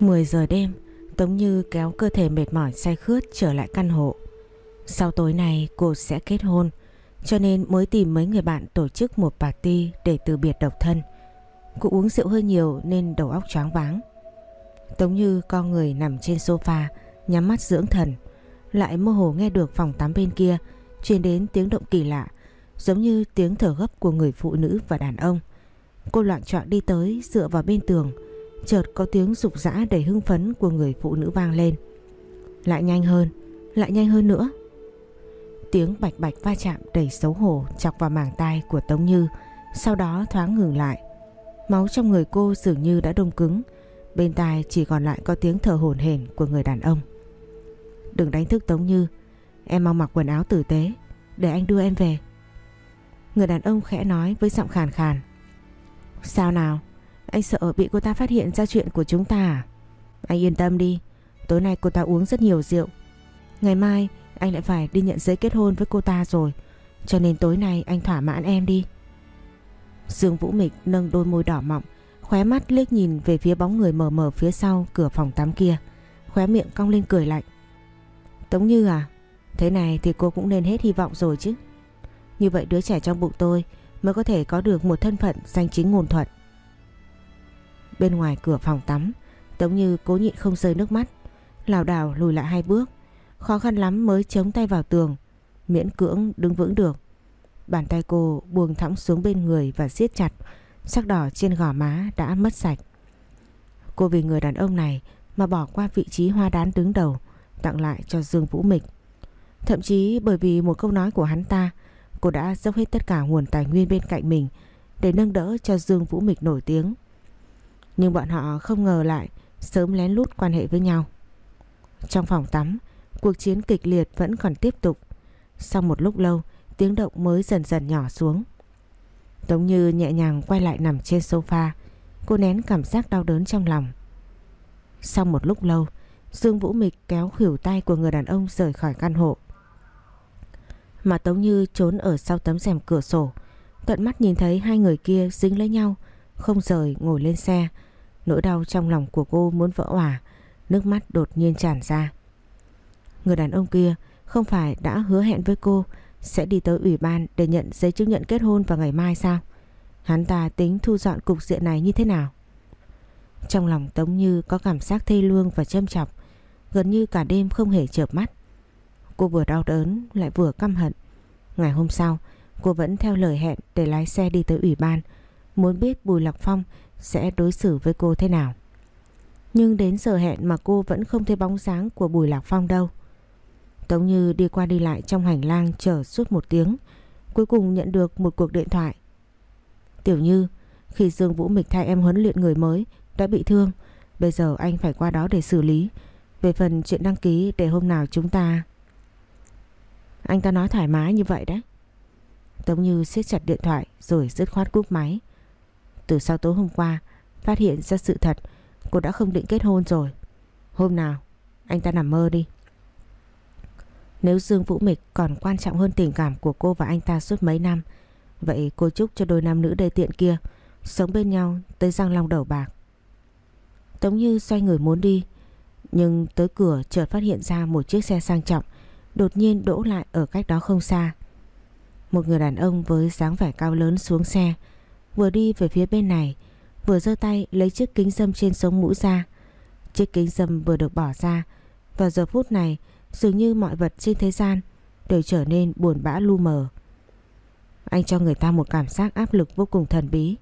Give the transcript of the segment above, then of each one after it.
10 giờ đêm, Tống Như kéo cơ thể mệt mỏi say khướt trở lại căn hộ. Sau tối nay cô sẽ kết hôn, cho nên mới tìm mấy người bạn tổ chức một party để từ biệt độc thân. Cô uống rượu hơi nhiều nên đầu óc choáng váng. Tống Như co người nằm trên sofa, nhắm mắt dưỡng thần. Lại mơ hồ nghe được phòng tắm bên kia truyền đến tiếng động kỳ lạ, giống như tiếng thở gấp của người phụ nữ và đàn ông. Cô loạn trọng đi tới dựa vào bên tường, chợt có tiếng rục rã đầy hưng phấn của người phụ nữ vang lên. Lại nhanh hơn, lại nhanh hơn nữa. Tiếng bạch bạch va chạm đầy xấu hổ chọc vào màng tai của Tống Như, sau đó thoáng ngừng lại. Máu trong người cô dường như đã đông cứng, bên tai chỉ còn lại có tiếng thở hổn hển của người đàn ông. Đừng đánh thức Tống Như, em mau mặc quần áo tử tế, để anh đưa em về. Người đàn ông khẽ nói với giọng khàn khàn. Sao nào? Anh sợ bị cô ta phát hiện ra chuyện của chúng ta à? Anh yên tâm đi, tối nay cô ta uống rất nhiều rượu. Ngày mai anh lại phải đi nhận giấy kết hôn với cô ta rồi, cho nên tối nay anh thỏa mãn em đi. Dương Vũ Mịch nâng đôi môi đỏ mọng, khóe mắt liếc nhìn về phía bóng người mờ mờ phía sau cửa phòng tắm kia, khóe miệng cong lên cười lạnh. Tống Như à, thế này thì cô cũng nên hết hy vọng rồi chứ. Như vậy đứa trẻ trong bụng tôi mới có thể có được một thân phận danh chính ngôn thuận. Bên ngoài cửa phòng tắm, Tống Như cố nhịn không rơi nước mắt, lảo đảo lùi lại hai bước, khó khăn lắm mới chống tay vào tường, miễn cưỡng đứng vững được. Bàn tay cô buông thõng xuống bên người và siết chặt, sắc đỏ trên gò má đã mất sạch. Cô vì người đàn ông này mà bỏ qua vị trí hoa đán đứng đầu, tặng lại cho Dương Vũ Mịch. Thậm chí bởi vì một câu nói của hắn ta, cô đã dốc hết tất cả nguồn tài nguyên bên cạnh mình để nâng đỡ cho Dương Vũ Mịch nổi tiếng. Nhưng bọn họ không ngờ lại sớm lén lút quan hệ với nhau. Trong phòng tắm, cuộc chiến kịch liệt vẫn còn tiếp tục. Sau một lúc lâu, tiếng động mới dần dần nhỏ xuống. Tống Như nhẹ nhàng quay lại nằm trên sofa, cô nén cảm giác đau đớn trong lòng. Sau một lúc lâu, Dương Vũ Mịch kéo khỉu tay của người đàn ông rời khỏi căn hộ. Mà Tống Như trốn ở sau tấm rèm cửa sổ, tận mắt nhìn thấy hai người kia dính lấy nhau, không rời ngồi lên xe. Nỗi đau trong lòng của cô muốn vỡ òa, nước mắt đột nhiên tràn ra. Người đàn ông kia không phải đã hứa hẹn với cô sẽ đi tới ủy ban để nhận giấy chứng nhận kết hôn vào ngày mai sao? Hắn ta tính thu dọn cục diện này như thế nào? Trong lòng Tống Như có cảm giác thê lương và châm chọc, gần như cả đêm không hề chợp mắt. Cô vừa đau đớn lại vừa căm hận. Ngày hôm sau, cô vẫn theo lời hẹn để lái xe đi tới ủy ban, muốn biết Bùi Lạc Phong sẽ đối xử với cô thế nào. Nhưng đến giờ hẹn mà cô vẫn không thấy bóng dáng của Bùi Lạc Phong đâu. Tống Như đi qua đi lại trong hành lang chờ suốt một tiếng, cuối cùng nhận được một cuộc điện thoại. Tiểu Như, khi Dương Vũ Mịch thay em huấn luyện người mới đã bị thương, bây giờ anh phải qua đó để xử lý. Về phần chuyện đăng ký để hôm nào chúng ta... Anh ta nói thoải mái như vậy đấy. Tống Như siết chặt điện thoại rồi dứt khoát cúp máy. Từ sau tối hôm qua, phát hiện ra sự thật, cô đã không định kết hôn rồi. Hôm nào, anh ta nằm mơ đi. Nếu Dương Vũ Mịch còn quan trọng hơn tình cảm của cô và anh ta suốt mấy năm, vậy cô chúc cho đôi nam nữ đầy tiện kia sống bên nhau tới răng long đầu bạc. Tống Như xoay người muốn đi, nhưng tới cửa chợt phát hiện ra một chiếc xe sang trọng đột nhiên đỗ lại ở cách đó không xa. Một người đàn ông với dáng vẻ cao lớn xuống xe, vừa đi về phía bên này, vừa giơ tay lấy chiếc kính dâm trên sống mũi ra. Chiếc kính dâm vừa được bỏ ra, vào giờ phút này dường như mọi vật trên thế gian đều trở nên buồn bã lu mờ. Anh cho người ta một cảm giác áp lực vô cùng thần bí,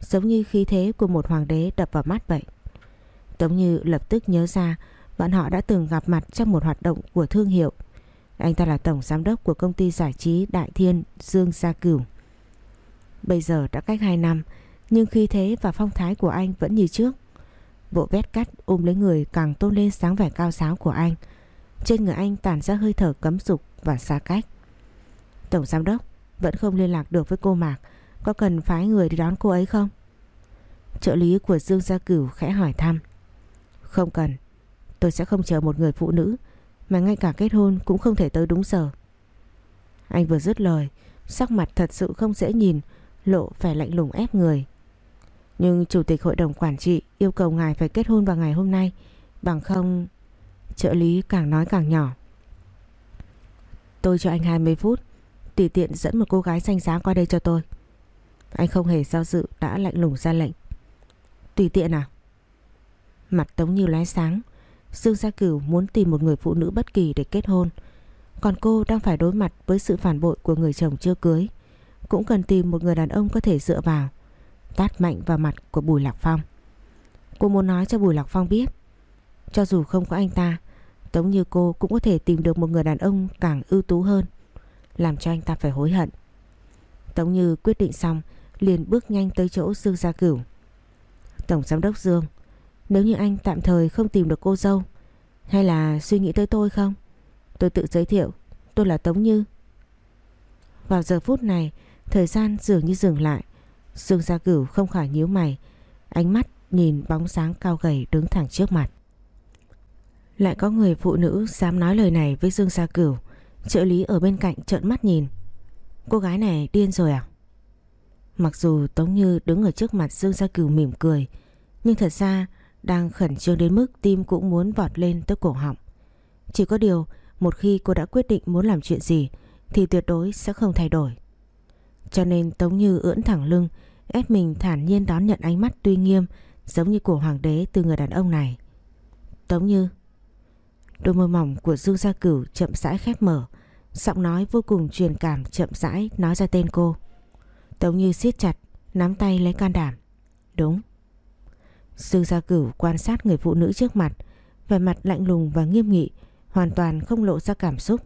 giống như khí thế của một hoàng đế đập vào mắt vậy. Tống Như lập tức nhớ ra bọn họ đã từng gặp mặt trong một hoạt động của thương hiệu. Anh ta là tổng giám đốc của công ty giải trí Đại Thiên Dương Gia Cửu. Bây giờ đã cách 2 năm, nhưng khí thế và phong thái của anh vẫn như trước. Bộ vét cắt ôm lấy người càng tôn lên sáng vẻ cao sáo của anh. Trên người anh tản ra hơi thở cấm dục và xa cách. Tổng giám đốc vẫn không liên lạc được với cô Mạc. Có cần phái người đi đón cô ấy không? Trợ lý của Dương Gia Cửu khẽ hỏi thăm. Không cần. Tôi sẽ không chờ một người phụ nữ mà ngay cả kết hôn cũng không thể tới đúng giờ. Anh vừa dứt lời, sắc mặt thật sự không dễ nhìn, lộ vẻ lạnh lùng ép người. Nhưng chủ tịch hội đồng quản trị yêu cầu ngài phải kết hôn vào ngày hôm nay. Bằng không... Trợ lý càng nói càng nhỏ. Tôi cho anh 20 phút. Tùy tiện dẫn một cô gái xanh giá qua đây cho tôi. Anh không hề do dự đã lạnh lùng ra lệnh. Tùy tiện à? Mặt Tống Như lóe sáng. Dương Gia Cửu muốn tìm một người phụ nữ bất kỳ để kết hôn. Còn cô đang phải đối mặt với sự phản bội của người chồng chưa cưới. Cũng cần tìm một người đàn ông có thể dựa vào. Tát mạnh vào mặt của Bùi Lạc Phong. Cô muốn nói cho Bùi Lạc Phong biết. Cho dù không có anh ta, Tống Như cô cũng có thể tìm được một người đàn ông càng ưu tú hơn. Làm cho anh ta phải hối hận. Tống Như quyết định xong liền bước nhanh tới chỗ Dương Gia Cửu. Tổng Giám đốc Dương, nếu như anh tạm thời không tìm được cô dâu, hay là suy nghĩ tới tôi không? Tôi tự giới thiệu, tôi là Tống Như. Vào giờ phút này, thời gian dường như dừng lại. Dương Gia Cửu không khỏi nhíu mày, ánh mắt nhìn bóng sáng cao gầy đứng thẳng trước mặt. Lại có người phụ nữ dám nói lời này với Dương Gia Cửu, trợ lý ở bên cạnh trợn mắt nhìn. Cô gái này điên rồi à? Mặc dù Tống Như đứng ở trước mặt Dương Gia Cửu mỉm cười, nhưng thật ra đang khẩn trương đến mức tim cũng muốn vọt lên tới cổ họng. Chỉ có điều, một khi cô đã quyết định muốn làm chuyện gì thì tuyệt đối sẽ không thay đổi. Cho nên Tống Như ưỡn thẳng lưng, ép mình thản nhiên đón nhận ánh mắt tuy nghiêm giống như của hoàng đế từ người đàn ông này. Tống Như Đôi môi mỏng của Dương Gia Cửu chậm rãi khép mở, giọng nói vô cùng truyền cảm chậm rãi nói ra tên cô. Tống Như siết chặt, nắm tay lấy can đảm. Đúng. Dương Gia Cửu quan sát người phụ nữ trước mặt, vẻ mặt lạnh lùng và nghiêm nghị, hoàn toàn không lộ ra cảm xúc.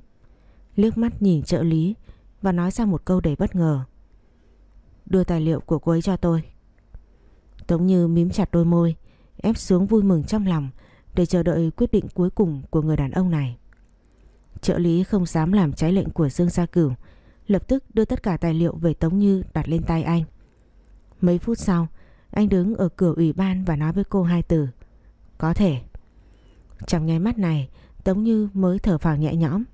Liếc mắt nhìn trợ lý và nói ra một câu đầy bất ngờ. Đưa tài liệu của cô ấy cho tôi. Tống Như mím chặt đôi môi, ép xuống vui mừng trong lòng để chờ đợi quyết định cuối cùng của người đàn ông này. Trợ lý không dám làm trái lệnh của Dương Gia Cửu, lập tức đưa tất cả tài liệu về Tống Như đặt lên tay anh. Mấy phút sau, anh đứng ở cửa ủy ban và nói với cô hai từ. Có thể. Trong nháy mắt này, Tống Như mới thở phào nhẹ nhõm.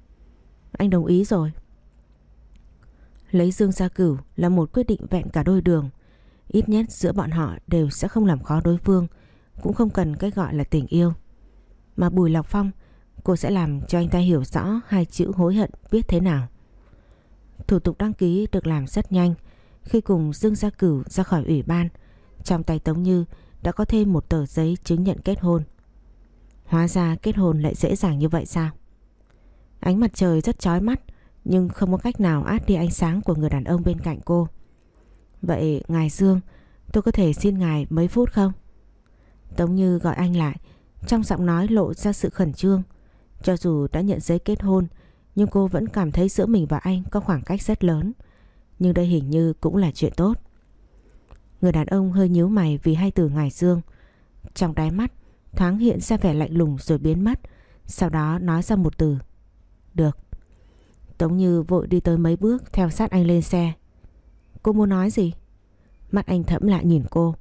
Anh đồng ý rồi. Lấy Dương Gia Cửu là một quyết định vẹn cả đôi đường. Ít nhất giữa bọn họ đều sẽ không làm khó đối phương, cũng không cần cái gọi là tình yêu. Mà Bùi Lọc Phong, cô sẽ làm cho anh ta hiểu rõ hai chữ hối hận viết thế nào. Thủ tục đăng ký được làm rất nhanh. Khi cùng Dương Gia Cửu ra khỏi ủy ban, trong tay Tống Như đã có thêm một tờ giấy chứng nhận kết hôn. Hóa ra kết hôn lại dễ dàng như vậy sao? Ánh mặt trời rất chói mắt nhưng không có cách nào át đi ánh sáng của người đàn ông bên cạnh cô. Vậy ngài Dương, tôi có thể xin ngài mấy phút không? Tống Như gọi anh lại, trong giọng nói lộ ra sự khẩn trương. Cho dù đã nhận giấy kết hôn nhưng cô vẫn cảm thấy giữa mình và anh có khoảng cách rất lớn. Nhưng đây hình như cũng là chuyện tốt. Người đàn ông hơi nhíu mày vì hai từ ngài dương. Trong đáy mắt thoáng hiện ra vẻ lạnh lùng rồi biến mất. Sau đó nói ra một từ. Được. Tống Như vội đi tới mấy bước theo sát anh lên xe. Cô muốn nói gì? Mắt anh thẫm lại nhìn cô.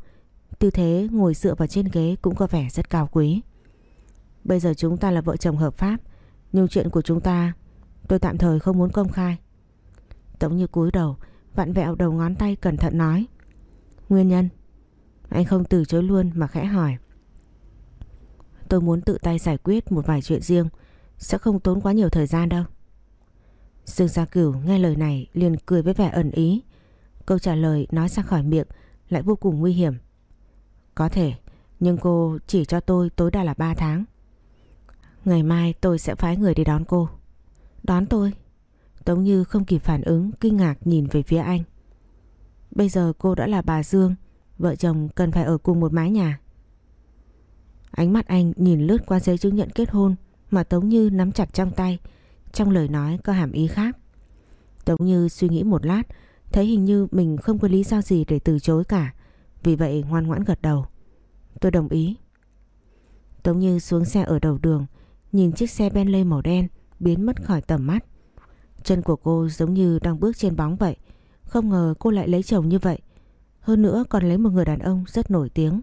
Tư thế ngồi dựa vào trên ghế cũng có vẻ rất cao quý. Bây giờ chúng ta là vợ chồng hợp pháp. Nhưng chuyện của chúng ta tôi tạm thời không muốn công khai. Tống Như cúi đầu, vặn vẹo đầu ngón tay cẩn thận nói. Nguyên nhân? Anh không từ chối luôn mà khẽ hỏi. Tôi muốn tự tay giải quyết một vài chuyện riêng, sẽ không tốn quá nhiều thời gian đâu. Dương Gia Cửu nghe lời này liền cười với vẻ ẩn ý. Câu trả lời nói ra khỏi miệng lại vô cùng nguy hiểm. Có thể, nhưng cô chỉ cho tôi tối đa là 3 tháng. Ngày mai tôi sẽ phái người đi đón cô. Đón tôi? Tống Như không kịp phản ứng, kinh ngạc nhìn về phía anh. Bây giờ cô đã là bà Dương, vợ chồng cần phải ở cùng một mái nhà. Ánh mắt anh nhìn lướt qua giấy chứng nhận kết hôn mà Tống Như nắm chặt trong tay, trong lời nói có hàm ý khác. Tống Như suy nghĩ một lát, thấy hình như mình không có lý do gì để từ chối cả, vì vậy ngoan ngoãn gật đầu. Tôi đồng ý. Tống Như xuống xe ở đầu đường, nhìn chiếc xe Bentley màu đen biến mất khỏi tầm mắt. Chân của cô giống như đang bước trên bóng vậy, không ngờ cô lại lấy chồng như vậy. Hơn nữa còn lấy một người đàn ông rất nổi tiếng.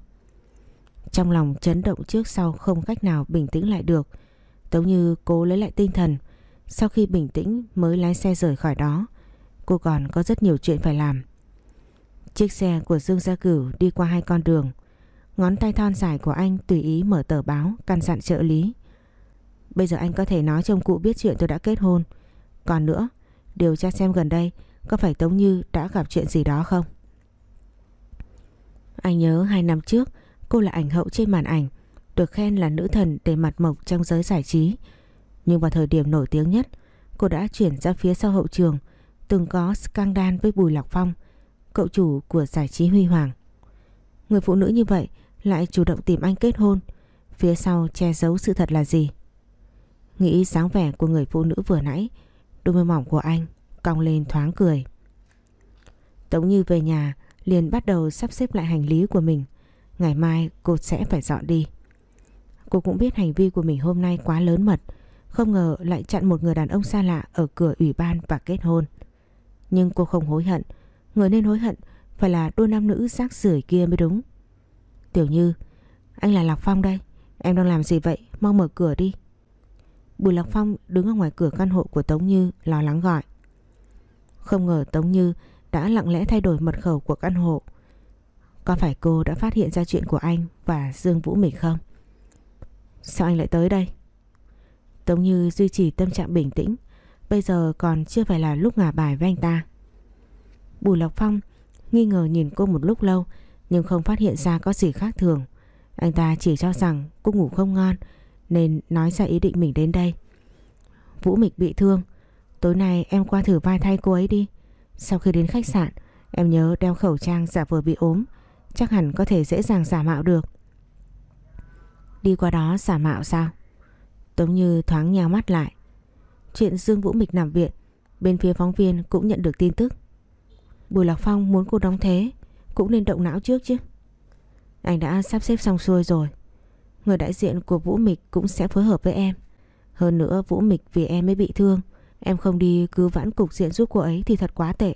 Trong lòng chấn động trước sau không cách nào bình tĩnh lại được. Tống như cố lấy lại tinh thần. Sau khi bình tĩnh mới lái xe rời khỏi đó. Cô còn có rất nhiều chuyện phải làm. Chiếc xe của Dương Gia Cửu đi qua hai con đường. Ngón tay thon dài của anh tùy ý mở tờ báo căn dặn trợ lý. Bây giờ anh có thể nói cho ông cụ biết chuyện tôi đã kết hôn. Còn nữa, điều tra xem gần đây có phải Tống Như đã gặp chuyện gì đó không? Anh nhớ hai năm trước cô là ảnh hậu trên màn ảnh, được khen là nữ thần để mặt mộc trong giới giải trí. Nhưng vào thời điểm nổi tiếng nhất, cô đã chuyển ra phía sau hậu trường, từng có scandal với Bùi Lạc Phong, cậu chủ của giải trí Huy Hoàng. Người phụ nữ như vậy lại chủ động tìm anh kết hôn, phía sau che giấu sự thật là gì? Nghĩ sáng vẻ của người phụ nữ vừa nãy, đôi môi mỏng của anh cong lên thoáng cười. Tống Như về nhà liền bắt đầu sắp xếp lại hành lý của mình. Ngày mai cô sẽ phải dọn đi. Cô cũng biết hành vi của mình hôm nay quá lớn mật, không ngờ lại chặn một người đàn ông xa lạ ở cửa ủy ban và kết hôn. Nhưng cô không hối hận, người nên hối hận phải là đôi nam nữ rác rưởi kia mới đúng. Tiểu Như, anh là Lạc Phong đây, em đang làm gì vậy, mau mở cửa đi. Bùi Lạc Phong đứng ở ngoài cửa căn hộ của Tống Như lo lắng gọi. Không ngờ Tống Như đã lặng lẽ thay đổi mật khẩu của căn hộ. Có phải cô đã phát hiện ra chuyện của anh và Dương Vũ Mịch không? Sao anh lại tới đây? Tống Như duy trì tâm trạng bình tĩnh, Bây giờ còn chưa phải là lúc ngả bài với anh ta. Bùi Lộc Phong nghi ngờ nhìn cô một lúc lâu, Nhưng không phát hiện ra có gì khác thường. Anh ta chỉ cho rằng cô ngủ không ngon, Nên nói ra ý định mình đến đây. Vũ Mịch bị thương, Tối nay em qua thử vai thay cô ấy đi. Sau khi đến khách sạn, Em nhớ đeo khẩu trang dạ giả vờ bị ốm, Chắc hẳn có thể dễ dàng giả mạo được. Đi qua đó giả mạo sao? Tống Như thoáng nhào mắt lại. Chuyện Dương Vũ Mịch nằm viện, bên phía phóng viên cũng nhận được tin tức. Bùi Lạc Phong muốn cô đóng thế, cũng nên động não trước chứ. Anh đã sắp xếp xong xuôi rồi. Người đại diện của Vũ Mịch cũng sẽ phối hợp với em. Hơn nữa Vũ Mịch vì em mới bị thương, em không đi cứ vãn cục diện giúp cô ấy thì thật quá tệ.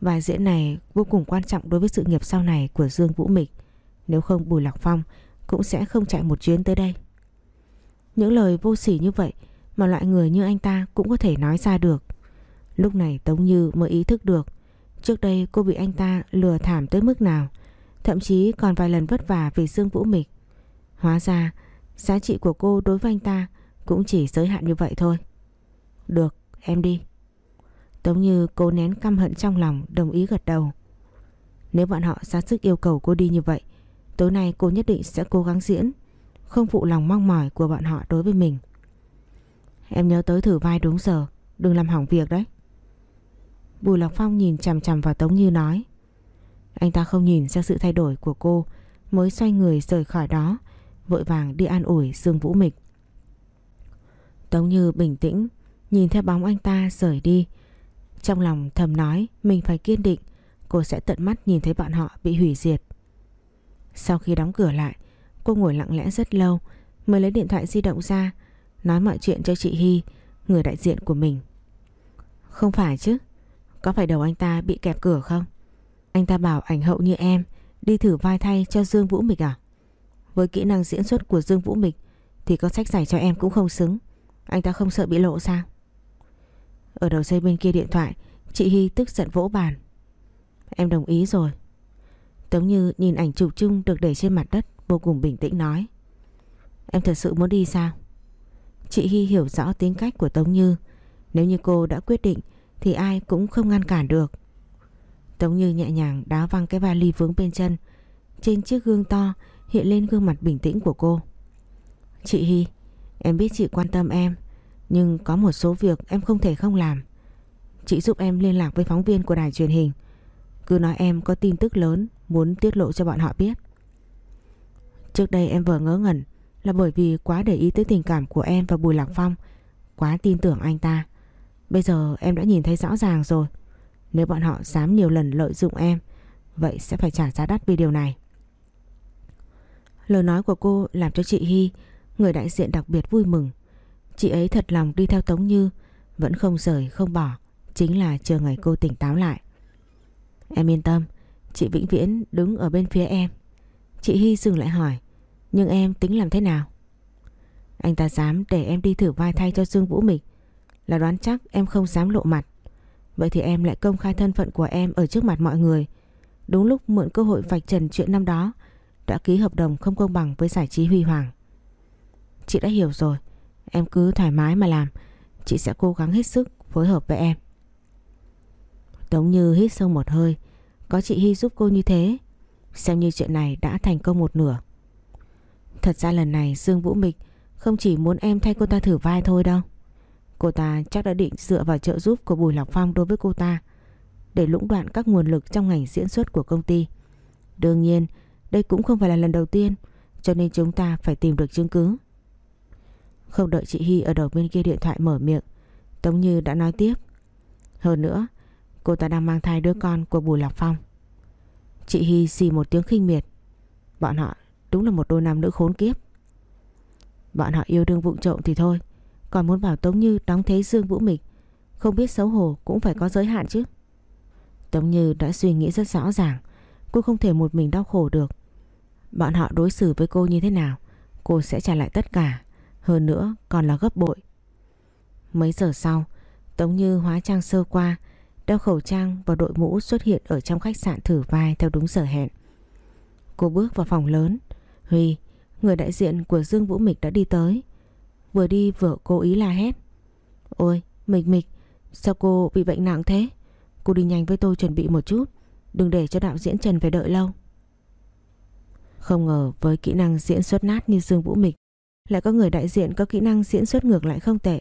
Bài diễn này vô cùng quan trọng đối với sự nghiệp sau này của Dương Vũ Mịch. Nếu không Bùi Lạc Phong cũng sẽ không chạy một chuyến tới đây. Những lời vô sỉ như vậy mà loại người như anh ta cũng có thể nói ra được. Lúc này Tống Như mới ý thức được trước đây cô bị anh ta lừa thảm tới mức nào thậm chí còn vài lần vất vả vì Dương Vũ Mịch. Hóa ra giá trị của cô đối với anh ta cũng chỉ giới hạn như vậy thôi. Được, em đi. Tống Như cố nén căm hận trong lòng đồng ý gật đầu. Nếu bọn họ ra sức yêu cầu cô đi như vậy tối nay cô nhất định sẽ cố gắng diễn không phụ lòng mong mỏi của bọn họ đối với mình. Em nhớ tới thử vai đúng giờ, đừng làm hỏng việc đấy. Bùi Lọc Phong nhìn chằm chằm vào Tống Như nói. Anh ta không nhìn ra sự thay đổi của cô mới xoay người rời khỏi đó, vội vàng đi an ủi Dương Vũ Mịch. Tống Như bình tĩnh, nhìn theo bóng anh ta rời đi. Trong lòng thầm nói mình phải kiên định, cô sẽ tận mắt nhìn thấy bọn họ bị hủy diệt. Sau khi đóng cửa lại, Cô ngồi lặng lẽ rất lâu mới lấy điện thoại di động ra nói mọi chuyện cho chị Hy, người đại diện của mình. Không phải chứ, có phải đầu anh ta bị kẹp cửa không? Anh ta bảo ảnh hậu như em đi thử vai thay cho Dương Vũ Mịch à? Với kỹ năng diễn xuất của Dương Vũ Mịch thì có sách giải cho em cũng không xứng. Anh ta không sợ bị lộ sao? Ở đầu dây bên kia điện thoại, chị Hy tức giận vỗ bàn. Em đồng ý rồi. Tống Như nhìn ảnh chụp chung được để trên mặt đất vô cùng bình tĩnh nói. Em thật sự muốn đi sao? Chị Hy hiểu rõ tính cách của Tống Như. Nếu như cô đã quyết định, Thì ai cũng không ngăn cản được. Tống Như nhẹ nhàng đá văng cái vali vướng bên chân. Trên chiếc gương to Hiện lên gương mặt bình tĩnh của cô. Chị Hy, Em biết chị quan tâm em, Nhưng có một số việc em không thể không làm. Chị giúp em liên lạc với phóng viên của đài truyền hình. Cứ nói em có tin tức lớn Muốn tiết lộ cho bọn họ biết. Trước đây em vừa ngớ ngẩn là bởi vì quá để ý tới tình cảm của em và Bùi Lạc Phong, quá tin tưởng anh ta. Bây giờ em đã nhìn thấy rõ ràng rồi. Nếu bọn họ dám nhiều lần lợi dụng em, vậy sẽ phải trả giá đắt vì điều này. Lời nói của cô làm cho chị Hy, người đại diện đặc biệt vui mừng. Chị ấy thật lòng đi theo Tống Như, vẫn không rời không bỏ, chính là chờ ngày cô tỉnh táo lại. Em yên tâm, chị vĩnh viễn đứng ở bên phía em. Chị Hy dừng lại hỏi, nhưng em tính làm thế nào? Anh ta dám để em đi thử vai thay cho Dương Vũ Mịch Là đoán chắc em không dám lộ mặt Vậy thì em lại công khai thân phận của em ở trước mặt mọi người Đúng lúc mượn cơ hội vạch trần chuyện năm đó đã ký hợp đồng không công bằng với giải trí Huy Hoàng. Chị đã hiểu rồi, em cứ thoải mái mà làm, chị sẽ cố gắng hết sức phối hợp với em. Tống Như hít sâu một hơi, có chị Hy giúp cô như thế, xem như chuyện này đã thành công một nửa. Thật ra lần này Dương Vũ Mịch không chỉ muốn em thay cô ta thử vai thôi đâu. Cô ta chắc đã định dựa vào trợ giúp của Bùi Lọc Phong đối với cô ta để lũng đoạn các nguồn lực trong ngành diễn xuất của công ty. Đương nhiên, đây cũng không phải là lần đầu tiên cho nên chúng ta phải tìm được chứng cứ. Không đợi chị Hy ở đầu bên kia điện thoại mở miệng Tống Như đã nói tiếp Hơn nữa Cô ta đang mang thai đứa con của Bùi Lọc Phong Chị Hy xì một tiếng khinh miệt Bọn họ đúng là một đôi nam nữ khốn kiếp. Bọn họ yêu đương vụng trộm thì thôi, Còn muốn bảo Tống Như đóng thế Dương Vũ Mịch, Không biết xấu hổ cũng phải có giới hạn chứ. Tống Như đã suy nghĩ rất rõ ràng, Cô không thể một mình đau khổ được. Bọn họ đối xử với cô như thế nào, Cô sẽ trả lại tất cả, Hơn nữa còn là gấp bội. Mấy giờ sau, Tống Như hóa trang sơ qua, Đeo khẩu trang và đội mũ xuất hiện Ở trong khách sạn thử vai theo đúng giờ hẹn. Cô bước vào phòng lớn Huy, Người đại diện của Dương Vũ Mịch đã đi tới. Vừa đi vừa cố ý la hét. Ôi, Mịch Mịch, Sao cô bị bệnh nặng thế? Cô đi nhanh với tôi chuẩn bị một chút. Đừng để cho đạo diễn Trần phải đợi lâu. Không ngờ với kỹ năng diễn xuất nát như Dương Vũ Mịch, Lại có người đại diện có kỹ năng diễn xuất ngược lại không tệ.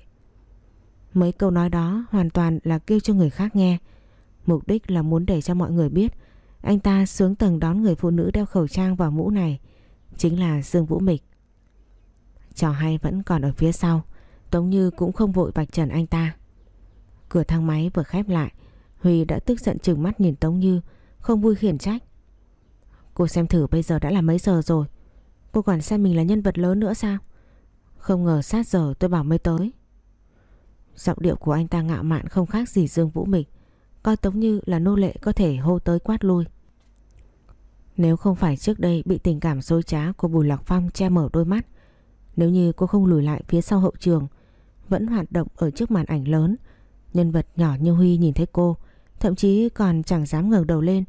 Mấy câu nói đó hoàn toàn là kêu cho người khác nghe. Mục đích là muốn để cho mọi người biết, Anh ta xuống tầng đón người phụ nữ đeo khẩu trang vào mũ này. Chính là Dương Vũ Mịch. Trò hay vẫn còn ở phía sau, Tống Như cũng không vội vạch trần anh ta. Cửa thang máy vừa khép lại, Huy đã tức giận chừng mắt nhìn Tống Như, Không vui khiển trách. Cô xem thử bây giờ đã là mấy giờ rồi? Cô còn xem mình là nhân vật lớn nữa sao? Không ngờ sát giờ tôi bảo mới tới. Giọng điệu của anh ta ngạo mạn không khác gì Dương Vũ Mịch. Coi Tống Như là nô lệ có thể hô tới quát lui. Nếu không phải trước đây bị tình cảm dối trá của Bùi Lạc Phong che mở đôi mắt, Nếu như cô không lùi lại phía sau hậu trường, Vẫn hoạt động ở trước màn ảnh lớn, Nhân vật nhỏ như Huy nhìn thấy cô, Thậm chí còn chẳng dám ngẩng đầu lên,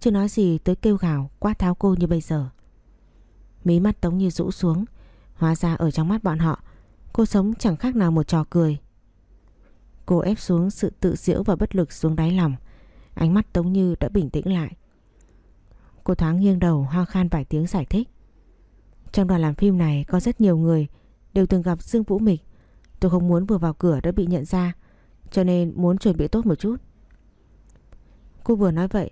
Chưa nói gì tới kêu gào, quát tháo cô như bây giờ. Mí mắt Tống Như rũ xuống, Hóa ra ở trong mắt bọn họ, Cô sống chẳng khác nào một trò cười. Cô ép xuống sự tự diễu và bất lực xuống đáy lòng, Ánh mắt Tống Như đã bình tĩnh lại Cô thoáng nghiêng đầu, ho khan vài tiếng giải thích. Trong đoàn làm phim này, có rất nhiều người Đều từng gặp Dương Vũ Mịch. Tôi không muốn vừa vào cửa đã bị nhận ra, Cho nên muốn chuẩn bị tốt một chút. Cô vừa nói vậy,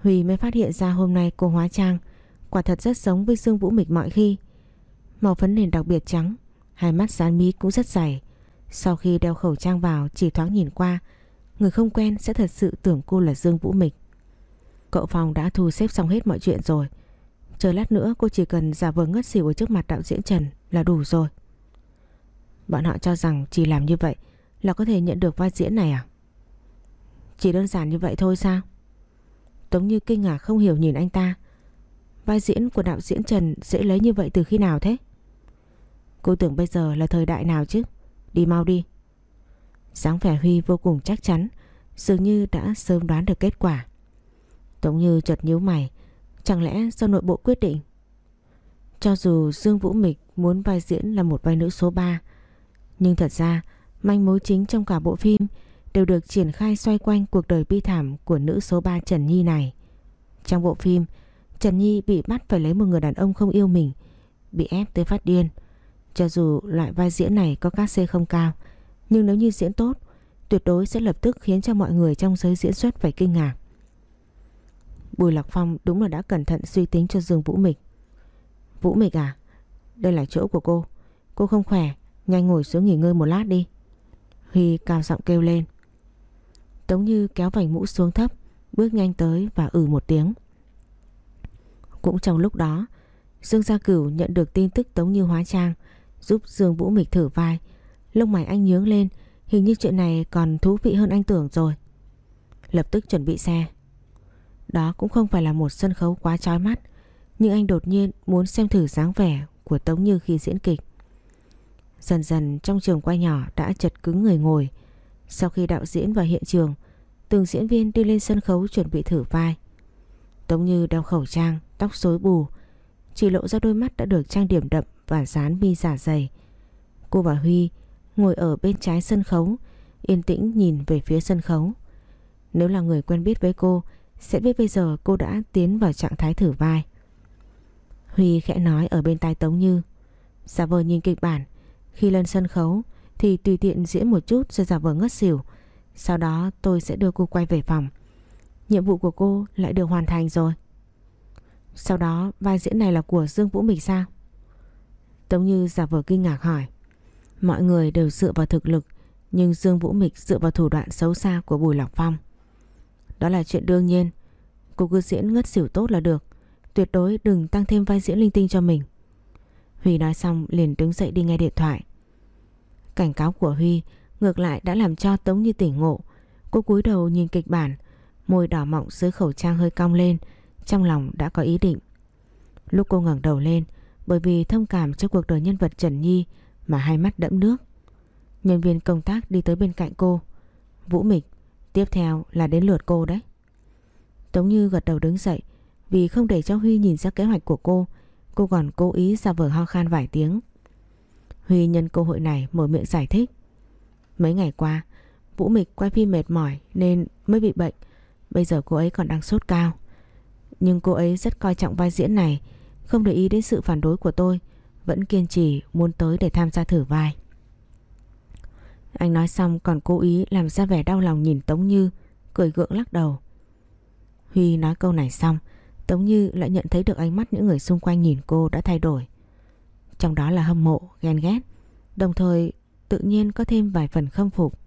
Huy mới phát hiện ra hôm nay cô hóa trang, Quả thật rất giống với Dương Vũ Mịch mọi khi. Màu phấn nền đặc biệt trắng, Hai mắt dán mí cũng rất dày. Sau khi đeo khẩu trang vào, chỉ thoáng nhìn qua, Người không quen sẽ thật sự tưởng cô là Dương Vũ Mịch. Cậu phòng đã thu xếp xong hết mọi chuyện rồi Chờ lát nữa, cô chỉ cần giả vờ ngất xỉu ở trước mặt đạo diễn Trần là đủ rồi Bọn họ cho rằng chỉ làm như vậy là có thể nhận được vai diễn này à? Chỉ đơn giản như vậy thôi sao? Tống như kinh ngạc không hiểu nhìn anh ta Vai diễn của đạo diễn Trần dễ lấy như vậy từ khi nào thế? Cô tưởng bây giờ là thời đại nào chứ? Đi mau đi Sáng vẻ Huy vô cùng chắc chắn, Dường như đã sớm đoán được kết quả Tống Như chợt nhíu mày. Chẳng lẽ do nội bộ quyết định? Cho dù Dương Vũ Mịch Muốn vai diễn là một vai nữ số 3 Nhưng thật ra, Manh mối chính trong cả bộ phim Đều được triển khai xoay quanh cuộc đời bi thảm Của nữ số 3 Trần Nhi này. Trong bộ phim, Trần Nhi bị bắt phải lấy một người đàn ông không yêu mình, Bị ép tới phát điên. Cho dù loại vai diễn này có các xê không cao, Nhưng nếu như diễn tốt, Tuyệt đối sẽ lập tức khiến cho mọi người trong giới diễn xuất phải kinh ngạc. Bùi Lạc Phong đúng là đã cẩn thận suy tính cho Dương Vũ Mịch Vũ Mịch à Đây là chỗ của cô Cô không khỏe Nhanh ngồi xuống nghỉ ngơi một lát đi Huy cao giọng kêu lên Tống Như kéo vành mũ xuống thấp Bước nhanh tới và ử một tiếng Cũng trong lúc đó Dương Gia Cửu nhận được tin tức Tống Như hóa trang giúp Dương Vũ Mịch thử vai. Lông mày anh nhướng lên, hình như chuyện này còn thú vị hơn anh tưởng rồi. Lập tức chuẩn bị xe. Đó cũng không phải là một sân khấu quá chói mắt, nhưng anh đột nhiên muốn xem thử dáng vẻ của Tống Như khi diễn kịch. Dần dần trong trường quay nhỏ đã chật cứng người ngồi. Sau khi đạo diễn vào hiện trường, từng diễn viên đi lên sân khấu chuẩn bị thử vai. Tống Như đeo khẩu trang, tóc rối bù, chỉ lộ ra đôi mắt đã được trang điểm đậm và dán mi giả dày. Cô và Huy ngồi ở bên trái sân khấu, yên tĩnh nhìn về phía sân khấu. Nếu là người quen biết với cô, sẽ biết bây giờ cô đã tiến vào trạng thái thử vai. Huy khẽ nói ở bên tai Tống Như. Giả vờ nhìn kịch bản, khi lên sân khấu thì tùy tiện diễn một chút rồi giả vờ ngất xỉu. Sau đó tôi sẽ đưa cô quay về phòng. Nhiệm vụ của cô lại được hoàn thành rồi. Sau đó vai diễn này là của Dương Vũ Mịch sao? Tống Như giả vờ kinh ngạc hỏi. Mọi người đều dựa vào thực lực nhưng Dương Vũ Mịch dựa vào thủ đoạn xấu xa của Bùi Lọc Phong. Đó là chuyện đương nhiên. Cô cứ diễn ngất xỉu tốt là được. Tuyệt đối đừng tăng thêm vai diễn linh tinh cho mình. Huy nói xong liền đứng dậy đi nghe điện thoại. Cảnh cáo của Huy ngược lại đã làm cho Tống Như tỉnh ngộ. Cô cúi đầu nhìn kịch bản, môi đỏ mọng dưới khẩu trang hơi cong lên, trong lòng đã có ý định. Lúc cô ngẩng đầu lên, bởi vì thông cảm cho cuộc đời nhân vật Trần Nhi mà hai mắt đẫm nước. Nhân viên công tác đi tới bên cạnh cô. Vũ Mịch, tiếp theo là đến lượt cô đấy. Tống Như gật đầu đứng dậy, vì không để cho Huy nhìn ra kế hoạch của cô, cô còn cố ý ra vờ ho khan vài tiếng. Huy nhân cơ hội này mở miệng giải thích. Mấy ngày qua, Vũ Mịch quay phim mệt mỏi nên mới bị bệnh. Bây giờ cô ấy còn đang sốt cao. Nhưng cô ấy rất coi trọng vai diễn này, không để ý đến sự phản đối của tôi, vẫn kiên trì muốn tới để tham gia thử vai. Anh nói xong còn cố ý làm ra vẻ đau lòng nhìn Tống Như, cười gượng lắc đầu. Huy nói câu này xong, Tống Như lại nhận thấy được ánh mắt những người xung quanh nhìn cô đã thay đổi. Trong đó là hâm mộ, ghen ghét, đồng thời tự nhiên có thêm vài phần khâm phục.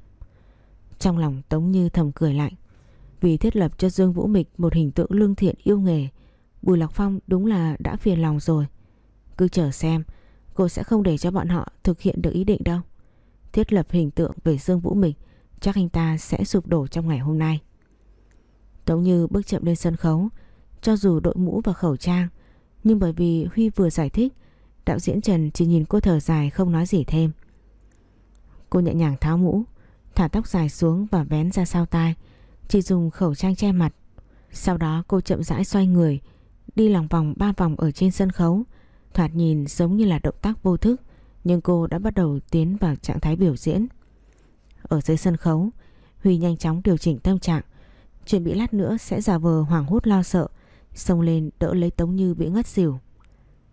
Trong lòng Tống Như thầm cười lạnh, vì thiết lập cho Dương Vũ Mịch một hình tượng lương thiện yêu nghề, Bùi Lạc Phong đúng là đã phiền lòng rồi. Cứ chờ xem, cô sẽ không để cho bọn họ thực hiện được ý định đâu. Thiết lập hình tượng về Dương Vũ mình chắc anh ta sẽ sụp đổ trong ngày hôm nay. Tống Như bước chậm lên sân khấu, cho dù đội mũ và khẩu trang, nhưng bởi vì Huy vừa giải thích, đạo diễn Trần chỉ nhìn cô thở dài không nói gì thêm. Cô nhẹ nhàng tháo mũ, thả tóc dài xuống và vén ra sau tai, chỉ dùng khẩu trang che mặt. Sau đó cô chậm rãi xoay người, đi lòng vòng ba vòng ở trên sân khấu, thoạt nhìn giống như là động tác vô thức, nhưng cô đã bắt đầu tiến vào trạng thái biểu diễn. Ở dưới sân khấu, Huy nhanh chóng điều chỉnh tâm trạng, chuẩn bị lát nữa sẽ giả vờ hoảng hốt lo sợ, xông lên đỡ lấy Tống Như bị ngất xỉu.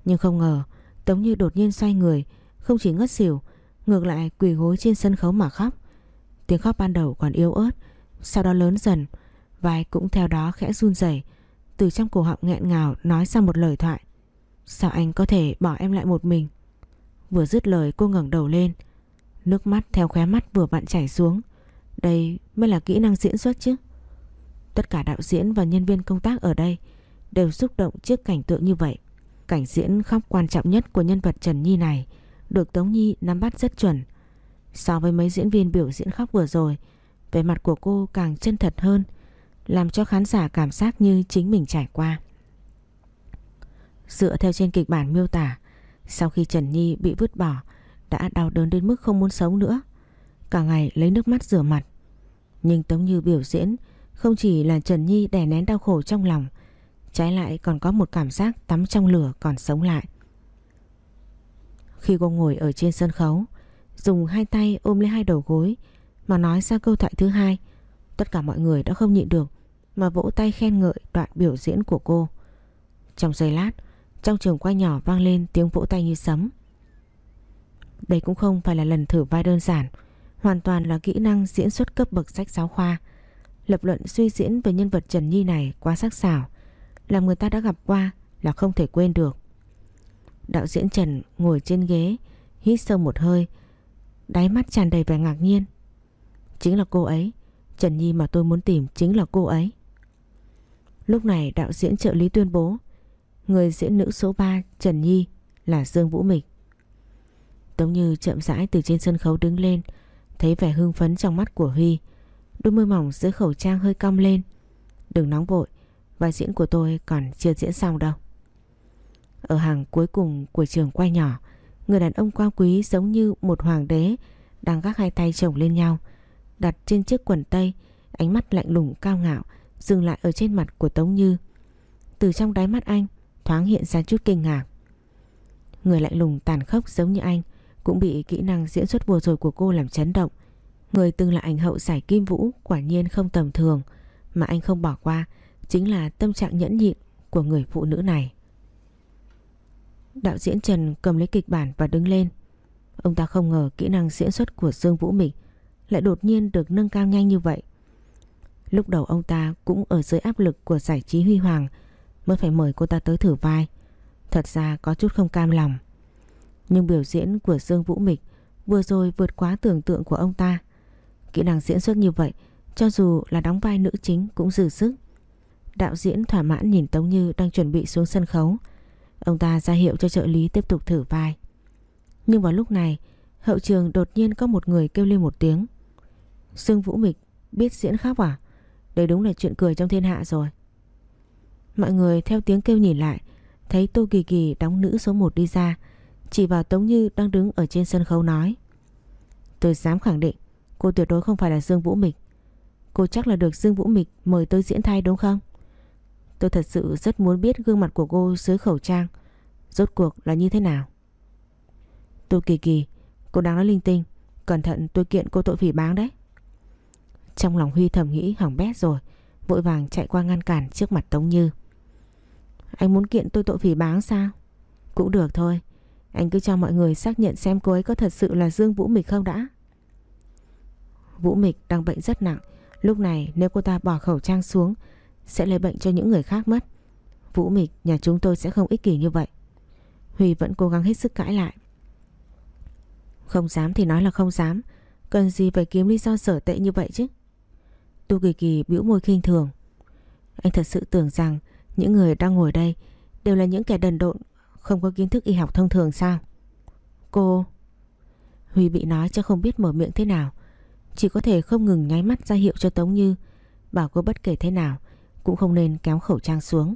Nhưng không ngờ, Tống Như đột nhiên xoay người, không chỉ ngất xỉu, ngược lại quỳ gối trên sân khấu mà khóc. Tiếng khóc ban đầu còn yếu ớt, sau đó lớn dần, vai cũng theo đó khẽ run rẩy, từ trong cổ họng nghẹn ngào nói ra một lời thoại. Sao anh có thể bỏ em lại một mình? Vừa dứt lời cô ngẩng đầu lên, nước mắt theo khóe mắt vừa vặn chảy xuống. Đây mới là kỹ năng diễn xuất chứ. Tất cả đạo diễn và nhân viên công tác ở đây đều xúc động trước cảnh tượng như vậy. Cảnh diễn khóc quan trọng nhất của nhân vật Trần Nhi này được Tống Nhi nắm bắt rất chuẩn. So với mấy diễn viên biểu diễn khóc vừa rồi, vẻ mặt của cô càng chân thật hơn, làm cho khán giả cảm giác như chính mình trải qua. Dựa theo trên kịch bản miêu tả, sau khi Trần Nhi bị vứt bỏ, đã đau đớn đến mức không muốn sống nữa. Cả ngày lấy nước mắt rửa mặt. Nhưng Tống Như biểu diễn không chỉ là Trần Nhi đè nén đau khổ trong lòng, trái lại còn có một cảm giác tắm trong lửa còn sống lại. Khi cô ngồi ở trên sân khấu, dùng hai tay ôm lấy hai đầu gối mà nói ra câu thoại thứ hai, tất cả mọi người đã không nhịn được mà vỗ tay khen ngợi đoạn biểu diễn của cô. Trong giây lát, trong trường quay nhỏ vang lên tiếng vỗ tay như sấm. Đây cũng không phải là lần thử vai đơn giản, hoàn toàn là kỹ năng diễn xuất cấp bậc sách giáo khoa. Lập luận suy diễn về nhân vật Trần Nhi này quá sắc sảo, làm người ta đã gặp qua là không thể quên được. Đạo diễn Trần ngồi trên ghế, hít sâu một hơi, đáy mắt tràn đầy vẻ ngạc nhiên. Chính là cô ấy, Trần Nhi mà tôi muốn tìm chính là cô ấy. Lúc này đạo diễn trợ lý tuyên bố Người diễn nữ số 3 Trần Nhi là Dương Vũ Mịch. Tống Như chậm rãi từ trên sân khấu đứng lên, thấy vẻ hưng phấn trong mắt của Huy. Đôi môi mỏng dưới khẩu trang hơi cong lên. Đừng nóng vội, vai diễn của tôi còn chưa diễn xong đâu. Ở hàng cuối cùng của trường quay nhỏ, người đàn ông cao quý giống như một hoàng đế đang gác hai tay chồng lên nhau, đặt trên chiếc quần tây, ánh mắt lạnh lùng cao ngạo dừng lại ở trên mặt của Tống Như. Từ trong đáy mắt anh thoáng hiện ra chút kinh ngạc. Người lạnh lùng tàn khốc giống như anh, cũng bị kỹ năng diễn xuất vừa rồi của cô làm chấn động. Người từng là ảnh hậu giải kim vũ quả nhiên không tầm thường, mà anh không bỏ qua, chính là tâm trạng nhẫn nhịn của người phụ nữ này. Đạo diễn Trần cầm lấy kịch bản và đứng lên. Ông ta không ngờ kỹ năng diễn xuất của Dương Vũ Mịch lại đột nhiên được nâng cao nhanh như vậy. Lúc đầu ông ta cũng ở dưới áp lực của giải trí huy hoàng mới phải mời cô ta tới thử vai. Thật ra có chút không cam lòng. Nhưng biểu diễn của Dương Vũ Mịch vừa rồi vượt quá tưởng tượng của ông ta. Kỹ năng diễn xuất như vậy cho dù là đóng vai nữ chính cũng dư sức. Đạo diễn thỏa mãn nhìn Tống Như đang chuẩn bị xuống sân khấu. Ông ta ra hiệu cho trợ lý tiếp tục thử vai. Nhưng vào lúc này, hậu trường đột nhiên có một người kêu lên một tiếng. Dương Vũ Mịch biết diễn khóc à? Đây đúng là chuyện cười trong thiên hạ rồi. Mọi người theo tiếng kêu nhìn lại, thấy Tô Kỳ Kỳ đóng nữ số 1 đi ra, chỉ vào Tống Như đang đứng ở trên sân khấu nói. Tôi dám khẳng định, cô tuyệt đối không phải là Dương Vũ Mịch. Cô chắc là được Dương Vũ Mịch mời tôi diễn thay đúng không? Tôi thật sự rất muốn biết gương mặt của cô dưới khẩu trang Rốt cuộc là như thế nào Tô Kỳ Kỳ Cô đang nói linh tinh Cẩn thận tôi kiện cô tội phỉ báng đấy Trong lòng Huy thầm nghĩ hỏng bét rồi Vội vàng chạy qua ngăn cản trước mặt Tống Như anh muốn kiện tôi tội phỉ báng sao? Cũng được thôi. Anh cứ cho mọi người xác nhận xem cô ấy có thật sự là Dương Vũ Mịch không đã. Vũ Mịch đang bệnh rất nặng. Lúc này, nếu cô ta bỏ khẩu trang xuống, Sẽ lấy bệnh cho những người khác mất. Vũ Mịch, nhà chúng tôi sẽ không ích kỷ như vậy. Huy vẫn cố gắng hết sức cãi lại. Không dám thì nói là không dám. Cần gì phải kiếm lý do sở tệ như vậy chứ? Tu Kỳ Kỳ bĩu môi khinh thường. Anh thật sự tưởng rằng những người đang ngồi đây Đều là những kẻ đần độn, Không có kiến thức y học thông thường sao Cô, Huy bị nói cho không biết mở miệng thế nào, Chỉ có thể không ngừng nháy mắt ra hiệu cho Tống Như, Bảo cô bất kể thế nào Cũng không nên kéo khẩu trang xuống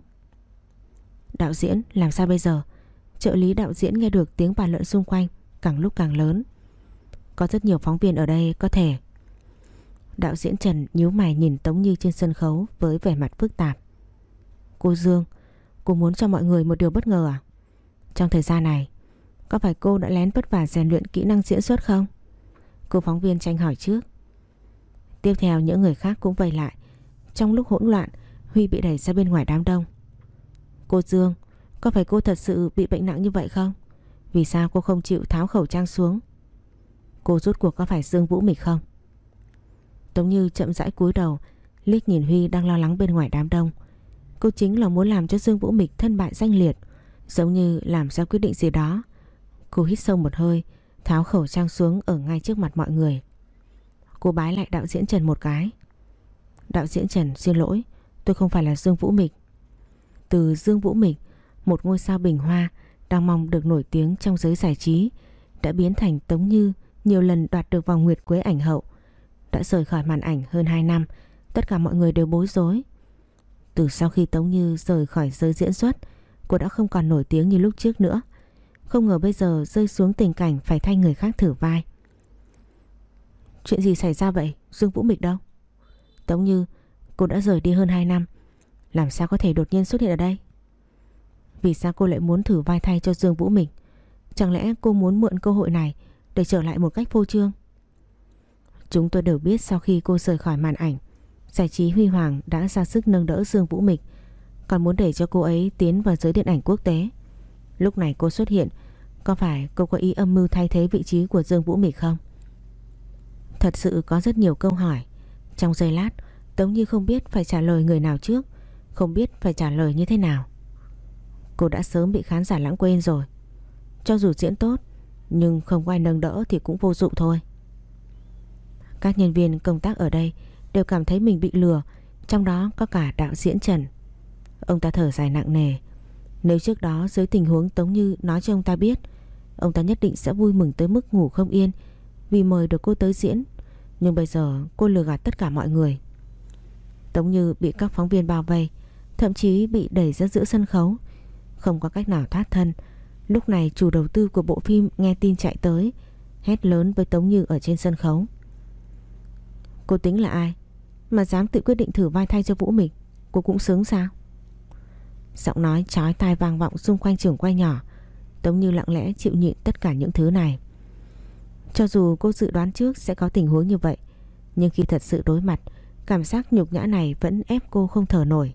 Đạo diễn, làm sao bây giờ Trợ lý đạo diễn nghe được tiếng bàn luận xung quanh càng lúc càng lớn. Có rất nhiều phóng viên ở đây có thể. Đạo diễn Trần nhíu mày nhìn Tống Như trên sân khấu với vẻ mặt phức tạp. Cô Dương, cô muốn cho mọi người một điều bất ngờ à? Trong thời gian này, có phải cô đã lén vất vả rèn luyện kỹ năng diễn xuất không? Cô phóng viên tranh hỏi trước. Tiếp theo những người khác cũng vây lại. Trong lúc hỗn loạn, Huy bị đẩy ra bên ngoài đám đông. Cô Dương, có phải cô thật sự bị bệnh nặng như vậy không? Vì sao cô không chịu tháo khẩu trang xuống? Cô rút cuộc có phải Dương Vũ Mịch không? Tống Như chậm rãi cúi đầu liếc nhìn Huy đang lo lắng bên ngoài đám đông. Cô chính là muốn làm cho Dương Vũ Mịch thân bại danh liệt giống như làm ra quyết định gì đó. Cô hít sâu một hơi tháo khẩu trang xuống ở ngay trước mặt mọi người. Cô bái lại đạo diễn Trần một cái. Đạo diễn Trần xin lỗi, tôi không phải là Dương Vũ Mịch. Từ Dương Vũ Mịch một ngôi sao bình hoa đang mong được nổi tiếng trong giới giải trí đã biến thành Tống Như nhiều lần đoạt được vòng nguyệt quế ảnh hậu. Đã rời khỏi màn ảnh hơn 2 năm, tất cả mọi người đều bối rối. Từ sau khi Tống Như rời khỏi giới diễn xuất, cô đã không còn nổi tiếng như lúc trước nữa. Không ngờ bây giờ rơi xuống tình cảnh phải thay người khác thử vai. Chuyện gì xảy ra vậy? Dương Vũ Mịch đâu? Tống Như, cô đã rời đi hơn 2 năm. Làm sao có thể đột nhiên xuất hiện ở đây? Vì sao cô lại muốn thử vai thay cho Dương Vũ Mịch Chẳng lẽ cô muốn mượn cơ hội này Để trở lại một cách vô trương Chúng tôi đều biết sau khi cô rời khỏi màn ảnh Giải trí Huy Hoàng đã ra sức nâng đỡ Dương Vũ Mịch. Còn muốn để cho cô ấy tiến vào giới điện ảnh quốc tế. Lúc này cô xuất hiện, Có phải cô có ý âm mưu thay thế vị trí của Dương Vũ Mịch không? Thật sự có rất nhiều câu hỏi. Trong giây lát, Tống Như không biết phải trả lời người nào trước, Không biết phải trả lời như thế nào. Cô đã sớm bị khán giả lãng quên rồi. Cho dù diễn tốt, Nhưng không có ai nâng đỡ thì cũng vô dụng thôi. Các nhân viên công tác ở đây Đều cảm thấy mình bị lừa, Trong đó có cả đạo diễn Trần. Ông ta thở dài nặng nề. Nếu trước đó dưới tình huống Tống Như nói cho ông ta biết, Ông ta nhất định sẽ vui mừng tới mức ngủ không yên Vì mời được cô tới diễn. Nhưng bây giờ cô lừa gạt tất cả mọi người. Tống Như bị các phóng viên bao vây, Thậm chí bị đẩy ra giữa sân khấu. Không có cách nào thoát thân. Lúc này chủ đầu tư của bộ phim nghe tin chạy tới, Hét lớn với Tống Như ở trên sân khấu. Cô tính là ai? Mà dám tự quyết định thử vai thay cho Vũ Mịch, Cô cũng sướng sao? Giọng nói chói tai vang vọng xung quanh trường quay nhỏ Tống Như lặng lẽ chịu nhịn tất cả những thứ này. Cho dù cô dự đoán trước sẽ có tình huống như vậy, Nhưng khi thật sự đối mặt, Cảm giác nhục nhã này vẫn ép cô không thở nổi.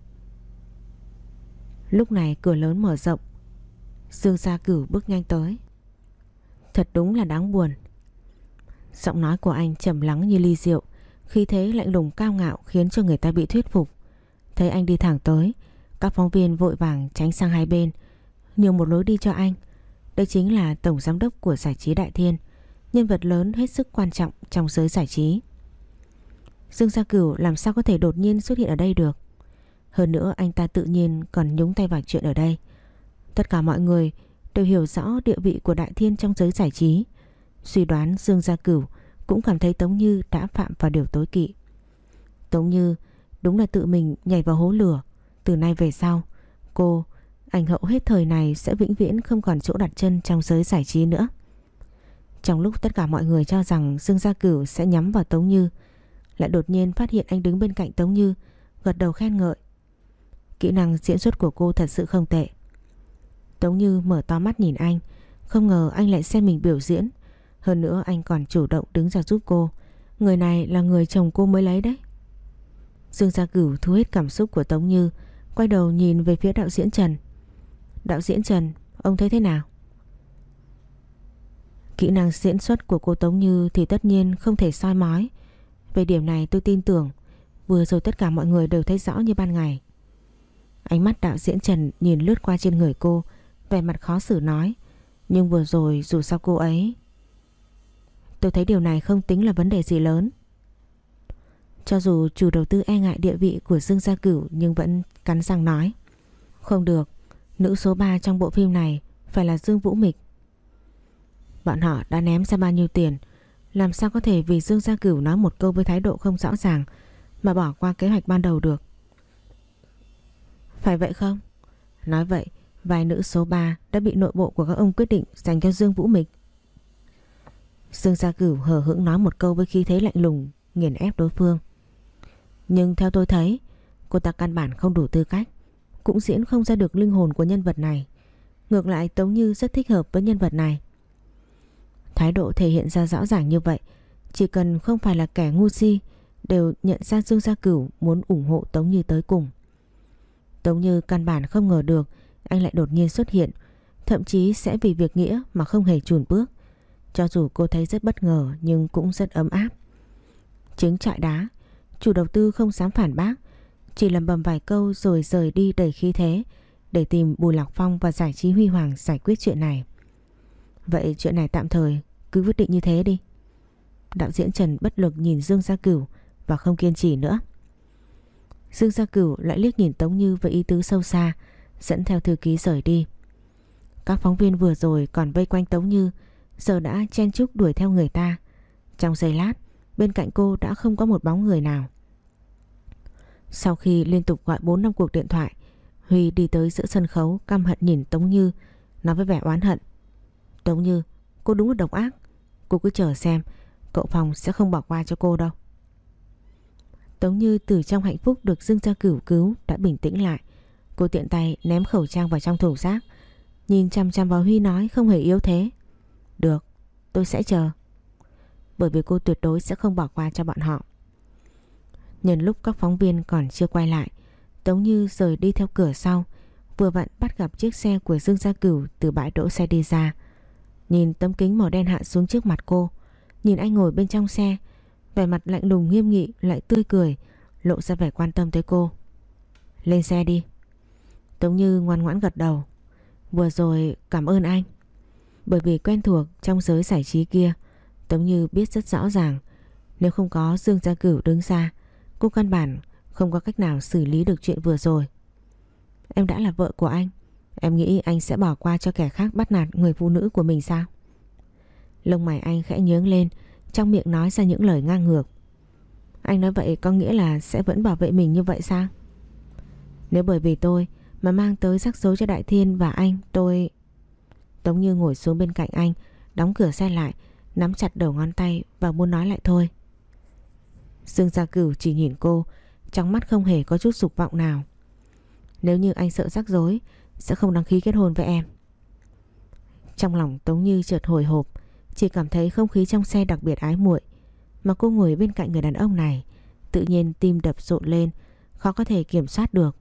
Lúc này cửa lớn mở rộng, Dương Gia Cửu bước nhanh tới. Thật đúng là đáng buồn. Giọng nói của anh trầm lắng như ly rượu. Khi thế lạnh lùng cao ngạo khiến cho người ta bị thuyết phục. Thấy anh đi thẳng tới, Các phóng viên vội vàng tránh sang hai bên, Nhường một lối đi cho anh. Đây chính là tổng giám đốc của giải trí Đại Thiên, Nhân vật lớn hết sức quan trọng trong giới giải trí. Dương Gia Cửu làm sao có thể đột nhiên xuất hiện ở đây được? Hơn nữa anh ta tự nhiên còn nhúng tay vào chuyện ở đây. Tất cả mọi người đều hiểu rõ địa vị của Đại Thiên trong giới giải trí. Suy đoán Dương Gia Cửu cũng cảm thấy Tống Như đã phạm vào điều tối kỵ. Tống Như đúng là tự mình nhảy vào hố lửa. Từ nay về sau Cô, ảnh hậu hết thời này sẽ vĩnh viễn không còn chỗ đặt chân trong giới giải trí nữa. Trong lúc tất cả mọi người cho rằng Dương Gia Cửu sẽ nhắm vào Tống Như lại đột nhiên phát hiện anh đứng bên cạnh Tống Như Gật đầu khen ngợi. Kỹ năng diễn xuất của cô thật sự không tệ. Tống Như mở to mắt nhìn anh Không ngờ anh lại xem mình biểu diễn. Hơn nữa anh còn chủ động đứng ra giúp cô. Người này là người chồng cô mới lấy đấy. Dương Gia Cửu thu hết cảm xúc của Tống Như, Quay đầu nhìn về phía đạo diễn Trần. Đạo diễn Trần, Ông thấy thế nào? Kỹ năng diễn xuất của cô Tống Như Thì tất nhiên không thể soi mói. Về điểm này tôi tin tưởng. Vừa rồi tất cả mọi người đều thấy rõ như ban ngày. Ánh mắt đạo diễn Trần nhìn lướt qua trên người cô, Vẻ mặt khó xử nói. Nhưng vừa rồi dù sao cô ấy Tôi thấy điều này không tính là vấn đề gì lớn Cho dù chủ đầu tư e ngại địa vị của Dương Gia Cửu Nhưng vẫn cắn răng nói Không được Nữ số 3 trong bộ phim này Phải là Dương Vũ Mịch Bọn họ đã ném ra bao nhiêu tiền làm sao có thể vì Dương Gia Cửu nói một câu với thái độ không rõ ràng mà bỏ qua kế hoạch ban đầu được? Phải vậy không? Nói vậy, vài nữ số 3 đã bị nội bộ của các ông quyết định dành cho Dương Vũ Mịch. Dương Gia Cửu hờ hững nói một câu với khí thế lạnh lùng, nghiền ép đối phương. Nhưng theo tôi thấy, cô ta căn bản không đủ tư cách, cũng diễn không ra được linh hồn của nhân vật này. Ngược lại Tống Như rất thích hợp với nhân vật này. Thái độ thể hiện ra rõ ràng như vậy Chỉ cần không phải là kẻ ngu si Đều nhận ra Dương Gia Cửu Muốn ủng hộ Tống Như tới cùng Tống Như căn bản không ngờ được Anh lại đột nhiên xuất hiện Thậm chí sẽ vì việc nghĩa mà không hề chùn bước cho dù cô thấy rất bất ngờ Nhưng cũng rất ấm áp Trứng trại đá Chủ đầu tư không dám phản bác Chỉ lầm bầm vài câu rồi rời đi đầy khí thế Để tìm Bùi Lạc Phong và giải trí huy hoàng giải quyết chuyện này Vậy chuyện này tạm thời cứ quyết định như thế đi. Đạo diễn Trần bất lực nhìn Dương Gia Cửu và không kiên trì nữa. Dương Gia Cửu lại liếc nhìn Tống Như với ý tứ sâu xa, dẫn theo thư ký rời đi. Các phóng viên vừa rồi còn vây quanh Tống Như, giờ đã chen chúc đuổi theo người ta. Trong giây lát, bên cạnh cô đã không có một bóng người nào. Sau khi liên tục gọi 4 năm cuộc điện thoại, Huy đi tới giữa sân khấu căm hận nhìn Tống Như, nói với vẻ oán hận. Tống Như Cô đúng là độc ác Cô cứ chờ xem Cậu phòng sẽ không bỏ qua cho cô đâu Tống Như từ trong hạnh phúc được Dương Gia Cửu cứu đã bình tĩnh lại. Cô tiện tay ném khẩu trang vào trong thùng rác. Nhìn chăm chăm vào Huy nói không hề yếu thế. Được, tôi sẽ chờ. Bởi vì cô tuyệt đối sẽ không bỏ qua cho bọn họ. Nhân lúc các phóng viên còn chưa quay lại, Tống Như rời đi theo cửa sau, vừa vặn bắt gặp chiếc xe của Dương Gia Cửu từ bãi đỗ xe đi ra. Nhìn tấm kính màu đen hạ xuống trước mặt cô Nhìn anh ngồi bên trong xe Vẻ mặt lạnh lùng nghiêm nghị lại tươi cười Lộ ra vẻ quan tâm tới cô Lên xe đi Tống Như ngoan ngoãn gật đầu Vừa rồi cảm ơn anh bởi vì quen thuộc trong giới giải trí kia Tống Như biết rất rõ ràng Nếu không có Dương Gia Cửu đứng ra Cô căn bản không có cách nào xử lý được chuyện vừa rồi Em đã là vợ của anh Em nghĩ anh sẽ bỏ qua cho kẻ khác bắt nạt người phụ nữ của mình sao? Lông mày anh khẽ nhướng lên, trong miệng nói ra những lời ngang ngược. Anh nói vậy có nghĩa là sẽ vẫn bảo vệ mình như vậy sao? Nếu bởi vì tôi mà mang tới rắc rối cho Đại Thiên và anh, tôi... Tống Như ngồi xuống bên cạnh anh, đóng cửa xe lại, nắm chặt đầu ngón tay và muốn nói lại thôi. Dương Gia Cửu chỉ nhìn cô, trong mắt không hề có chút dục vọng nào. Nếu như anh sợ rắc rối Sẽ không đăng ký kết hôn với em Trong lòng Tống Như chợt hồi hộp Chỉ cảm thấy không khí trong xe đặc biệt ái muội Mà cô ngồi bên cạnh người đàn ông này Tự nhiên tim đập rộn lên Khó có thể kiểm soát được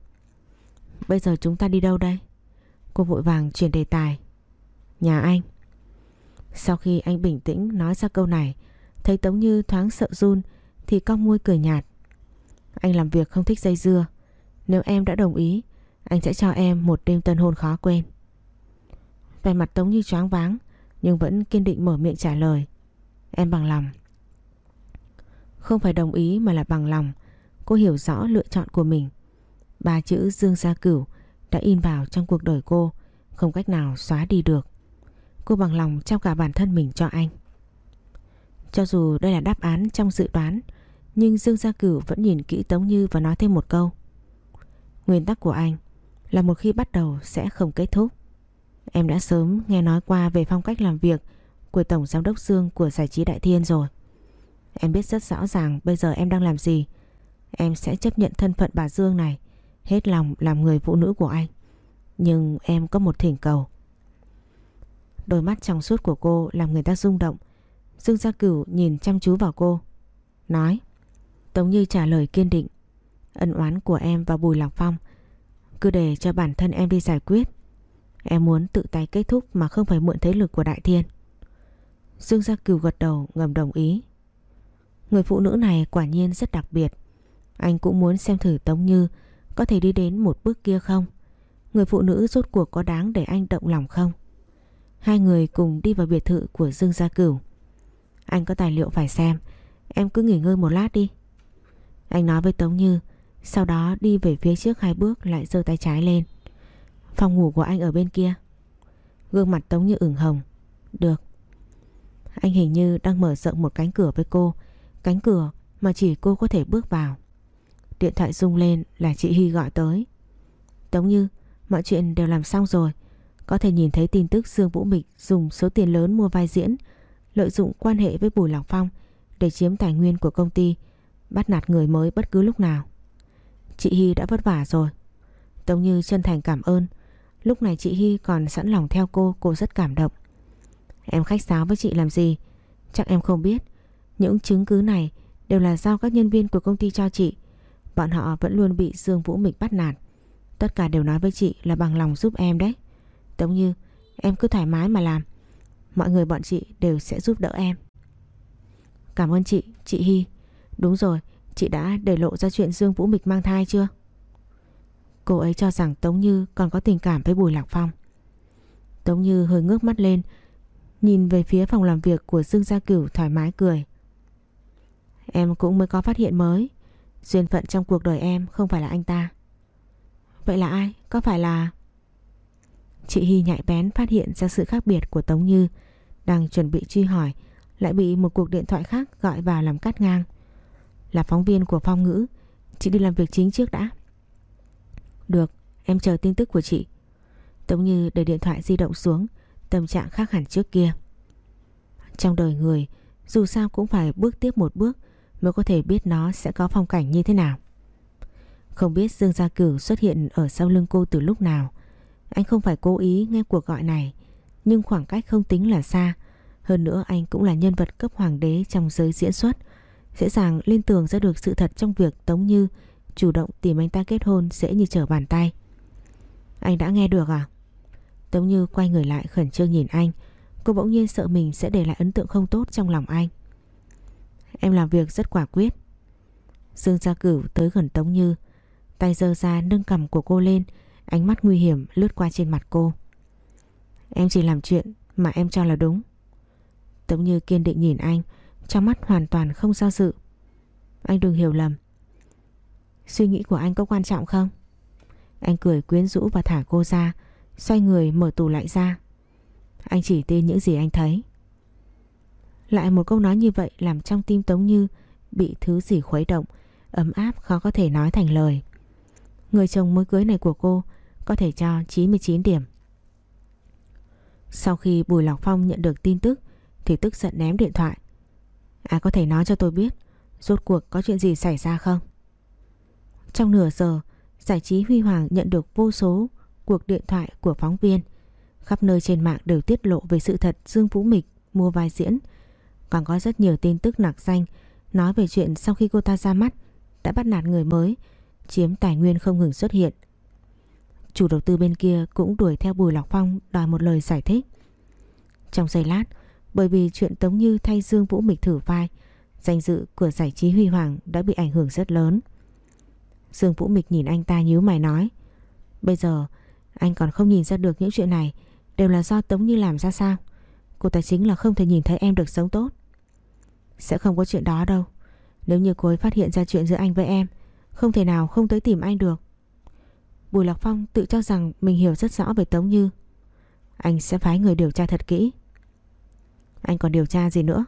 Bây giờ chúng ta đi đâu đây Cô vội vàng chuyển đề tài Nhà anh. Sau khi anh bình tĩnh nói ra câu này, Thấy Tống Như thoáng sợ run, Thì cong môi cười nhạt. Anh làm việc không thích dây dưa. Nếu em đã đồng ý, Anh sẽ cho em một đêm tân hôn khó quên. Về mặt Tống Như choáng váng, Nhưng vẫn kiên định mở miệng trả lời. Em bằng lòng. Không phải đồng ý mà là bằng lòng. Cô hiểu rõ lựa chọn của mình. Ba chữ Dương Gia Cửu đã in vào trong cuộc đời cô, Không cách nào xóa đi được. Cô bằng lòng trao cả bản thân mình cho anh. Cho dù đây là đáp án trong dự đoán, Nhưng Dương Gia Cửu vẫn nhìn kỹ Tống Như và nói thêm một câu. Nguyên tắc của anh là một khi bắt đầu sẽ không kết thúc. Em đã sớm nghe nói qua về phong cách làm việc của Tổng Giám đốc Dương của Giải trí Đại Thiên rồi. Em biết rất rõ ràng bây giờ em đang làm gì. Em sẽ chấp nhận thân phận bà Dương này, Hết lòng làm người phụ nữ của anh. Nhưng em có một thỉnh cầu. Đôi mắt trong suốt của cô làm người ta rung động. Dương Gia Cửu nhìn chăm chú vào cô, Nói, Tống Như trả lời kiên định, Ân oán của em và Bùi Lạc Phong. Cứ để cho bản thân em đi giải quyết. Em muốn tự tay kết thúc mà không phải mượn thế lực của Đại Thiên. Dương Gia Cửu gật đầu, ngầm đồng ý. Người phụ nữ này quả nhiên rất đặc biệt. Anh cũng muốn xem thử Tống Như có thể đi đến một bước kia không? Người phụ nữ rốt cuộc có đáng để anh động lòng không? Hai người cùng đi vào biệt thự của Dương Gia Cửu. Anh có tài liệu phải xem, em cứ nghỉ ngơi một lát đi. Anh nói với Tống Như, sau đó đi về phía trước hai bước lại giơ tay trái lên. Phòng ngủ của anh ở bên kia. Gương mặt Tống Như ửng hồng. Được. Anh hình như đang mở rộng một cánh cửa với cô. Cánh cửa mà chỉ cô có thể bước vào. Điện thoại rung lên là chị Hy gọi tới. Tống Như, mọi chuyện đều làm xong rồi. Có thể nhìn thấy tin tức Dương Vũ Mịch dùng số tiền lớn mua vai diễn, lợi dụng quan hệ với Bùi Lạc Phong để chiếm tài nguyên của công ty, bắt nạt người mới bất cứ lúc nào. Chị Hy đã vất vả rồi. Tống Như chân thành cảm ơn. Lúc này chị Hy còn sẵn lòng theo cô, cô rất cảm động. Em khách sáo với chị làm gì? Chắc em không biết. Những chứng cứ này đều là do các nhân viên của công ty cho chị. Bọn họ vẫn luôn bị Dương Vũ Mịch bắt nạt Tất cả đều nói với chị là bằng lòng giúp em đấy Tống Như Em cứ thoải mái mà làm. Mọi người bọn chị đều sẽ giúp đỡ em. Cảm ơn chị, chị Hy. Đúng rồi, chị đã để lộ ra chuyện Dương Vũ Mịch mang thai chưa? Cô ấy cho rằng Tống Như còn có tình cảm với Bùi Lạc Phong. Tống Như hơi ngước mắt lên Nhìn về phía phòng làm việc của Dương Gia Cửu thoải mái cười. Em cũng mới có phát hiện mới Duyên phận trong cuộc đời em không phải là anh ta. Vậy là ai? Có phải là... Chị Hy nhạy bén phát hiện ra sự khác biệt của Tống Như Đang chuẩn bị truy hỏi Lại bị một cuộc điện thoại khác gọi vào làm cắt ngang Là phóng viên của Phong Ngữ Chị đi làm việc chính trước đã Được, em chờ tin tức của chị Tống Như để điện thoại di động xuống Tâm trạng khác hẳn trước kia Trong đời người Dù sao cũng phải bước tiếp một bước mới có thể biết nó sẽ có phong cảnh như thế nào. Không biết Dương Gia Cửu xuất hiện ở sau lưng cô từ lúc nào. Anh không phải cố ý nghe cuộc gọi này, nhưng khoảng cách không tính là xa. Hơn nữa anh cũng là nhân vật cấp hoàng đế trong giới diễn xuất, dễ dàng liên tưởng ra được sự thật trong việc Tống Như chủ động tìm anh ta kết hôn dễ như trở bàn tay. Anh đã nghe được à? Tống Như quay người lại khẩn trương nhìn anh, cô bỗng nhiên sợ mình sẽ để lại ấn tượng không tốt trong lòng anh. Em làm việc rất quả quyết Dương Gia Cửu tới gần Tống Như Tay giơ ra nâng cầm của cô lên Ánh mắt nguy hiểm lướt qua trên mặt cô. Em chỉ làm chuyện mà em cho là đúng. Tống Như kiên định nhìn anh Trong mắt hoàn toàn không do dự. Anh đừng hiểu lầm. Suy nghĩ của anh có quan trọng không? Anh cười quyến rũ và thả cô ra Xoay người mở tủ lạnh ra. Anh chỉ tin những gì anh thấy. Lại một câu nói như vậy làm trong tim Tống Như bị thứ gì khuấy động, ấm áp khó có thể nói thành lời. Người chồng mới cưới này của cô có thể cho 99 điểm. Sau khi Bùi Lọc Phong nhận được tin tức thì tức giận ném điện thoại. À có thể nói cho tôi biết rốt cuộc có chuyện gì xảy ra không? Trong nửa giờ giải trí Huy Hoàng nhận được vô số cuộc điện thoại của phóng viên. Khắp nơi trên mạng đều tiết lộ về sự thật Dương Vũ Mịch mua vai diễn. Còn có rất nhiều tin tức nạc danh nói về chuyện sau khi cô ta ra mắt đã bắt nạt người mới, chiếm tài nguyên không ngừng xuất hiện. Chủ đầu tư bên kia cũng đuổi theo Bùi Lọc Phong đòi một lời giải thích. Trong giây lát, bởi vì chuyện Tống Như thay Dương Vũ Mịch thử vai, danh dự của giải trí Huy Hoàng đã bị ảnh hưởng rất lớn. Dương Vũ Mịch nhìn anh ta nhíu mày nói Bây giờ anh còn không nhìn ra được những chuyện này Đều là do Tống Như làm ra sao Cô ta chính là không thể nhìn thấy em được sống tốt Sẽ không có chuyện đó đâu Nếu như cô ấy phát hiện ra chuyện giữa anh với em Không thể nào không tới tìm anh được Bùi Lạc Phong tự cho rằng Mình hiểu rất rõ về Tống Như. Anh sẽ phái người điều tra thật kỹ. Anh còn điều tra gì nữa?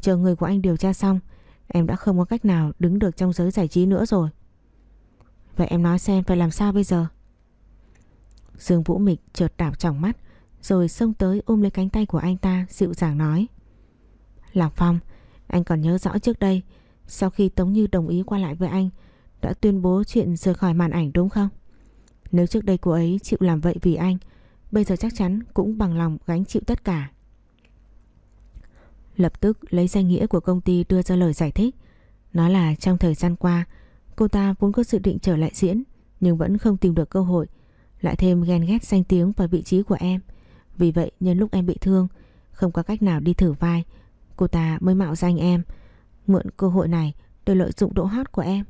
Chờ người của anh điều tra xong, Em đã không có cách nào đứng được trong giới giải trí nữa rồi. Vậy em nói xem phải làm sao bây giờ? Dương Vũ Mịch chợt đảo tròng mắt, Rồi xông tới ôm lấy cánh tay của anh ta, Dịu dàng nói. Lạc Phong, Anh còn nhớ rõ trước đây, Sau khi Tống Như đồng ý qua lại với anh, Đã tuyên bố chuyện rời khỏi màn ảnh đúng không? Nếu trước đây cô ấy chịu làm vậy vì anh Bây giờ chắc chắn cũng bằng lòng gánh chịu tất cả Lập tức lấy danh nghĩa của công ty đưa ra lời giải thích Nói là trong thời gian qua Cô ta vốn có dự định trở lại diễn nhưng vẫn không tìm được cơ hội. Lại thêm ghen ghét danh tiếng và vị trí của em. Vì vậy nhân lúc em bị thương, không có cách nào đi thử vai, cô ta mới mạo danh em. Mượn cơ hội này để lợi dụng độ hot của em.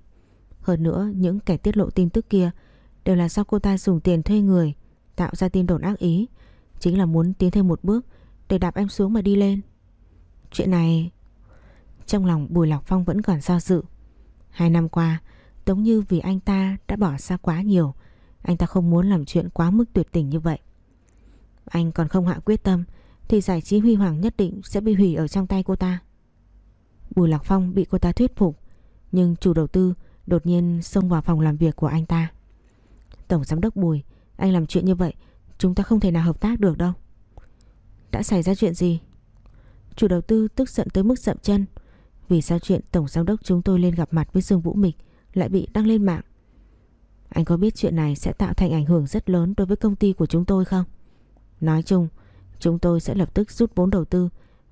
Hơn nữa những kẻ tiết lộ tin tức kia đều là do cô ta dùng tiền thuê người tạo ra tin đồn ác ý. Chính là muốn tiến thêm một bước để đạp em xuống mà đi lên. Chuyện này... Trong lòng Bùi Lạc Phong vẫn còn do dự. Hai năm qua, Tống như vì anh ta đã bỏ xa quá nhiều Anh ta không muốn làm chuyện quá mức tuyệt tình như vậy Anh còn không hạ quyết tâm Thì giải trí huy hoàng nhất định sẽ bị hủy ở trong tay cô ta Bùi Lạc Phong bị cô ta thuyết phục Nhưng chủ đầu tư đột nhiên xông vào phòng làm việc của anh ta Tổng giám đốc Bùi Anh làm chuyện như vậy Chúng ta không thể nào hợp tác được đâu Đã xảy ra chuyện gì Chủ đầu tư tức giận tới mức dậm chân Vì sao chuyện tổng giám đốc chúng tôi lên gặp mặt với Dương Vũ Mịch lại bị đăng lên mạng. Anh có biết chuyện này sẽ tạo thành ảnh hưởng rất lớn đối với công ty của chúng tôi không? Nói chung, chúng tôi sẽ lập tức rút vốn đầu tư,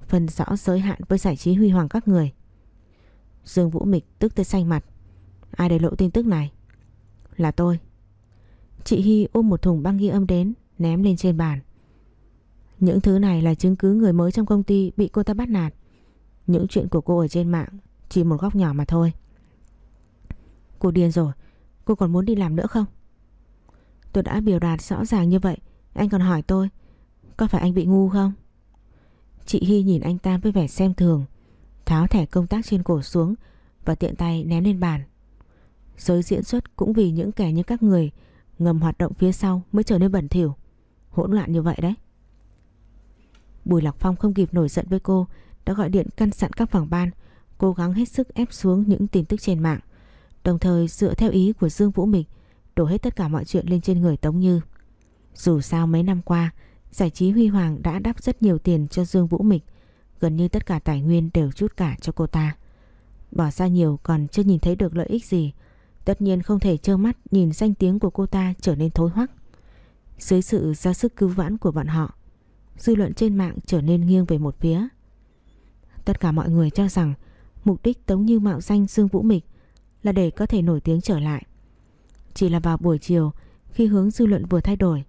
phân rõ giới hạn với giải trí huy hoàng các người. Dương Vũ Mịch tức tới xanh mặt. Ai để lộ tin tức này? Là tôi. Chị Hy ôm một thùng băng ghi âm đến, ném lên trên bàn. Những thứ này là chứng cứ người mới trong công ty bị cô ta bắt nạt. Những chuyện của cô ở trên mạng chỉ một góc nhỏ mà thôi. Cô điên rồi Cô còn muốn đi làm nữa không Tôi đã biểu đạt rõ ràng như vậy Anh còn hỏi tôi Có phải anh bị ngu không Chị Hy nhìn anh ta với vẻ xem thường Tháo thẻ công tác trên cổ xuống Và tiện tay ném lên bàn Giới diễn xuất cũng vì những kẻ như các người Ngầm hoạt động phía sau Mới trở nên bẩn thỉu Hỗn loạn như vậy đấy Bùi Lạc Phong không kịp nổi giận với cô Đã gọi điện căn dặn các phòng ban Cố gắng hết sức ép xuống những tin tức trên mạng Đồng thời dựa theo ý của Dương Vũ Mịch đổ hết tất cả mọi chuyện lên trên người Tống Như. Dù sao mấy năm qua, giải trí Huy Hoàng đã đắp rất nhiều tiền cho Dương Vũ Mịch, gần như tất cả tài nguyên đều chút cả cho cô ta. Bỏ ra nhiều còn chưa nhìn thấy được lợi ích gì, tất nhiên không thể trơ mắt nhìn danh tiếng của cô ta trở nên thối hoắc. Dưới sự ra sức cứu vãn của bọn họ, dư luận trên mạng trở nên nghiêng về một phía. Tất cả mọi người cho rằng mục đích Tống Như mạo danh Dương Vũ Mịch là để có thể nổi tiếng trở lại. Chỉ là vào buổi chiều khi hướng dư luận vừa thay đổi,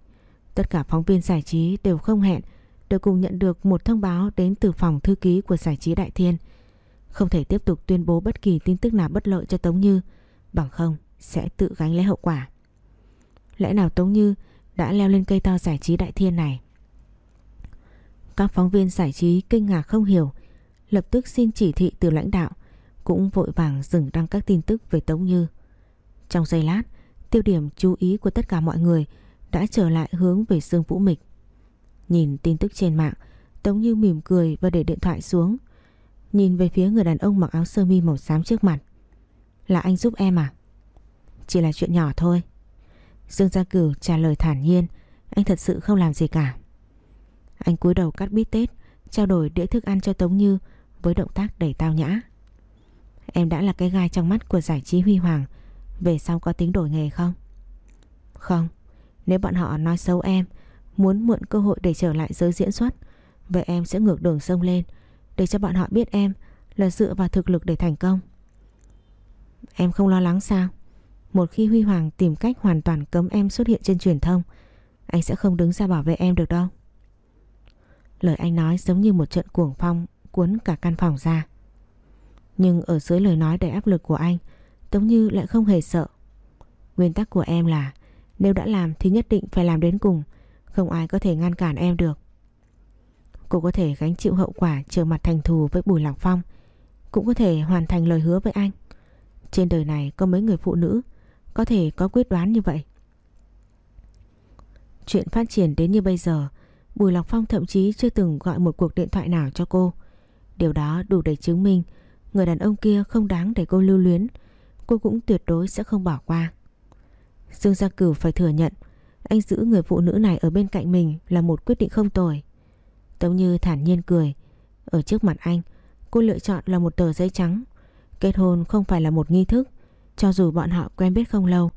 tất cả phóng viên giải trí đều không hẹn đều cùng nhận được một thông báo đến từ phòng thư ký của giải trí Đại Thiên. Không thể tiếp tục tuyên bố bất kỳ tin tức nào bất lợi cho Tống Như, bằng không sẽ tự gánh lấy hậu quả. Lẽ nào Tống Như đã leo lên cây to giải trí Đại Thiên này? Các phóng viên giải trí kinh ngạc không hiểu, lập tức xin chỉ thị từ lãnh đạo cũng vội vàng dừng đăng các tin tức về Tống Như. Trong giây lát, tiêu điểm chú ý của tất cả mọi người đã trở lại hướng về Dương Vũ Mịch. Nhìn tin tức trên mạng, Tống Như mỉm cười và để điện thoại xuống. Nhìn về phía người đàn ông mặc áo sơ mi màu xám trước mặt. Là anh giúp em à? Chỉ là chuyện nhỏ thôi. Dương Gia Cửu trả lời thản nhiên, anh thật sự không làm gì cả. Anh cúi đầu cắt bít tết, trao đổi đĩa thức ăn cho Tống Như với động tác đầy tao nhã. Em đã là cái gai trong mắt của giải trí huy hoàng Về sau có tính đổi nghề không Không, nếu bọn họ nói xấu em, muốn mượn cơ hội để trở lại giới diễn xuất, vậy em sẽ ngược đường sông lên, để cho bọn họ biết em là dựa vào thực lực để thành công. Em không lo lắng sao? Một khi Huy Hoàng tìm cách hoàn toàn cấm em xuất hiện trên truyền thông, anh sẽ không đứng ra bảo vệ em được đâu. Lời anh nói giống như một trận cuồng phong cuốn cả căn phòng ra. Nhưng ở dưới lời nói đầy áp lực của anh, Tống Như lại không hề sợ. Nguyên tắc của em là nếu đã làm thì nhất định phải làm đến cùng, không ai có thể ngăn cản em được. Cô có thể gánh chịu hậu quả trở mặt thành thù với Bùi Lạc Phong, cũng có thể hoàn thành lời hứa với anh. Trên đời này có mấy người phụ nữ có thể có quyết đoán như vậy. Chuyện phát triển đến như bây giờ, Bùi Lọc Phong thậm chí chưa từng gọi một cuộc điện thoại nào cho cô. Điều đó đủ để chứng minh người đàn ông kia không đáng để cô lưu luyến, cô cũng tuyệt đối sẽ không bỏ qua. Dương Gia Cửu phải thừa nhận, anh giữ người phụ nữ này ở bên cạnh mình là một quyết định không tồi. Tống Như thản nhiên cười, ở trước mặt anh, cô lựa chọn là một tờ giấy trắng. Kết hôn không phải là một nghi thức, cho dù bọn họ quen biết không lâu,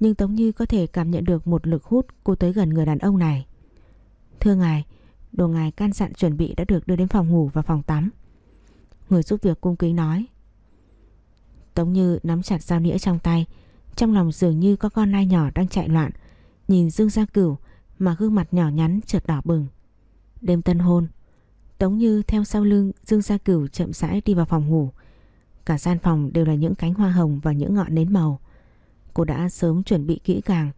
nhưng Tống Như có thể cảm nhận được một lực hút cô tới gần người đàn ông này. Thưa ngài, đồ ngài can dặn chuẩn bị đã được đưa đến phòng ngủ và phòng tắm. Người giúp việc cung kính nói. Tống Như nắm chặt dao nĩa trong tay, trong lòng dường như có con nai nhỏ đang chạy loạn, nhìn Dương Gia Cửu mà gương mặt nhỏ nhắn chợt đỏ bừng. Đêm tân hôn, Tống Như theo sau lưng Dương Gia Cửu chậm rãi đi vào phòng ngủ. Cả gian phòng đều là những cánh hoa hồng và những ngọn nến màu. Cô đã sớm chuẩn bị kỹ càng,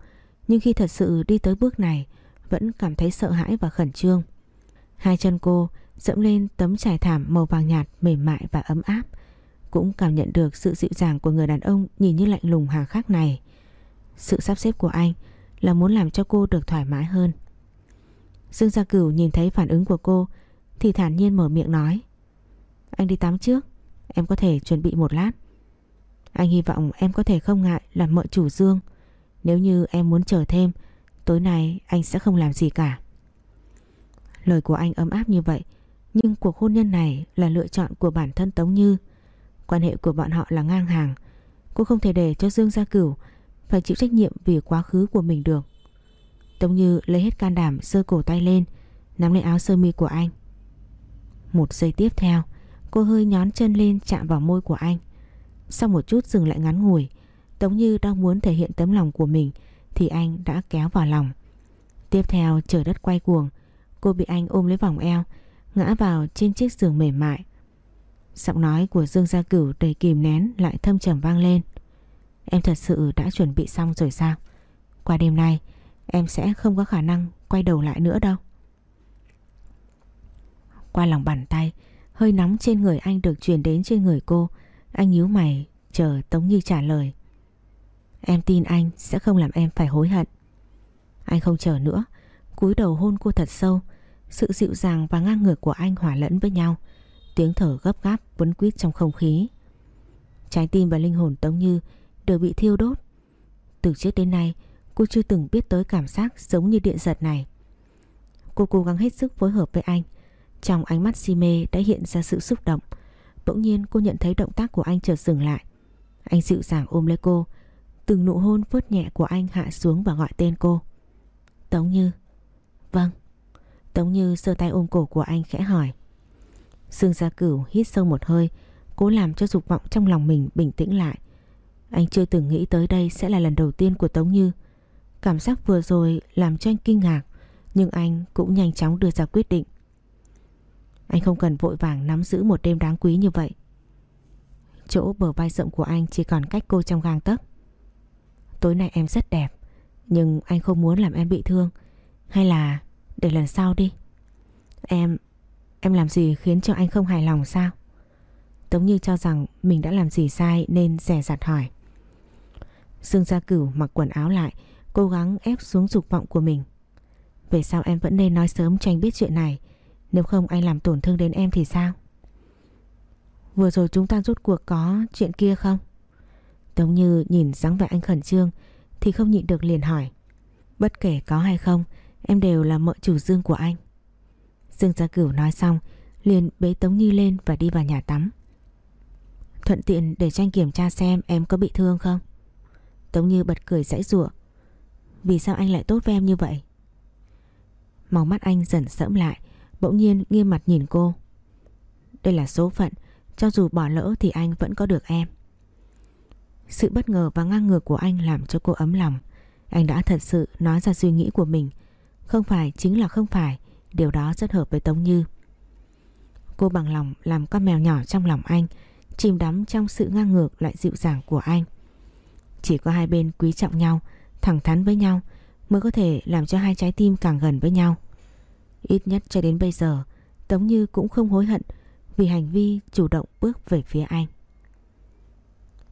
nhưng khi thật sự đi tới bước này, vẫn cảm thấy sợ hãi và khẩn trương. Hai chân cô dẫm lên tấm trải thảm màu vàng nhạt mềm mại và ấm áp. Cũng cảm nhận được sự dịu dàng của người đàn ông nhìn như lạnh lùng hà khắc này. Sự sắp xếp của anh là muốn làm cho cô được thoải mái hơn. Dương Gia Cửu nhìn thấy phản ứng của cô thì thản nhiên mở miệng nói. Anh đi tắm trước, em có thể chuẩn bị một lát. Anh hy vọng em có thể không ngại làm mợ chủ Dương. Nếu như em muốn chờ thêm, tối nay anh sẽ không làm gì cả. Lời của anh ấm áp như vậy, nhưng cuộc hôn nhân này là lựa chọn của bản thân Tống Như. Quan hệ của bọn họ là ngang hàng. Cô không thể để cho Dương Gia Cửu phải chịu trách nhiệm vì quá khứ của mình được. Tống Như lấy hết can đảm sơ cổ tay lên, nắm lấy áo sơ mi của anh. Một giây tiếp theo, cô hơi nhón chân lên chạm vào môi của anh. Sau một chút dừng lại ngắn ngủi, Tống Như đang muốn thể hiện tấm lòng của mình thì anh đã kéo vào lòng. Tiếp theo trời đất quay cuồng, cô bị anh ôm lấy vòng eo, ngã vào trên chiếc giường mềm mại. Giọng nói của Dương Gia Cửu đầy kìm nén lại thâm trầm vang lên. Em thật sự đã chuẩn bị xong rồi sao? Qua đêm nay em sẽ không có khả năng quay đầu lại nữa đâu. Qua lòng bàn tay, hơi nóng trên người anh được truyền đến trên người cô. Anh nhíu mày, chờ Tống Như trả lời. Em tin anh sẽ không làm em phải hối hận. Anh không chờ nữa, cúi đầu hôn cô thật sâu. Sự dịu dàng và ngang ngược của anh hòa lẫn với nhau. Tiếng thở gấp gáp quấn quýt trong không khí. Trái tim và linh hồn Tống Như đều bị thiêu đốt. Từ trước đến nay, cô chưa từng biết tới cảm giác giống như điện giật này. Cô cố gắng hết sức phối hợp với anh. Trong ánh mắt si mê đã hiện ra sự xúc động. Bỗng nhiên cô nhận thấy động tác của anh chợt dừng lại. Anh dịu dàng ôm lấy cô. Từng nụ hôn phớt nhẹ của anh hạ xuống và gọi tên cô. Tống Như. Vâng. Tống Như sơ tay ôm cổ của anh khẽ hỏi. Sương Gia Cửu hít sâu một hơi, cố làm cho dục vọng trong lòng mình bình tĩnh lại. Anh chưa từng nghĩ tới đây sẽ là lần đầu tiên của Tống Như. Cảm giác vừa rồi làm cho anh kinh ngạc, nhưng anh cũng nhanh chóng đưa ra quyết định. Anh không cần vội vàng nắm giữ một đêm đáng quý như vậy. Chỗ bờ vai rộng của anh chỉ còn cách cô trong gang tấc. Tối nay em rất đẹp, nhưng anh không muốn làm em bị thương. Hay là để lần sau đi. Em, em làm gì khiến cho anh không hài lòng sao? Tống Như cho rằng mình đã làm gì sai nên rẻ rặt hỏi. Dương Gia Cửu mặc quần áo lại, cố gắng ép xuống dục vọng của mình. Về sau em vẫn nên nói sớm cho anh biết chuyện này, nếu không anh làm tổn thương đến em thì sao? Vừa rồi chúng ta rút cuộc có chuyện kia không? Tống Như nhìn dáng vẻ anh khẩn trương thì không nhịn được liền hỏi. Bất kể có hay không, em đều là mợ chủ Dương của anh. Dương Gia Cửu nói xong, liền bế Tống Như lên và đi vào nhà tắm. Thuận tiện để tranh kiểm tra xem em có bị thương không? Tống Như bật cười dãy rụa. Vì sao anh lại tốt với em như vậy Màu mắt anh dần sẫm lại Bỗng nhiên nghiêm mặt nhìn cô. Đây là số phận, Cho dù bỏ lỡ thì anh vẫn có được em. Sự bất ngờ và ngang ngược của anh làm cho cô ấm lòng. Anh đã thật sự nói ra suy nghĩ của mình. Không phải chính là không phải, Điều đó rất hợp với Tống Như. Cô bằng lòng làm con mèo nhỏ trong lòng anh, Chìm đắm trong sự ngang ngược lại dịu dàng của anh. Chỉ có hai bên quý trọng nhau, Thẳng thắn với nhau, Mới có thể làm cho hai trái tim càng gần với nhau. Ít nhất cho đến bây giờ, Tống Như cũng không hối hận Vì hành vi chủ động bước về phía anh.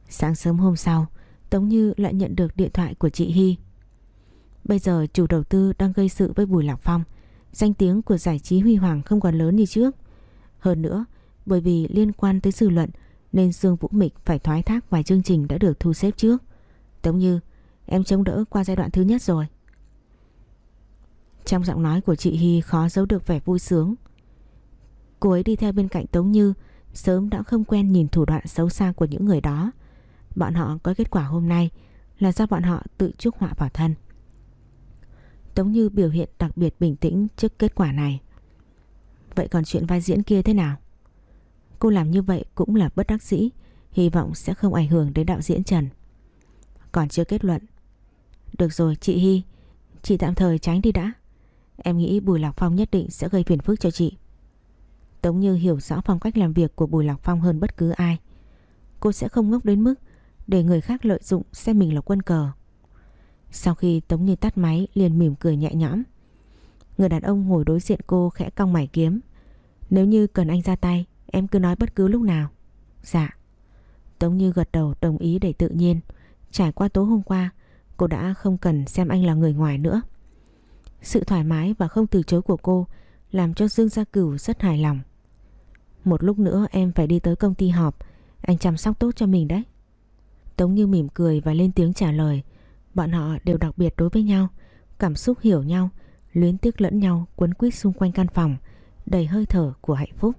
Sáng sớm hôm sau, Tống Như lại nhận được điện thoại của chị Hy. Bây giờ chủ đầu tư đang gây sự với Bùi Lạc Phong. Danh tiếng của giải trí huy hoàng không còn lớn như trước. Hơn nữa, Bởi vì liên quan tới dư luận, Nên Dương Vũ Mịch phải thoái thác vài chương trình đã được thu xếp trước. Tống Như, Em chống đỡ qua giai đoạn thứ nhất rồi. Trong giọng nói của chị Hy khó giấu được vẻ vui sướng. Cô ấy đi theo bên cạnh Tống Như, Sớm đã không quen nhìn thủ đoạn xấu xa của những người đó. Bọn họ có kết quả hôm nay Là do bọn họ tự chuốc họa vào thân. Tống Như biểu hiện đặc biệt bình tĩnh trước kết quả này. Vậy còn chuyện vai diễn kia thế nào? Cô làm như vậy cũng là bất đắc dĩ, Hy vọng sẽ không ảnh hưởng đến đạo diễn Trần. Còn chưa kết luận. Được rồi, chị Hy, Chị tạm thời tránh đi đã. Em nghĩ Bùi Lạc Phong nhất định sẽ gây phiền phức cho chị. Tống Như hiểu rõ phong cách làm việc của Bùi Lạc Phong hơn bất cứ ai. Cô sẽ không ngốc đến mức Để người khác lợi dụng xem mình là quân cờ. Sau khi Tống Như tắt máy, liền mỉm cười nhẹ nhõm. Người đàn ông ngồi đối diện cô khẽ cong mày kiếm. Nếu như cần anh ra tay, Em cứ nói bất cứ lúc nào. Dạ. Tống Như gật đầu đồng ý để tự nhiên. Trải qua tối hôm qua, Cô đã không cần xem anh là người ngoài nữa. Sự thoải mái và không từ chối của cô, Làm cho Dương Gia Cửu rất hài lòng. Một lúc nữa em phải đi tới công ty họp, Anh chăm sóc tốt cho mình đấy. Tống Như mỉm cười và lên tiếng trả lời. Bọn họ đều đặc biệt đối với nhau, Cảm xúc hiểu nhau, Luyến tiếc lẫn nhau, quấn quýt xung quanh căn phòng, Đầy hơi thở của hạnh phúc.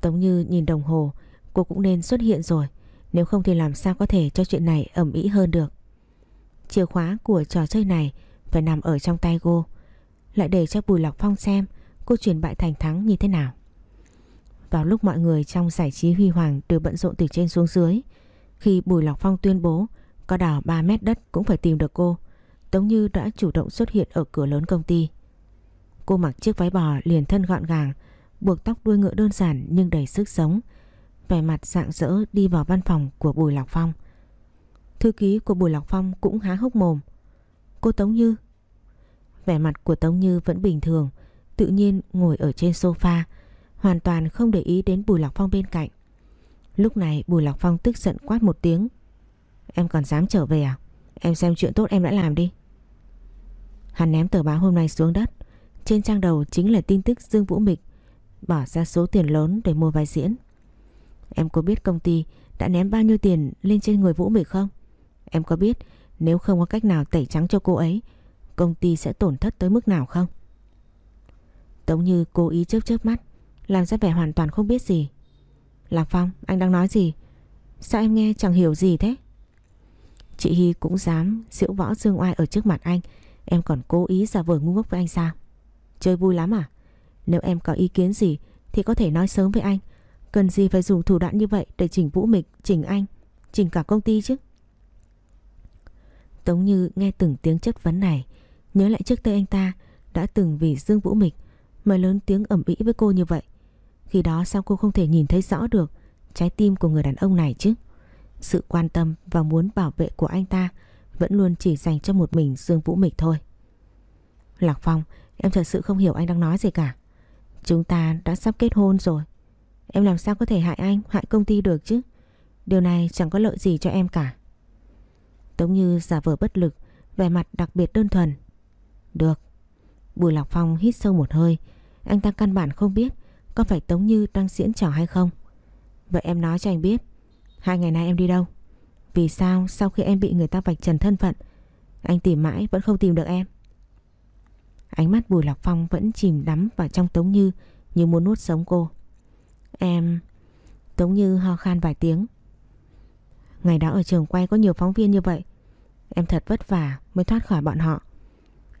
Tống Như nhìn đồng hồ, Cô cũng nên xuất hiện rồi, Nếu không thì làm sao có thể cho chuyện này ẩm ý hơn được. Chìa khóa của trò chơi này phải nằm ở trong tay cô Lại để cho Bùi Lọc Phong xem Cô chuyển bại thành thắng như thế nào Vào lúc mọi người trong giải trí huy hoàng Đều bận rộn từ trên xuống dưới, Khi Bùi Lọc Phong tuyên bố Có đào 3 mét đất cũng phải tìm được cô, Tống Như đã chủ động xuất hiện ở cửa lớn công ty Cô mặc chiếc váy bò liền thân gọn gàng, buộc tóc đuôi ngựa đơn giản nhưng đầy sức sống. Vẻ mặt rạng rỡ đi vào văn phòng của Bùi Lọc Phong. Thư ký của Bùi Lọc Phong cũng há hốc mồm. Cô Tống Như. Vẻ mặt của Tống Như vẫn bình thường, tự nhiên ngồi ở trên sofa, hoàn toàn không để ý đến Bùi Lạc Phong bên cạnh. Lúc này Bùi Lạc Phong tức giận quát một tiếng. Em còn dám trở về à? Em xem chuyện tốt em đã làm đi. Hắn ném tờ báo hôm nay xuống đất. Trên trang đầu chính là tin tức Dương Vũ Mịch bỏ ra số tiền lớn để mua vai diễn. Em có biết công ty đã ném bao nhiêu tiền lên trên người Vũ Mịch không? Em có biết nếu không có cách nào tẩy trắng cho cô ấy, công ty sẽ tổn thất tới mức nào không? Tống Như cố ý chớp chớp mắt, làm ra vẻ hoàn toàn không biết gì. Lạc Phong, anh đang nói gì? Sao em nghe chẳng hiểu gì thế? Chị Hy cũng dám diễu võ dương oai ở trước mặt anh, em còn cố ý giả vờ ngu ngốc với anh sao? Chơi vui lắm à? Nếu em có ý kiến gì thì có thể nói sớm với anh. Cần gì phải dùng thủ đoạn như vậy để chỉnh Vũ Mịch, chỉnh anh, chỉnh cả công ty chứ. Tống Như nghe từng tiếng chất vấn này, nhớ lại trước đây anh ta đã từng vì Dương Vũ Mịch mà lớn tiếng ẩm ĩ với cô như vậy. Khi đó sao cô không thể nhìn thấy rõ được trái tim của người đàn ông này chứ? Sự quan tâm và muốn bảo vệ của anh ta vẫn luôn chỉ dành cho một mình Dương Vũ Mịch thôi. Lạc Phong, em thật sự không hiểu anh đang nói gì cả. Chúng ta đã sắp kết hôn rồi Em làm sao có thể hại anh Hại công ty được chứ Điều này chẳng có lợi gì cho em cả Tống Như giả vờ bất lực Vẻ mặt đặc biệt đơn thuần được Bùi Lạc Phong hít sâu một hơi Anh ta căn bản không biết Có phải Tống Như đang diễn trò hay không Vậy em nói cho anh biết, Hai ngày nay em đi đâu Vì sao sau khi em bị người ta vạch trần thân phận, Anh tìm mãi vẫn không tìm được em Ánh mắt Bùi Lạc Phong vẫn chìm đắm vào trong Tống Như như muốn nuốt sống cô. Em... Tống Như ho khan vài tiếng. Ngày đó ở trường quay có nhiều phóng viên như vậy. Em thật vất vả mới thoát khỏi bọn họ.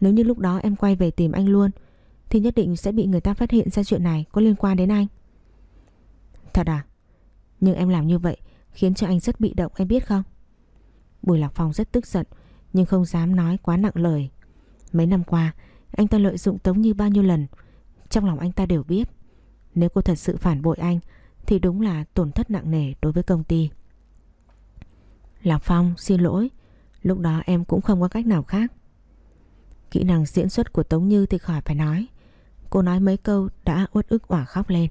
Nếu như lúc đó em quay về tìm anh luôn, thì nhất định sẽ bị người ta phát hiện ra chuyện này có liên quan đến anh. Thật à? Nhưng em làm như vậy khiến cho anh rất bị động, em biết không? Bùi Lạc Phong rất tức giận, nhưng không dám nói quá nặng lời. Mấy năm qua, anh ta lợi dụng Tống Như bao nhiêu lần, trong lòng anh ta đều biết. Nếu cô thật sự phản bội anh, thì đúng là tổn thất nặng nề đối với công ty. Lạc Phong, xin lỗi Lúc đó em cũng không có cách nào khác Kỹ năng diễn xuất của Tống Như thì khỏi phải nói. Cô nói mấy câu đã uất ức ỏa khóc lên.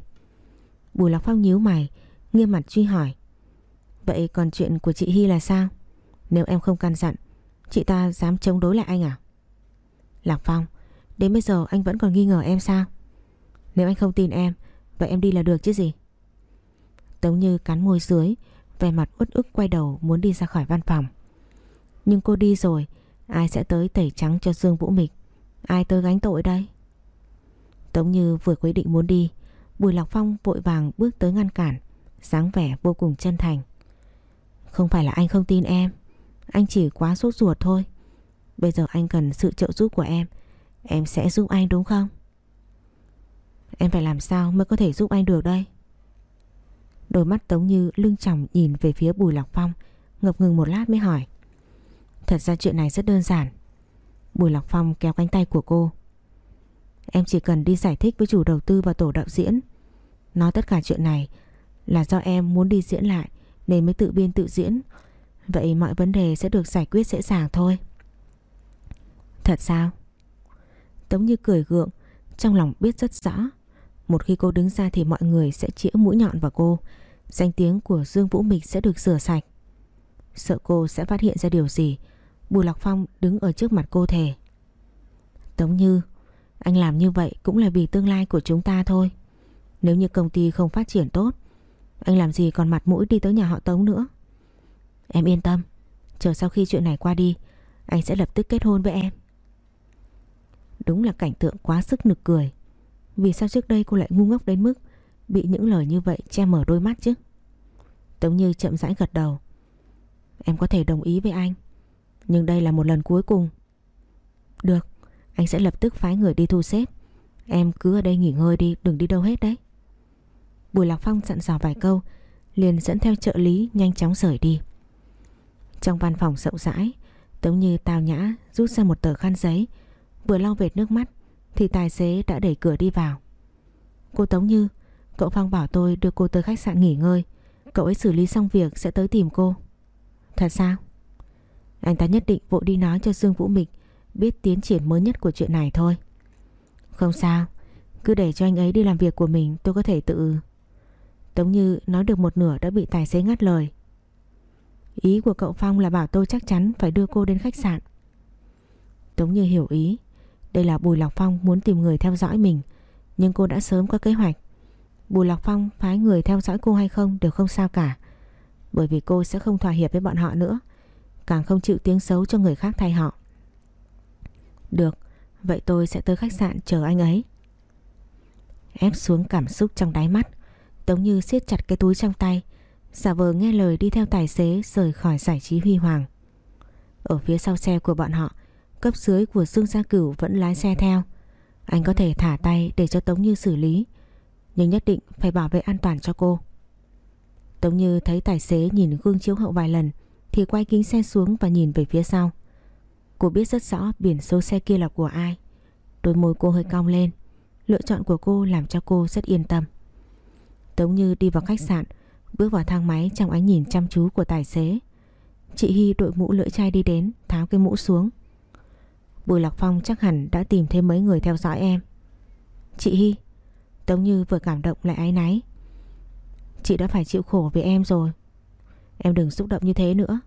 Bùi Lạc Phong nhíu mày, Nghiêm mặt truy hỏi. Vậy còn chuyện của chị Hy là sao? Nếu em không can dặn Chị ta dám chống đối lại anh à? Lạc Phong, Đến bây giờ anh vẫn còn nghi ngờ em sao? Nếu anh không tin em, Vậy em đi là được chứ gì? Tống Như cắn môi dưới, Vẻ mặt uất ức quay đầu muốn đi ra khỏi văn phòng. Nhưng cô đi rồi Ai sẽ tới tẩy trắng cho Dương Vũ Mịch? Ai tới gánh tội đây? Tống Như vừa quyết định muốn đi, Bùi Lạc Phong vội vàng bước tới ngăn cản, dáng vẻ vô cùng chân thành. Không phải là anh không tin em, Anh chỉ quá sốt ruột thôi. Bây giờ anh cần sự trợ giúp của em Em sẽ giúp anh đúng không? Em phải làm sao mới có thể giúp anh được đây? Đôi mắt Tống Như lưng chồng nhìn về phía Bùi Lạc Phong, Ngập ngừng một lát mới hỏi. Thật ra chuyện này rất đơn giản. Bùi Lạc Phong kéo cánh tay của cô. Em chỉ cần đi giải thích với chủ đầu tư và tổ đạo diễn. Nói tất cả chuyện này Là do em muốn đi diễn lại Nên mới tự biên tự diễn. Vậy mọi vấn đề sẽ được giải quyết dễ dàng thôi. Thật sao? Tống như cười gượng, Trong lòng biết rất rõ. Một khi cô đứng ra thì mọi người sẽ chĩa mũi nhọn vào cô. Danh tiếng của Dương Vũ Mịch sẽ được rửa sạch. Sợ cô sẽ phát hiện ra điều gì Bùi Lạc Phong đứng ở trước mặt cô thề. Tống Như, Anh làm như vậy cũng là vì tương lai của chúng ta thôi. Nếu như công ty không phát triển tốt, Anh làm gì còn mặt mũi đi tới nhà họ Tống nữa? Em yên tâm, Chờ sau khi chuyện này qua đi, Anh sẽ lập tức kết hôn với em. Đúng là cảnh tượng quá sức nực cười. Vì sao trước đây cô lại ngu ngốc đến mức Bị những lời như vậy che mở đôi mắt chứ? Tống Như chậm rãi gật đầu. Em có thể đồng ý với anh. Nhưng đây là một lần cuối cùng. Được, Anh sẽ lập tức phái người đi thu xếp. Em cứ ở đây nghỉ ngơi đi, Đừng đi đâu hết đấy. Bùi Lạc Phong dặn dò vài câu, Liền dẫn theo trợ lý nhanh chóng rời đi. Trong văn phòng rộng rãi Tống Như tào nhã rút ra một tờ khăn giấy, Vừa lau vệt nước mắt, Thì tài xế đã đẩy cửa đi vào. Cô Tống Như, Cậu Phong bảo tôi đưa cô tới khách sạn nghỉ ngơi, Cậu ấy xử lý xong việc sẽ tới tìm cô. Thật sao? Anh ta nhất định vội đi nói cho Dương Vũ Mịch Biết tiến triển mới nhất của chuyện này thôi. Không sao, Cứ để cho anh ấy đi làm việc của mình, Tôi có thể tự Tống Như nói được một nửa đã bị tài xế ngắt lời. Ý của cậu Phong là bảo tôi chắc chắn phải đưa cô đến khách sạn. Tống Như hiểu ý, Đây là Bùi Lọc Phong muốn tìm người theo dõi mình, Nhưng cô đã sớm có kế hoạch. Bùi Lọc Phong phái người theo dõi cô hay không đều không sao cả, Bởi vì cô sẽ không thỏa hiệp với bọn họ nữa. Càng không chịu tiếng xấu cho người khác thay họ. Được, Vậy tôi sẽ tới khách sạn chờ anh ấy. Ép xuống cảm xúc trong đáy mắt Tống như siết chặt cái túi trong tay. Giả vờ nghe lời đi theo tài xế Rời khỏi giải trí huy hoàng. Ở phía sau xe của bọn họ, Cấp dưới của Dương Gia Cửu vẫn lái xe theo. Anh có thể thả tay để cho Tống Như xử lý, nhưng nhất định phải bảo vệ an toàn cho cô. Tống Như thấy tài xế nhìn gương chiếu hậu vài lần thì quay kính xe xuống và nhìn về phía sau. Cô biết rất rõ biển số xe kia là của ai. Đôi môi cô hơi cong lên. Lựa chọn của cô làm cho cô rất yên tâm. Tống Như đi vào khách sạn, bước vào thang máy trong ánh nhìn chăm chú của tài xế. Chị Hy đội mũ lưỡi chai đi đến, tháo cái mũ xuống. Bùi Lạc Phong chắc hẳn đã tìm thêm mấy người theo dõi em. Chị Hy, Tống Như vừa cảm động lại ái náy Chị đã phải chịu khổ vì em rồi Em đừng xúc động như thế nữa.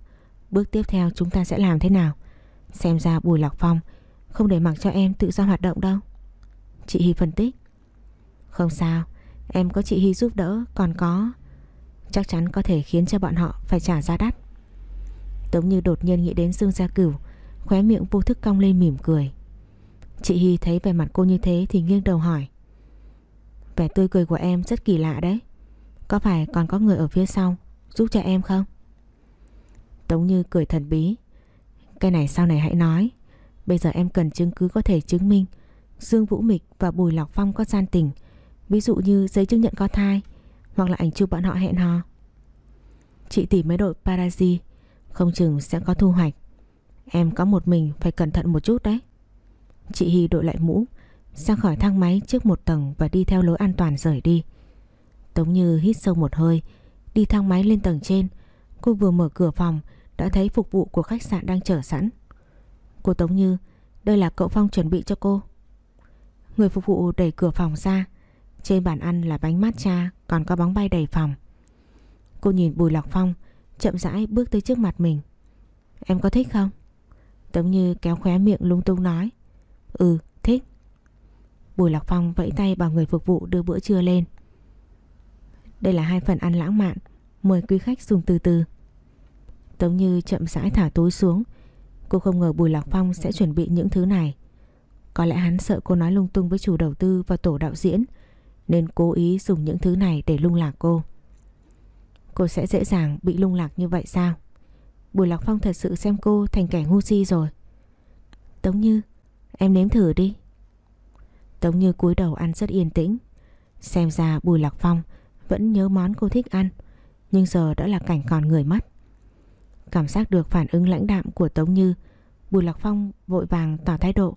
Bước tiếp theo chúng ta sẽ làm thế nào? Xem ra Bùi Lạc Phong Không để mặc cho em tự do hoạt động đâu. Chị Hy phân tích. Không sao, Em có chị Hy giúp đỡ, Còn có. Chắc chắn có thể khiến cho bọn họ phải trả giá đắt. Tống Như đột nhiên nghĩ đến Dương Gia Cửu, Khóe miệng vô thức cong lên mỉm cười. Chị Hy thấy vẻ mặt cô như thế Thì nghiêng đầu hỏi. Vẻ tươi cười của em rất kỳ lạ đấy. Có phải còn có người ở phía sau? Giúp cho em không? Tống Như cười thần bí. Cái này sau này hãy nói. Bây giờ em cần chứng cứ có thể chứng minh. Dương Vũ Mịch và Bùi Lọc Phong có gian tình. Ví dụ như giấy chứng nhận có thai, Hoặc là ảnh chụp bọn họ hẹn hò. Chị tìm mấy đội Parazi Không chừng sẽ có thu hoạch. Em có một mình phải cẩn thận một chút đấy. Chị Hy đội lại mũ, Ra khỏi thang máy trước một tầng Và đi theo lối an toàn rời đi. Tống Như hít sâu một hơi Đi thang máy lên tầng trên. Cô vừa mở cửa phòng, Đã thấy phục vụ của khách sạn đang chờ sẵn. Cô Tống Như, Đây là cậu Phong chuẩn bị cho cô. Người phục vụ đẩy cửa phòng ra. Trên bàn ăn là bánh matcha, Còn có bóng bay đầy phòng. Cô nhìn Bùi Lọc Phong, Chậm rãi bước tới trước mặt mình. Em có thích không? Tống Như kéo khóe miệng lung tung nói. Ừ thích. Bùi Lọc Phong vẫy tay bảo người phục vụ đưa bữa trưa lên. Đây là hai phần ăn lãng mạn. Mời quý khách dùng từ từ. Tống Như chậm rãi thả túi xuống. Cô không ngờ Bùi Lạc Phong sẽ chuẩn bị những thứ này. Có lẽ hắn sợ cô nói lung tung với chủ đầu tư và tổ đạo diễn, Nên cố ý dùng những thứ này để lung lạc cô. Cô sẽ dễ dàng bị lung lạc như vậy sao? Bùi Lạc Phong thật sự xem cô thành kẻ ngu si rồi. Tống Như, Em nếm thử đi. Tống Như cúi đầu ăn rất yên tĩnh. Xem ra Bùi Lạc Phong vẫn nhớ món cô thích ăn, Nhưng giờ đã là cảnh còn người mất. Cảm giác được phản ứng lãnh đạm của Tống Như, Bùi Lạc Phong vội vàng tỏ thái độ,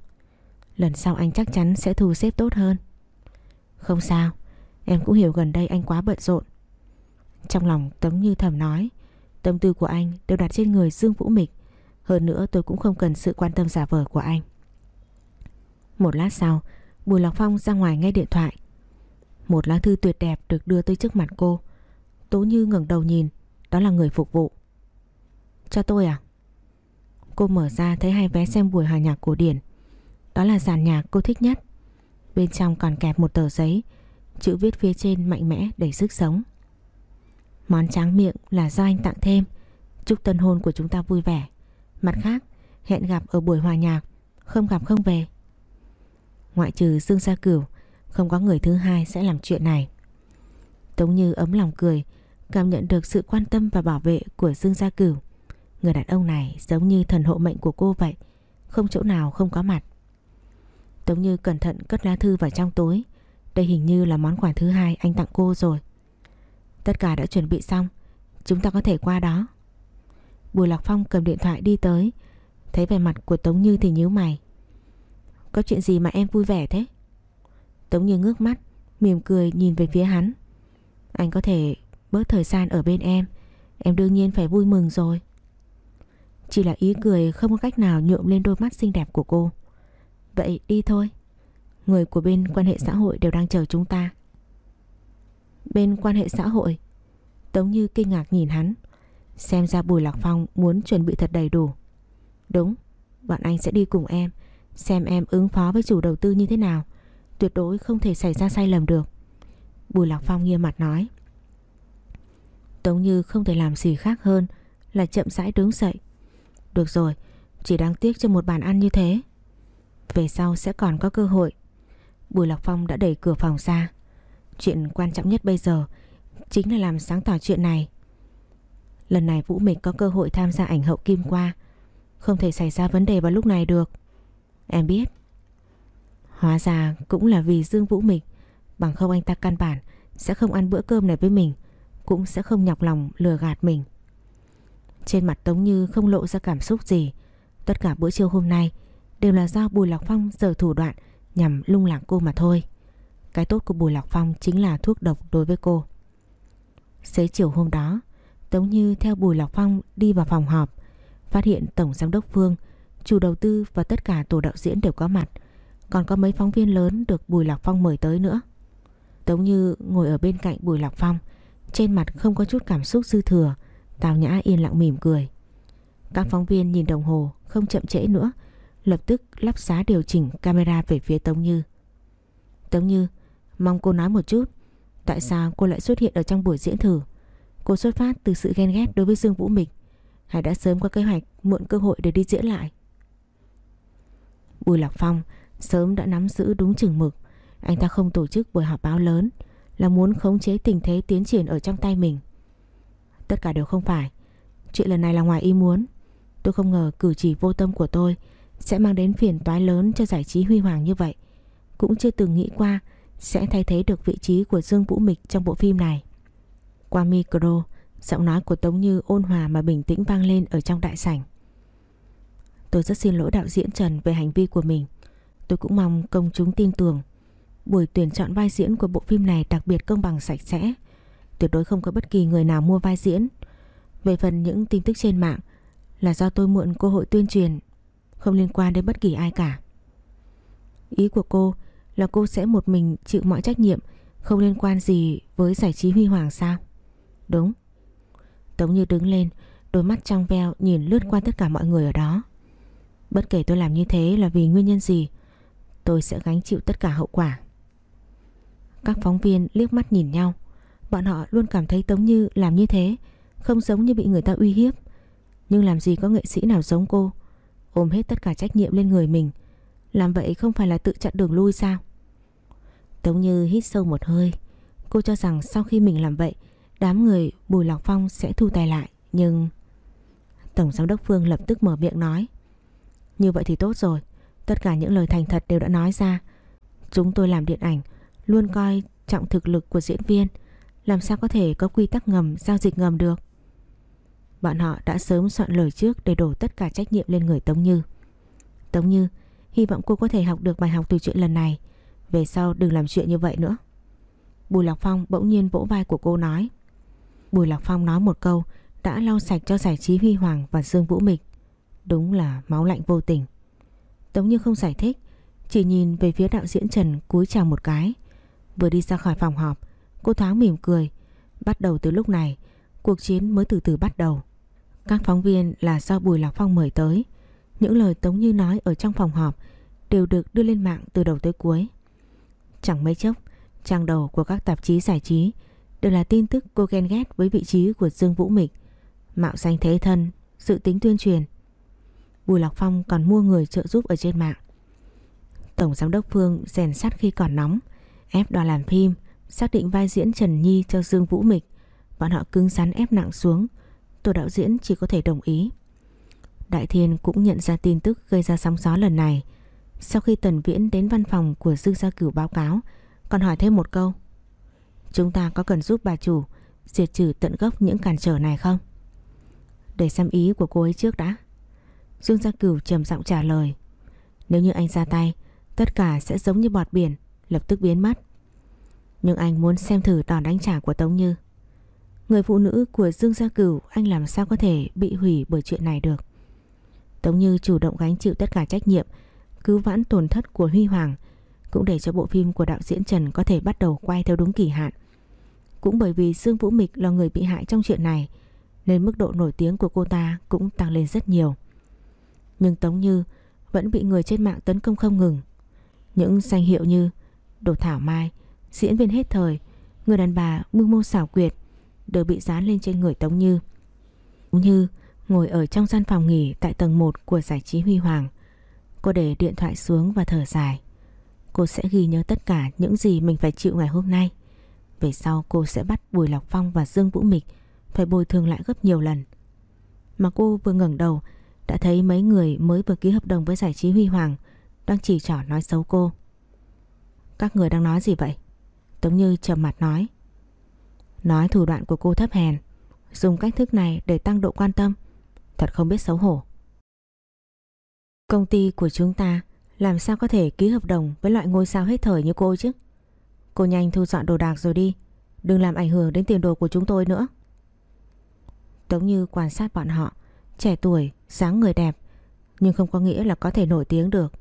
Lần sau anh chắc chắn sẽ thu xếp tốt hơn. Không sao, Em cũng hiểu gần đây anh quá bận rộn. Trong lòng Tống Như thầm nói, Tâm tư của anh đều đặt trên người Dương Vũ Mịch, Hơn nữa tôi cũng không cần sự quan tâm giả vờ của anh. Một lát sau, Bùi Lạc Phong ra ngoài nghe điện thoại. Một lá thư tuyệt đẹp được đưa tới trước mặt cô. Tố Như ngẩng đầu nhìn, Đó là người phục vụ. Cho tôi à? Cô mở ra thấy hai vé xem buổi hòa nhạc cổ điển. Đó là dàn nhạc cô thích nhất. Bên trong còn kẹp một tờ giấy, Chữ viết phía trên mạnh mẽ đầy sức sống. Món tráng miệng là do anh tặng thêm. Chúc tân hôn của chúng ta vui vẻ. Mặt khác, hẹn gặp ở buổi hòa nhạc, Không gặp không về. Ngoại trừ Dương Gia Cửu không có người thứ hai sẽ làm chuyện này. Tống Như ấm lòng cười, Cảm nhận được sự quan tâm và bảo vệ của Dương Gia Cửu. Người đàn ông này giống như thần hộ mệnh của cô vậy, Không chỗ nào không có mặt. Tống Như cẩn thận cất lá thư vào trong túi. Đây hình như là món quà thứ hai anh tặng cô rồi. Tất cả đã chuẩn bị xong, Chúng ta có thể qua đó. Bùi Lạc Phong cầm điện thoại đi tới, Thấy vẻ mặt của Tống Như thì nhíu mày. Có chuyện gì mà em vui vẻ thế? Tống Như ngước mắt, Mỉm cười nhìn về phía hắn. Anh có thể bớt thời gian ở bên em Em đương nhiên phải vui mừng rồi. Chỉ là ý cười không có cách nào nhuộm lên đôi mắt xinh đẹp của cô. Vậy đi thôi, Người của bên quan hệ xã hội đều đang chờ chúng ta. Bên quan hệ xã hội, Tống Như kinh ngạc nhìn hắn, Xem ra Bùi Lạc Phong muốn chuẩn bị thật đầy đủ. Đúng, Bọn anh sẽ đi cùng em, Xem em ứng phó với chủ đầu tư như thế nào. Tuyệt đối không thể xảy ra sai lầm được. Bùi Lạc Phong nghiêm mặt nói. Tống Như không thể làm gì khác hơn Là chậm rãi đứng dậy. Được rồi, Chỉ đáng tiếc cho một bàn ăn như thế. Về sau sẽ còn có cơ hội. Bùi Lạc Phong đã đẩy cửa phòng ra. Chuyện quan trọng nhất bây giờ Chính là làm sáng tỏ chuyện này. Lần này Vũ Mịch có cơ hội tham gia ảnh hậu kim qua. Không thể xảy ra vấn đề vào lúc này được. Em biết. Hóa ra cũng là vì Dương Vũ Mịch. Bằng không anh ta căn bản Sẽ không ăn bữa cơm này với mình Cũng sẽ không nhọc lòng lừa gạt mình. Trên mặt Tống Như không lộ ra cảm xúc gì. Tất cả bữa trưa hôm nay Đều là do Bùi Lạc Phong giờ thủ đoạn Nhằm lung lạc cô mà thôi. Cái tốt của Bùi Lạc Phong chính là thuốc độc đối với cô. Xế chiều hôm đó, Tống Như theo Bùi Lạc Phong đi vào phòng họp, phát hiện Tổng Giám đốc Phương, chủ đầu tư và tất cả tổ đạo diễn đều có mặt, còn có mấy phóng viên lớn được Bùi Lạc Phong mời tới nữa. Tống Như ngồi ở bên cạnh Bùi Lạc Phong, trên mặt không có chút cảm xúc dư thừa, Tào Nhã yên lặng mỉm cười. Các phóng viên nhìn đồng hồ, không chậm trễ nữa, lập tức lắp giá điều chỉnh camera về phía Tống Như. Tống Như, Mong cô nói một chút Tại sao cô lại xuất hiện ở trong buổi diễn thử Cô xuất phát từ sự ghen ghét đối với Dương Vũ Mịch Hay đã sớm có kế hoạch mượn cơ hội để đi diễn lại Bùi Lạc Phong sớm đã nắm giữ đúng chừng mực Anh ta không tổ chức buổi họp báo lớn Là muốn khống chế tình thế tiến triển ở trong tay mình Tất cả đều không phải Chuyện lần này là ngoài ý muốn Tôi không ngờ cử chỉ vô tâm của tôi sẽ mang đến phiền toái lớn cho giải trí huy hoàng như vậy. Cũng chưa từng nghĩ qua sẽ thay thế được vị trí của Dương Vũ Mịch trong bộ phim này. Qua micro, giọng nói của Tống Như ôn hòa mà bình tĩnh vang lên ở trong đại sảnh. Tôi rất xin lỗi đạo diễn Trần về hành vi của mình. Tôi cũng mong công chúng tin tưởng buổi tuyển chọn vai diễn của bộ phim này đặc biệt công bằng sạch sẽ. Tuyệt đối không có bất kỳ người nào mua vai diễn. Về phần những tin tức trên mạng là do tôi mượn cơ hội tuyên truyền, không liên quan đến bất kỳ ai cả. Ý của cô là cô sẽ một mình chịu mọi trách nhiệm, không liên quan gì với giải trí huy hoàng sao? Đúng. Tống Như đứng lên, đôi mắt trong veo nhìn lướt qua tất cả mọi người ở đó. Bất kể tôi làm như thế là vì nguyên nhân gì, tôi sẽ gánh chịu tất cả hậu quả. Các phóng viên liếc mắt nhìn nhau, bọn họ luôn cảm thấy Tống Như làm như thế không giống như bị người ta uy hiếp. Nhưng làm gì có nghệ sĩ nào giống cô, ôm hết tất cả trách nhiệm lên người mình. Làm vậy không phải là tự chặn đường lui sao? Tống Như hít sâu một hơi, cô cho rằng sau khi mình làm vậy, đám người Bùi Lạc Phong sẽ thu tay lại, nhưng... Tổng giám đốc Phương lập tức mở miệng nói. Như vậy thì tốt rồi Tất cả những lời thành thật đều đã nói ra. Chúng tôi làm điện ảnh, Luôn coi trọng thực lực của diễn viên. Làm sao có thể có quy tắc ngầm, Giao dịch ngầm được? Bọn họ đã sớm soạn lời trước Để đổ tất cả trách nhiệm lên người Tống Như. Tống Như, Hy vọng cô có thể học được bài học từ chuyện lần này. Về sau đừng làm chuyện như vậy nữa. Bùi Lạc Phong bỗng nhiên vỗ vai của cô nói. Bùi Lạc Phong nói một câu, Đã lau sạch cho giải trí Huy Hoàng và Dương Vũ Mịch. Đúng là máu lạnh vô tình. Tống Như không giải thích, Chỉ nhìn về phía đạo diễn Trần cúi chào một cái. Vừa đi ra khỏi phòng họp, Cô thoáng mỉm cười. Bắt đầu từ lúc này, Cuộc chiến mới từ từ bắt đầu. Các phóng viên là do Bùi Lạc Phong mời tới. Những lời Tống Như nói ở trong phòng họp Đều được đưa lên mạng từ đầu tới cuối. Chẳng mấy chốc, Trang đầu của các tạp chí giải trí Đều là tin tức cô ghen ghét với vị trí của Dương Vũ Mịch. Mạo danh thế thân, Sự tính tuyên truyền Bùi Lạc Phong còn mua người trợ giúp ở trên mạng. Tổng giám đốc Phương rèn sắt khi còn nóng, ép đoàn làm phim, xác định vai diễn Trần Nhi cho Dương Vũ Mịch. Bọn họ cứng rắn ép nặng xuống, tổ đạo diễn chỉ có thể đồng ý. Đại Thiên cũng nhận ra tin tức gây ra sóng gió lần này. Sau khi Tần Viễn đến văn phòng của Dương Gia Cửu báo cáo, còn hỏi thêm một câu. Chúng ta có cần giúp bà chủ diệt trừ tận gốc những cản trở này không? Để xem ý của cô ấy trước đã. Dương Gia Cửu trầm giọng trả lời. Nếu như anh ra tay, Tất cả sẽ giống như bọt biển, Lập tức biến mất. Nhưng anh muốn xem thử đòn đánh trả của Tống Như. Người phụ nữ của Dương Gia Cửu, Anh làm sao có thể bị hủy bởi chuyện này được? Tống Như chủ động gánh chịu tất cả trách nhiệm, Cứu vãn tổn thất của Huy Hoàng, Cũng để cho bộ phim của đạo diễn Trần Có thể bắt đầu quay theo đúng kỳ hạn. Cũng bởi vì Dương Vũ Mịch là người bị hại trong chuyện này, Nên mức độ nổi tiếng của cô ta cũng tăng lên rất nhiều nhưng Tống Như vẫn bị người trên mạng tấn công không ngừng. Những danh hiệu như Đồ Thảo Mai, diễn viên hết thời, người đàn bà mưu mô xảo quyệt đều bị dán lên trên người Tống Như. Tống Như ngồi ở trong gian phòng nghỉ tại tầng 1 của giải trí Huy Hoàng. Cô để điện thoại xuống và thở dài. Cô sẽ ghi nhớ tất cả những gì mình phải chịu ngày hôm nay. Về sau cô sẽ bắt Bùi Lọc Phong và Dương Vũ Mịch phải bồi thường lại gấp nhiều lần. Mà cô vừa ngẩng đầu đã thấy mấy người mới vừa ký hợp đồng với giải trí Huy Hoàng đang chỉ trỏ nói xấu cô. Các người đang nói gì vậy? Tống Như trầm mặt nói. Nói thủ đoạn của cô thấp hèn, dùng cách thức này để tăng độ quan tâm, thật không biết xấu hổ. Công ty của chúng ta làm sao có thể ký hợp đồng với loại ngôi sao hết thời như cô chứ? Cô nhanh thu dọn đồ đạc rồi đi, đừng làm ảnh hưởng đến tiền đồ của chúng tôi nữa. Tống Như quan sát bọn họ, Trẻ tuổi, sáng người đẹp Nhưng không có nghĩa là có thể nổi tiếng được.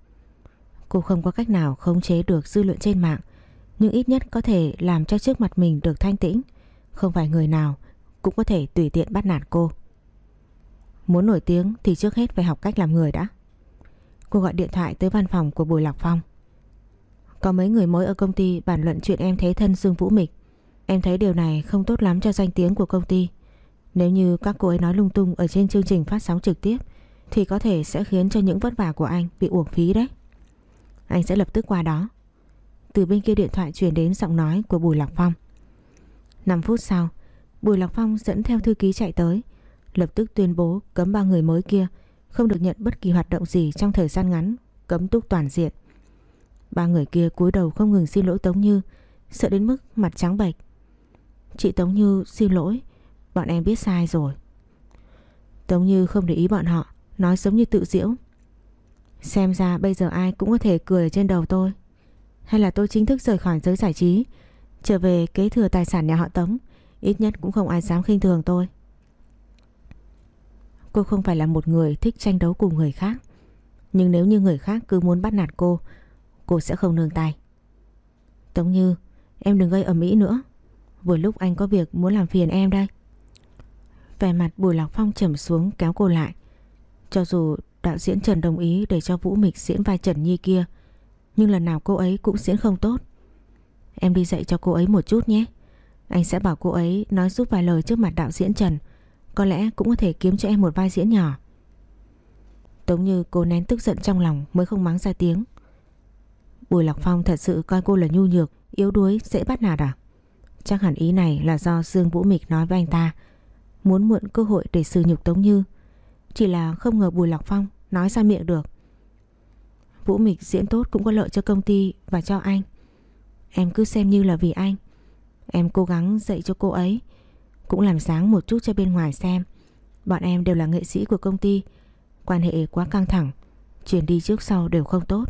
Cô không có cách nào khống chế được dư luận trên mạng Nhưng ít nhất có thể làm cho trước mặt mình được thanh tĩnh. Không phải người nào cũng có thể tùy tiện bắt nạt cô. Muốn nổi tiếng thì trước hết phải học cách làm người đã. Cô gọi điện thoại tới văn phòng của Bùi Lạc Phong. Có mấy người mới ở công ty bàn luận chuyện em thấy thân Dương Vũ Mịch. Em thấy điều này không tốt lắm cho danh tiếng của công ty nếu như các cô ấy nói lung tung ở trên chương trình phát sóng trực tiếp thì có thể sẽ khiến cho những vất vả của anh bị uổng phí đấy. Anh sẽ lập tức qua đó. Từ bên kia điện thoại truyền đến giọng nói của Bùi Lạc Phong. 5 phút sau, Bùi Lạc Phong dẫn theo thư ký chạy tới, lập tức tuyên bố cấm ba người mới kia không được nhận bất kỳ hoạt động gì trong thời gian ngắn, cấm túc toàn diện. Ba người kia cúi đầu không ngừng xin lỗi Tống Như, sợ đến mức mặt trắng bệch. Chị Tống Như xin lỗi, bọn em biết sai rồi. Tống Như không để ý bọn họ, nói giống như tự diễu. Xem ra bây giờ ai cũng có thể cười trên đầu tôi. Hay là tôi chính thức rời khỏi giới giải trí, trở về kế thừa tài sản nhà họ Tống, ít nhất cũng không ai dám khinh thường tôi. Cô không phải là một người thích tranh đấu cùng người khác. Nhưng nếu như người khác cứ muốn bắt nạt cô, cô sẽ không nương tay. Tống Như, em đừng gây ầm ĩ nữa. Vừa lúc anh có việc muốn làm phiền em đây. Vẻ mặt Bùi Lạc Phong trầm xuống kéo cô lại. Cho dù đạo diễn Trần đồng ý để cho Vũ Mịch diễn vai Trần Nhi kia, nhưng lần nào cô ấy cũng diễn không tốt. Em đi dạy cho cô ấy một chút nhé. Anh sẽ bảo cô ấy nói giúp vài lời trước mặt đạo diễn Trần. Có lẽ cũng có thể kiếm cho em một vai diễn nhỏ. Tống như cô nén tức giận trong lòng mới không mắng ra tiếng. Bùi Lạc Phong thật sự coi cô là nhu nhược, yếu đuối, dễ bắt nạt à? Chắc hẳn ý này là do Dương Vũ Mịch nói với anh ta Muốn mượn cơ hội để xử nhục Tống Như. Chỉ là không ngờ Bùi Lạc Phong nói ra miệng được. Vũ Mịch diễn tốt cũng có lợi cho công ty và cho anh. Em cứ xem như là vì anh. Em cố gắng dạy cho cô ấy. Cũng làm sáng một chút cho bên ngoài xem. Bọn em đều là nghệ sĩ của công ty. Quan hệ quá căng thẳng. Chuyển đi trước sau đều không tốt.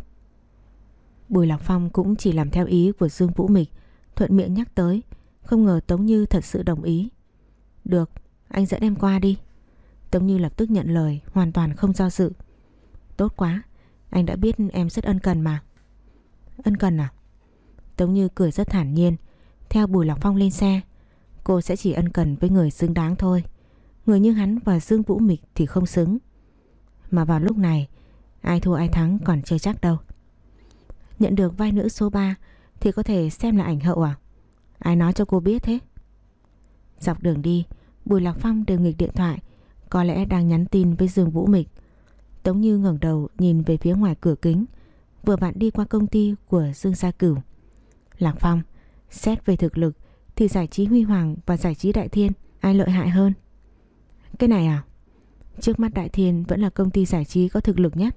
Bùi Lạc Phong cũng chỉ làm theo ý của Dương Vũ Mịch Thuận miệng nhắc tới. Không ngờ Tống Như thật sự đồng ý. Được, anh dẫn em qua đi. Tống Như lập tức nhận lời Hoàn toàn không do dự. Tốt quá, anh đã biết em rất ân cần mà. Ân cần à? Tống Như cười rất thản nhiên. Theo Bùi Lọc Phong lên xe Cô sẽ chỉ ân cần với người xứng đáng thôi. Người như hắn và Dương Vũ Mịch thì không xứng. Mà vào lúc này Ai thua ai thắng còn chưa chắc đâu. Nhận được vai nữ số 3 Thì có thể xem là ảnh hậu à? Ai nói cho cô biết thế? Dọc đường đi Bùi Lạc Phong đều nghịch điện thoại, Có lẽ đang nhắn tin với Dương Vũ Mịch. Tống Như ngẩng đầu nhìn về phía ngoài cửa kính. Vừa bạn đi qua công ty của Dương Gia Cửu. Lạc Phong, Xét về thực lực Thì giải trí Huy Hoàng và giải trí Đại Thiên, Ai lợi hại hơn? Cái này à? Trước mắt Đại Thiên vẫn là công ty giải trí có thực lực nhất.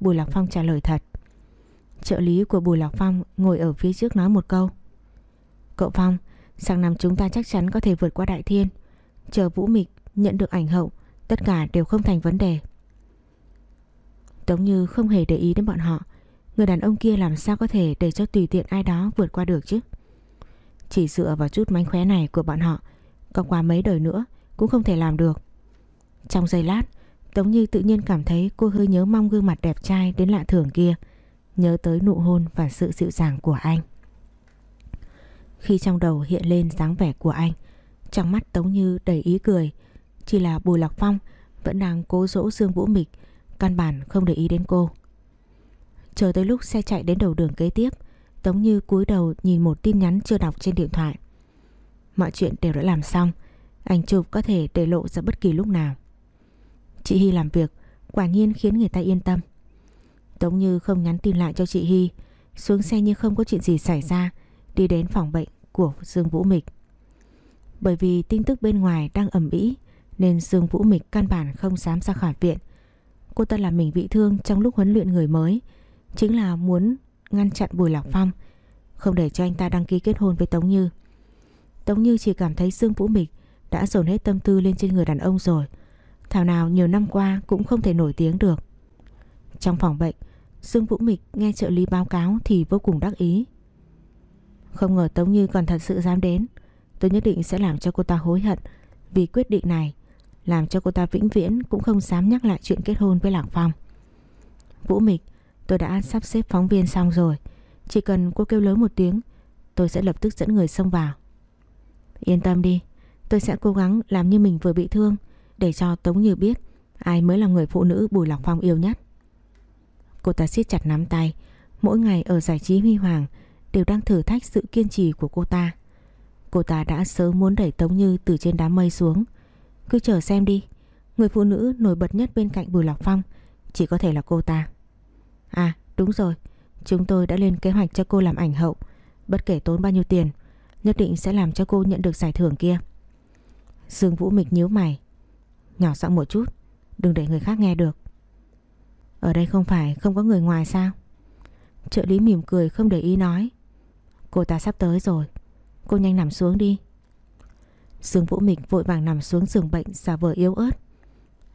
Bùi Lạc Phong trả lời thật. Trợ lý của Bùi Lạc Phong ngồi ở phía trước nói một câu. Cậu Phong, Sang năm chúng ta chắc chắn có thể vượt qua Đại Thiên. Chờ Vũ Mịch nhận được ảnh hậu, Tất cả đều không thành vấn đề. Tống Như không hề để ý đến bọn họ. Người đàn ông kia làm sao có thể để cho tùy tiện ai đó vượt qua được chứ? Chỉ dựa vào chút mánh khóe này của bọn họ Còn qua mấy đời nữa Cũng không thể làm được. Trong giây lát, Tống Như tự nhiên cảm thấy cô hơi nhớ mong gương mặt đẹp trai đến lạ thường kia, Nhớ tới nụ hôn và sự dịu dàng của anh. Khi trong đầu hiện lên dáng vẻ của anh trong mắt Tống Như đầy ý cười. Chỉ là Bùi Lạc Phong Vẫn đang cố dỗ Dương Vũ Mịch, Căn bản không để ý đến cô. Chờ tới lúc xe chạy đến đầu đường kế tiếp, Tống Như cúi đầu nhìn một tin nhắn chưa đọc trên điện thoại. Mọi chuyện đều đã làm xong Ảnh chụp có thể để lộ ra bất kỳ lúc nào. Chị Hy làm việc, Quả nhiên khiến người ta yên tâm. Tống Như không nhắn tin lại cho chị Hy Xuống xe như không có chuyện gì xảy ra, Đi đến phòng bệnh của Dương Vũ Mịch. Bởi vì tin tức bên ngoài đang ẩm ĩ, Nên Dương Vũ Mịch căn bản không dám ra khỏi viện. Cô ta làm mình bị thương trong lúc huấn luyện người mới, Chính là muốn ngăn chặn Bùi Lạc Phong, Không để cho anh ta đăng ký kết hôn với Tống Như. Tống Như chỉ cảm thấy Dương Vũ Mịch Đã dồn hết tâm tư lên trên người đàn ông rồi. Thảo nào nhiều năm qua cũng không thể nổi tiếng được. Trong phòng bệnh, Dương Vũ Mịch nghe trợ lý báo cáo thì vô cùng đắc ý. Không ngờ Tống Như còn thật sự dám đến. Tôi nhất định sẽ làm cho cô ta hối hận. Vì quyết định này, Làm cho cô ta vĩnh viễn cũng không dám nhắc lại chuyện kết hôn với Lạc Phong. Vũ Mịch, Tôi đã sắp xếp phóng viên xong rồi. Chỉ cần cô kêu lớn một tiếng, Tôi sẽ lập tức dẫn người xông vào. Yên tâm đi, Tôi sẽ cố gắng làm như mình vừa bị thương, Để cho Tống Như biết Ai mới là người phụ nữ Bùi Lạc Phong yêu nhất. Cô ta siết chặt nắm tay, Mỗi ngày ở giải trí huy hoàng Đều đang thử thách sự kiên trì của cô ta. Cô ta đã sớm muốn đẩy Tống Như từ trên đám mây xuống. Cứ chờ xem đi. Người phụ nữ nổi bật nhất bên cạnh Bùi Lạc Phong, Chỉ có thể là cô ta. À đúng rồi. Chúng tôi đã lên kế hoạch cho cô làm ảnh hậu. Bất kể tốn bao nhiêu tiền, Nhất định sẽ làm cho cô nhận được giải thưởng kia. Dương Vũ Mịch nhíu mày. Nhỏ giọng một chút. Đừng để người khác nghe được. Ở đây không phải không có người ngoài sao? Trợ lý mỉm cười không để ý nói. Cô ta sắp tới rồi. Cô nhanh nằm xuống đi. Dương Vũ Mịch vội vàng nằm xuống giường bệnh giả vờ yếu ớt.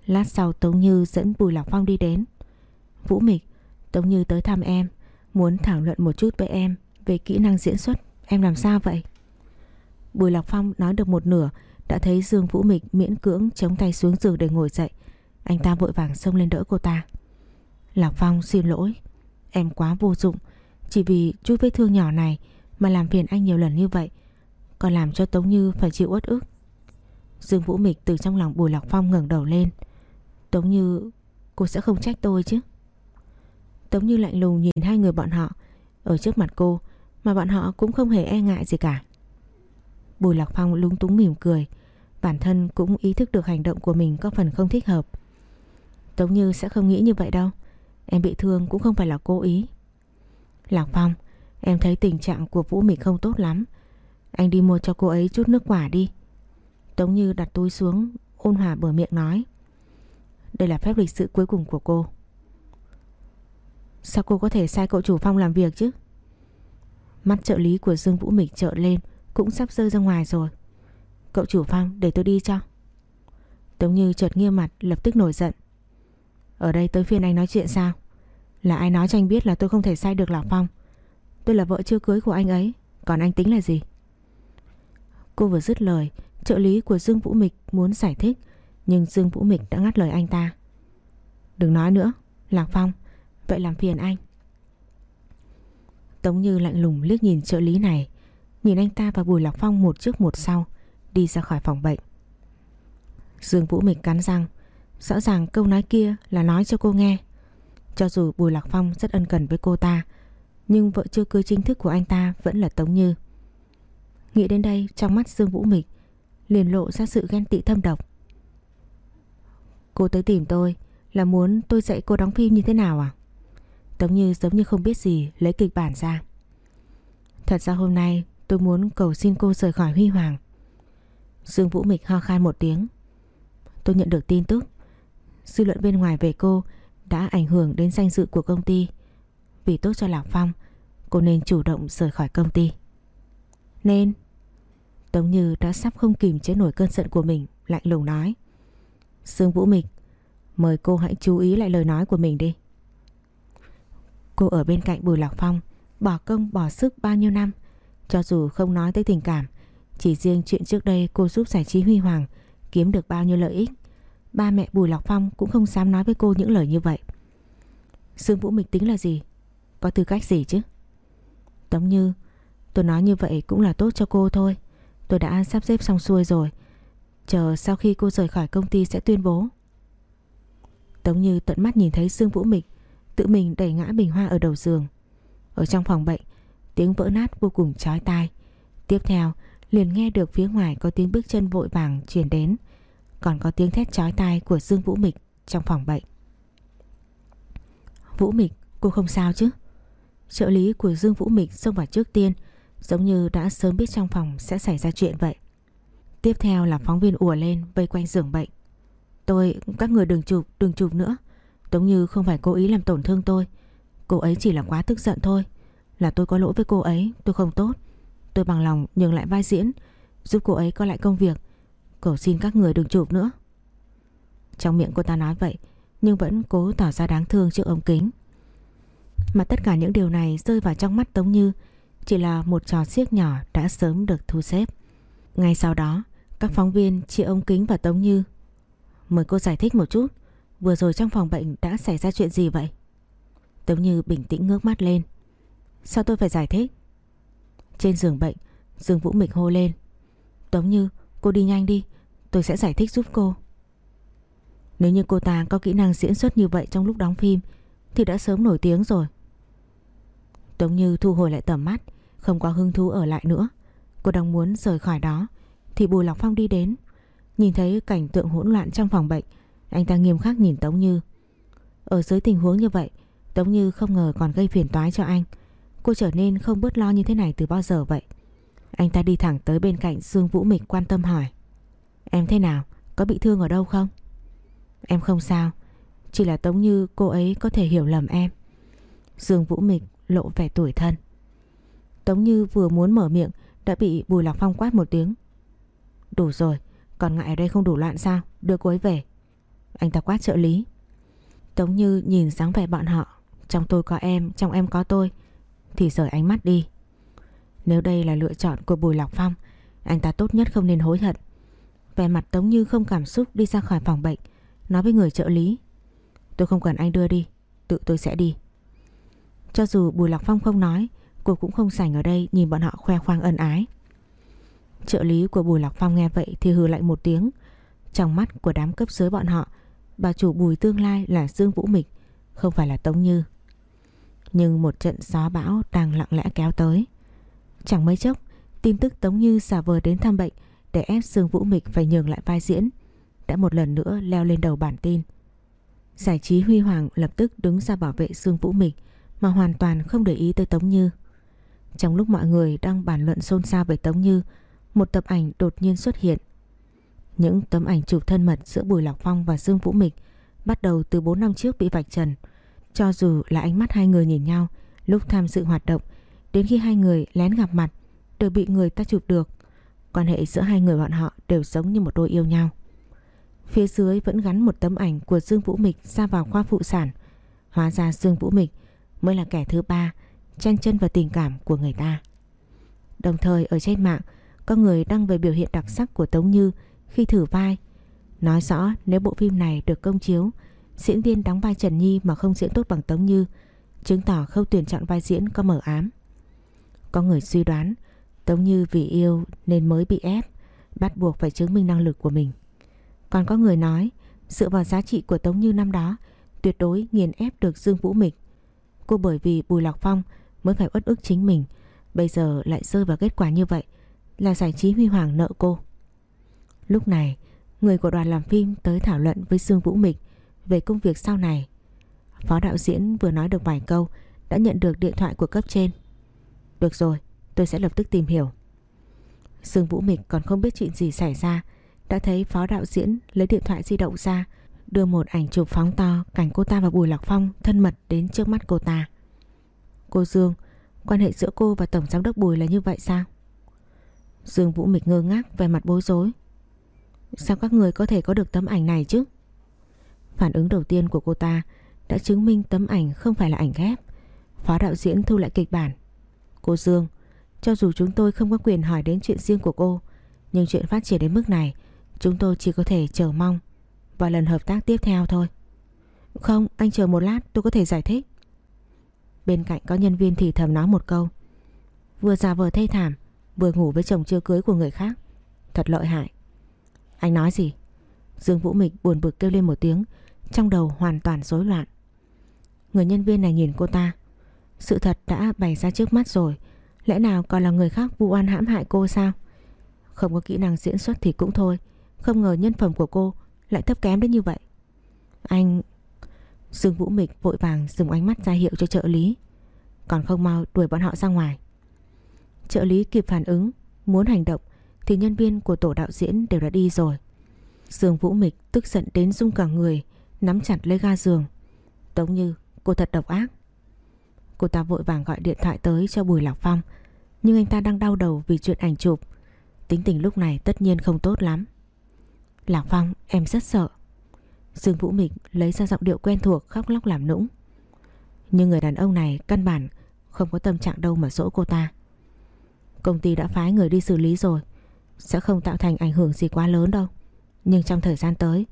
Lát sau Tống Như dẫn Bùi Lạc Phong đi đến. Vũ Mịch, Tống Như tới thăm em, Muốn thảo luận một chút với em Về kỹ năng diễn xuất. Em làm sao vậy? Bùi Lạc Phong nói được một nửa, Đã thấy Dương Vũ Mịch miễn cưỡng chống tay xuống giường để ngồi dậy. Anh ta vội vàng xông lên đỡ cô ta. Lạc Phong xin lỗi, Em quá vô dụng. Chỉ vì chút vết thương nhỏ này Mà làm phiền anh nhiều lần như vậy còn làm cho Tống Như phải chịu uất ức. Dương Vũ Mịch từ trong lòng Bùi Lạc Phong ngẩng đầu lên. Tống Như, Cô sẽ không trách tôi chứ? Tống Như lạnh lùng nhìn hai người bọn họ Ở trước mặt cô, Mà bọn họ cũng không hề e ngại gì cả. Bùi Lạc Phong lúng túng mỉm cười, Bản thân cũng ý thức được hành động của mình có phần không thích hợp. Tống Như sẽ không nghĩ như vậy đâu, Em bị thương cũng không phải là cố ý. Lạc Phong, Em thấy tình trạng của Vũ Mịch không tốt lắm anh đi mua cho cô ấy chút nước quả đi. Tống Như đặt túi xuống, Ôn hòa bờ miệng nói. Đây là phép lịch sự cuối cùng của cô. Sao cô có thể sai cậu chủ Phong làm việc chứ? Mắt trợ lý của Dương Vũ Mịch trợn lên, Cũng sắp rơi ra ngoài rồi. Cậu chủ Phong, để tôi đi cho. Tống Như chợt nghiêm mặt, lập tức nổi giận. Ở đây tới phiên anh nói chuyện sao? Là ai nói cho anh biết là tôi không thể sai được Lạc Phong? Tôi là vợ chưa cưới của anh ấy, Còn anh tính là gì? Cô vừa dứt lời, Trợ lý của Dương Vũ Mịch muốn giải thích, Nhưng Dương Vũ Mịch đã ngắt lời anh ta. Đừng nói nữa, Lạc Phong, Vậy làm phiền anh. Tống Như lạnh lùng liếc nhìn trợ lý này, Nhìn anh ta và Bùi Lạc Phong một trước một sau, Đi ra khỏi phòng bệnh. Dương Vũ Mịch cắn răng, Rõ ràng câu nói kia là nói cho cô nghe. Cho dù Bùi Lạc Phong rất ân cần với cô ta, Nhưng vợ chưa cưới chính thức của anh ta vẫn là Tống Như. Nghĩ đến đây trong mắt Dương Vũ Mịch liền lộ ra sự ghen tị thâm độc Cô tới tìm tôi là muốn tôi dạy cô đóng phim như thế nào à? Tống Như giống như không biết gì lấy kịch bản ra. Thật ra hôm nay tôi muốn cầu xin cô rời khỏi Huy Hoàng. Dương Vũ Mịch ho khan một tiếng. Tôi nhận được tin tức. Dư luận bên ngoài về cô đã ảnh hưởng đến danh dự của công ty. Vì tốt cho Lạc Phong, cô nên chủ động rời khỏi công ty. Nên... Tống Như đã sắp không kìm chế nổi cơn giận của mình, lạnh lùng nói. Dương Vũ Mịch, mời cô hãy chú ý lại lời nói của mình đi. Cô ở bên cạnh Bùi Lạc Phong Bỏ công bỏ sức bao nhiêu năm. Cho dù không nói tới tình cảm Chỉ riêng chuyện trước đây cô giúp giải trí huy hoàng Kiếm được bao nhiêu lợi ích. Ba mẹ Bùi Lạc Phong cũng không dám nói với cô những lời như vậy. Dương Vũ Mịch tính là gì? Có tư cách gì chứ? Tống Như Tôi nói như vậy cũng là tốt cho cô thôi. Tôi đã sắp xếp xong xuôi rồi. Chờ sau khi cô rời khỏi công ty sẽ tuyên bố. Tống Như tận mắt nhìn thấy Dương Vũ Mịch, Tự mình đẩy ngã bình hoa ở đầu giường. Ở trong phòng bệnh, Tiếng vỡ nát vô cùng chói tai. Tiếp theo, liền nghe được phía ngoài Có tiếng bước chân vội vàng truyền đến. Còn có tiếng thét chói tai của Dương Vũ Mịch Trong phòng bệnh. Vũ Mịch, cô không sao chứ? Trợ lý của Dương Vũ Mịch xông vào trước tiên Giống như đã sớm biết trong phòng sẽ xảy ra chuyện vậy. Tiếp theo là phóng viên ùa lên vây quanh giường bệnh. Tôi, các người đừng chụp, đừng chụp nữa. Tống Như không phải cố ý làm tổn thương tôi. Cô ấy chỉ là quá tức giận thôi. Là tôi có lỗi với cô ấy Tôi không tốt. Tôi bằng lòng nhường lại vai diễn Giúp cô ấy có lại công việc. Cầu xin các người đừng chụp nữa. Trong miệng cô ta nói vậy Nhưng vẫn cố tỏ ra đáng thương trước ống kính. Mà tất cả những điều này Rơi vào trong mắt Tống Như chỉ là một trò xiếc nhỏ đã sớm được thu xếp. Ngay sau đó, Các phóng viên chia ông kính và Tống Như, Mời cô giải thích một chút, Vừa rồi trong phòng bệnh đã xảy ra chuyện gì vậy? Tống Như bình tĩnh ngước mắt lên. Sao tôi phải giải thích? Trên giường bệnh, Dương Vũ Mịch hô lên. Tống Như, cô đi nhanh đi, Tôi sẽ giải thích giúp cô. Nếu như cô ta có kỹ năng diễn xuất như vậy trong lúc đóng phim, Thì đã sớm nổi tiếng rồi. Tống Như thu hồi lại tầm mắt, Không có hứng thú ở lại nữa. Cô đang muốn rời khỏi đó, Thì Bùi Lọc Phong đi đến. Nhìn thấy cảnh tượng hỗn loạn trong phòng bệnh, anh ta nghiêm khắc nhìn Tống Như. Ở dưới tình huống như vậy, Tống Như không ngờ còn gây phiền toái cho anh. Cô trở nên không bớt lo như thế này từ bao giờ vậy? Anh ta đi thẳng tới bên cạnh Dương Vũ Mịch quan tâm hỏi. Em thế nào? Có bị thương ở đâu không? Em không sao. Chỉ là Tống Như, cô ấy có thể hiểu lầm em. Dương Vũ Mịch lộ vẻ tuổi thân. Tống Như vừa muốn mở miệng Đã bị Bùi Lạc Phong quát một tiếng. Đủ rồi Còn ngại ở đây không đủ loạn sao? Đưa cô ấy về. Anh ta quát trợ lý. Tống Như nhìn dáng vẻ bọn họ. Trong tôi có em, trong em có tôi. Thì rời ánh mắt đi. Nếu đây là lựa chọn của Bùi Lạc Phong Anh ta tốt nhất không nên hối hận. Vẻ mặt Tống Như không cảm xúc đi ra khỏi phòng bệnh Nói với người trợ lý. Tôi không cần anh đưa đi Tự tôi sẽ đi. Cho dù Bùi Lạc Phong không nói, Cô cũng không sành ở đây nhìn bọn họ khoe khoang ân ái. Trợ lý của Bùi Lạc Phong nghe vậy thì hừ lạnh một tiếng. Trong mắt của đám cấp dưới bọn họ, Bà chủ Bùi tương lai là Dương Vũ Mịch, Không phải là Tống Như. Nhưng một trận gió bão đang lặng lẽ kéo tới. Chẳng mấy chốc, Tin tức Tống Như xả vờ đến thăm bệnh Để ép Dương Vũ Mịch phải nhường lại vai diễn Đã một lần nữa leo lên đầu bản tin. Giải trí Huy Hoàng lập tức đứng ra bảo vệ Dương Vũ Mịch. Mà hoàn toàn không để ý tới Tống Như Trong lúc mọi người đang bàn luận xôn xao về Tống Như Một tập ảnh đột nhiên xuất hiện những tấm ảnh chụp thân mật giữa Bùi Lạc Phong và Dương Vũ Mịch bắt đầu từ 4 năm trước bị vạch trần. Cho dù là ánh mắt hai người nhìn nhau lúc tham dự hoạt động, đến khi hai người lén gặp mặt đều bị người ta chụp được. Quan hệ giữa hai người bọn họ đều giống như một đôi yêu nhau. Phía dưới vẫn gắn một tấm ảnh của Dương Vũ Mịch ra vào khoa phụ sản. Hóa ra Dương Vũ Mịch mới là kẻ thứ ba chen chân vào tình cảm của người ta. Đồng thời ở trên mạng có người đăng về biểu hiện đặc sắc của Tống Như khi thử vai. Nói rõ nếu bộ phim này được công chiếu, diễn viên đóng vai Trần Nhi mà không diễn tốt bằng Tống Như, chứng tỏ khâu tuyển chọn vai diễn có mở ám. Có người suy đoán Tống Như vì yêu nên mới bị ép, bắt buộc phải chứng minh năng lực của mình. Còn có người nói dựa vào giá trị của Tống Như năm đó tuyệt đối nghiền ép được Dương Vũ Mịch. Cô bởi vì Bùi Lọc Phong mới phải uất ức chính mình, bây giờ lại rơi vào kết quả như vậy là giải trí huy hoàng nợ cô. Lúc này, người của đoàn làm phim tới thảo luận với Dương Vũ Mịch về công việc sau này. Phó đạo diễn vừa nói được vài câu đã nhận được điện thoại của cấp trên. Được rồi, tôi sẽ lập tức tìm hiểu. Dương Vũ Mịch còn không biết chuyện gì xảy ra, đã thấy phó đạo diễn lấy điện thoại di động ra, đưa một ảnh chụp phóng to cảnh cô ta và Bùi Lạc Phong thân mật đến trước mắt cô ta. Cô Dương, quan hệ giữa cô và Tổng Giám đốc Bùi là như vậy sao? Dương Vũ Mịch ngơ ngác về mặt bối rối. Sao các người có thể có được tấm ảnh này chứ? Phản ứng đầu tiên của cô ta đã chứng minh tấm ảnh không phải là ảnh ghép. Phó đạo diễn thu lại kịch bản. Cô Dương, cho dù chúng tôi không có quyền hỏi đến chuyện riêng của cô, nhưng chuyện phát triển đến mức này, chúng tôi chỉ có thể chờ mong vào lần hợp tác tiếp theo thôi. Không, anh chờ một lát tôi có thể giải thích. Bên cạnh có nhân viên thì thầm nói một câu. Vừa già vờ thê thảm, vừa ngủ với chồng chưa cưới của người khác. Thật lợi hại. Anh nói gì? Dương Vũ Mịch buồn bực kêu lên một tiếng, trong đầu hoàn toàn rối loạn. Người nhân viên này nhìn cô ta. Sự thật đã bày ra trước mắt rồi, lẽ nào còn là người khác vu oan hãm hại cô sao? Không có kỹ năng diễn xuất thì cũng thôi, không ngờ nhân phẩm của cô lại thấp kém đến như vậy. Anh... Dương Vũ Mịch vội vàng dùng ánh mắt ra hiệu cho trợ lý. Còn không mau đuổi bọn họ ra ngoài. Trợ lý kịp phản ứng, muốn hành động thì nhân viên của tổ đạo diễn đều đã đi rồi. Dương Vũ Mịch tức giận đến rung cả người, nắm chặt lấy ga giường. Tống Như, cô thật độc ác. Cô ta vội vàng gọi điện thoại tới cho Bùi Lạc Phong, nhưng anh ta đang đau đầu vì chuyện ảnh chụp. Tính tình lúc này tất nhiên không tốt lắm. Lạc Phong, em rất sợ. Dương Vũ Mịch lấy ra giọng điệu quen thuộc khóc lóc làm nũng. Nhưng người đàn ông này căn bản không có tâm trạng đâu mà dỗ cô ta. Công ty đã phái người đi xử lý rồi. Sẽ không tạo thành ảnh hưởng gì quá lớn đâu Nhưng trong thời gian tới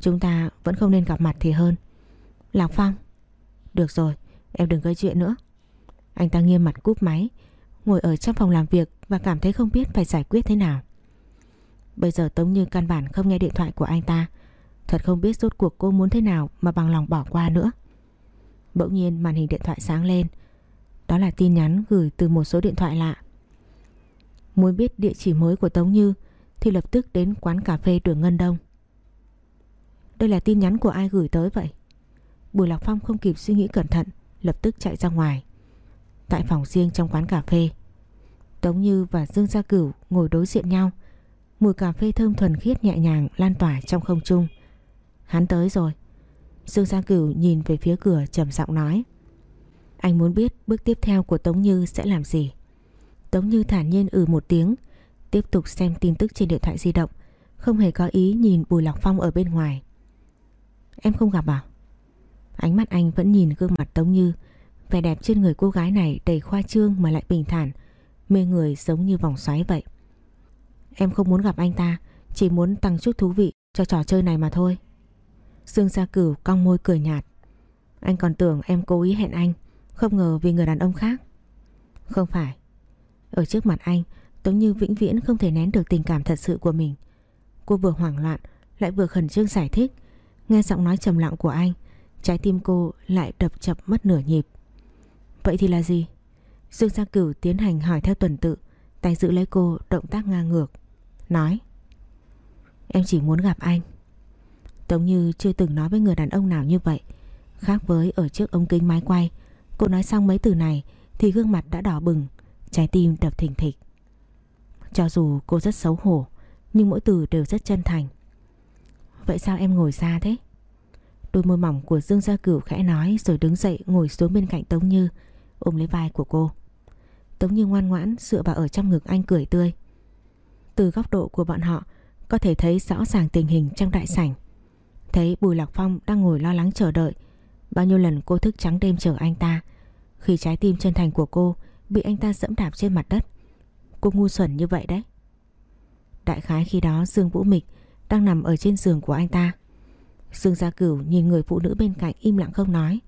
Chúng ta vẫn không nên gặp mặt thì hơn Lạc Phong Được rồi em đừng gây chuyện nữa Anh ta nghiêm mặt cúp máy Ngồi ở trong phòng làm việc Và cảm thấy không biết phải giải quyết thế nào Bây giờ Tống Như căn bản không nghe điện thoại của anh ta Thật không biết rốt cuộc cô muốn thế nào Mà bằng lòng bỏ qua nữa Bỗng nhiên màn hình điện thoại sáng lên Đó là tin nhắn gửi từ một số điện thoại lạ Muốn biết địa chỉ mới của Tống Như thì lập tức đến quán cà phê đường Ngân Đông. Đây là tin nhắn của ai gửi tới vậy? Bùi Lạc Phong không kịp suy nghĩ cẩn thận, lập tức chạy ra ngoài. Tại phòng riêng trong quán cà phê, Tống Như và Dương Gia Cửu ngồi đối diện nhau. Mùi cà phê thơm thuần khiết nhẹ nhàng lan tỏa trong không trung. Hắn tới rồi. Dương Gia Cửu nhìn về phía cửa, trầm giọng nói. Anh muốn biết bước tiếp theo của Tống Như sẽ làm gì? Tống Như thản nhiên ừ một tiếng, Tiếp tục xem tin tức trên điện thoại di động, Không hề có ý nhìn Bùi Lọc Phong ở bên ngoài. Em không gặp à? Ánh mắt anh vẫn nhìn gương mặt Tống Như, Vẻ đẹp trên người cô gái này đầy khoa trương mà lại bình thản, Mê người giống như vòng xoáy vậy. Em không muốn gặp anh ta, Chỉ muốn tăng chút thú vị cho trò chơi này mà thôi. Dương Gia Cửu cong môi cười nhạt. Anh còn tưởng em cố ý hẹn anh, Không ngờ vì người đàn ông khác. Không phải. Ở trước mặt anh, Tống Như vĩnh viễn không thể nén được tình cảm thật sự của mình. Cô vừa hoảng loạn, Lại vừa khẩn trương giải thích. Nghe giọng nói trầm lặng của anh, Trái tim cô lại đập chập mất nửa nhịp. Vậy thì là gì? Dương Gia Cửu tiến hành hỏi theo tuần tự, Tay giữ lấy cô động tác ngang ngược. Nói, Em chỉ muốn gặp anh. Tống Như chưa từng nói với người đàn ông nào như vậy. Khác với ở trước ống kính máy quay, Cô nói xong mấy từ này Thì gương mặt đã đỏ bừng, Trái tim đập thình thịch. Cho dù cô rất xấu hổ, Nhưng mỗi từ đều rất chân thành. Vậy sao em ngồi xa thế? Đôi môi mỏng của Dương Gia Cửu khẽ nói Rồi đứng dậy ngồi xuống bên cạnh Tống Như, Ôm lấy vai của cô. Tống Như ngoan ngoãn dựa vào ở trong ngực anh cười tươi. Từ góc độ của bọn họ, Có thể thấy rõ ràng tình hình trong đại sảnh. Thấy Bùi Lạc Phong đang ngồi lo lắng chờ đợi, Bao nhiêu lần cô thức trắng đêm chờ anh ta. Khi trái tim chân thành của cô Bị anh ta dẫm đạp trên mặt đất, Cô ngu xuẩn như vậy đấy. Đại khái khi đó Dương Vũ Mịch Đang nằm ở trên giường của anh ta. Dương Gia Cửu nhìn người phụ nữ bên cạnh im lặng không nói.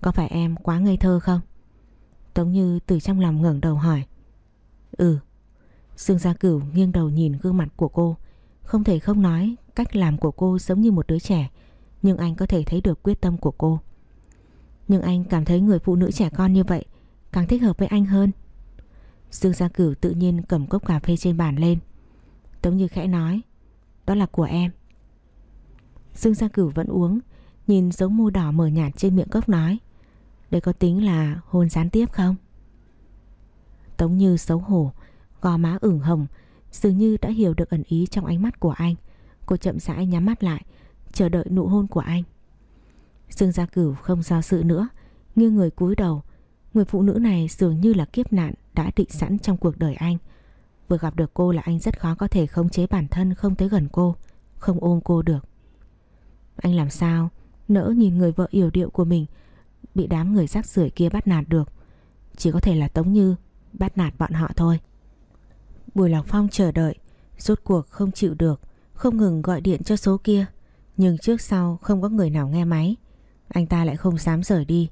Có phải em quá ngây thơ không? Tống Như từ trong lòng ngẩng đầu hỏi. Ừ Dương Gia Cửu nghiêng đầu nhìn gương mặt của cô. Không thể không nói, Cách làm của cô giống như một đứa trẻ, Nhưng anh có thể thấy được quyết tâm của cô. Nhưng anh cảm thấy người phụ nữ trẻ con như vậy Càng thích hợp với anh hơn. Dương Gia Cửu tự nhiên cầm cốc cà phê trên bàn lên. Tống Như khẽ nói, Đó là của em. Dương Gia Cửu vẫn uống, Nhìn giống môi đỏ mờ nhạt trên miệng cốc nói, Đây có tính là hôn gián tiếp không? Tống Như xấu hổ Gò má ửng hồng, Dường như đã hiểu được ẩn ý trong ánh mắt của anh. Cô chậm rãi nhắm mắt lại, Chờ đợi nụ hôn của anh. Dương Gia Cửu không do sự nữa Nghiêng người cúi đầu. Người phụ nữ này dường như là kiếp nạn Đã định sẵn trong cuộc đời anh. Vừa gặp được cô là anh rất khó có thể khống chế bản thân Không tới gần cô, Không ôm cô được. Anh làm sao? Nỡ nhìn người vợ yểu điệu của mình, Bị đám người rác rưởi kia bắt nạt được. Chỉ có thể là Tống Như Bắt nạt bọn họ thôi. Bùi Lạc Phong chờ đợi, Rốt cuộc không chịu được, không ngừng gọi điện cho số kia. Nhưng trước sau không có người nào nghe máy. Anh ta lại không dám rời đi.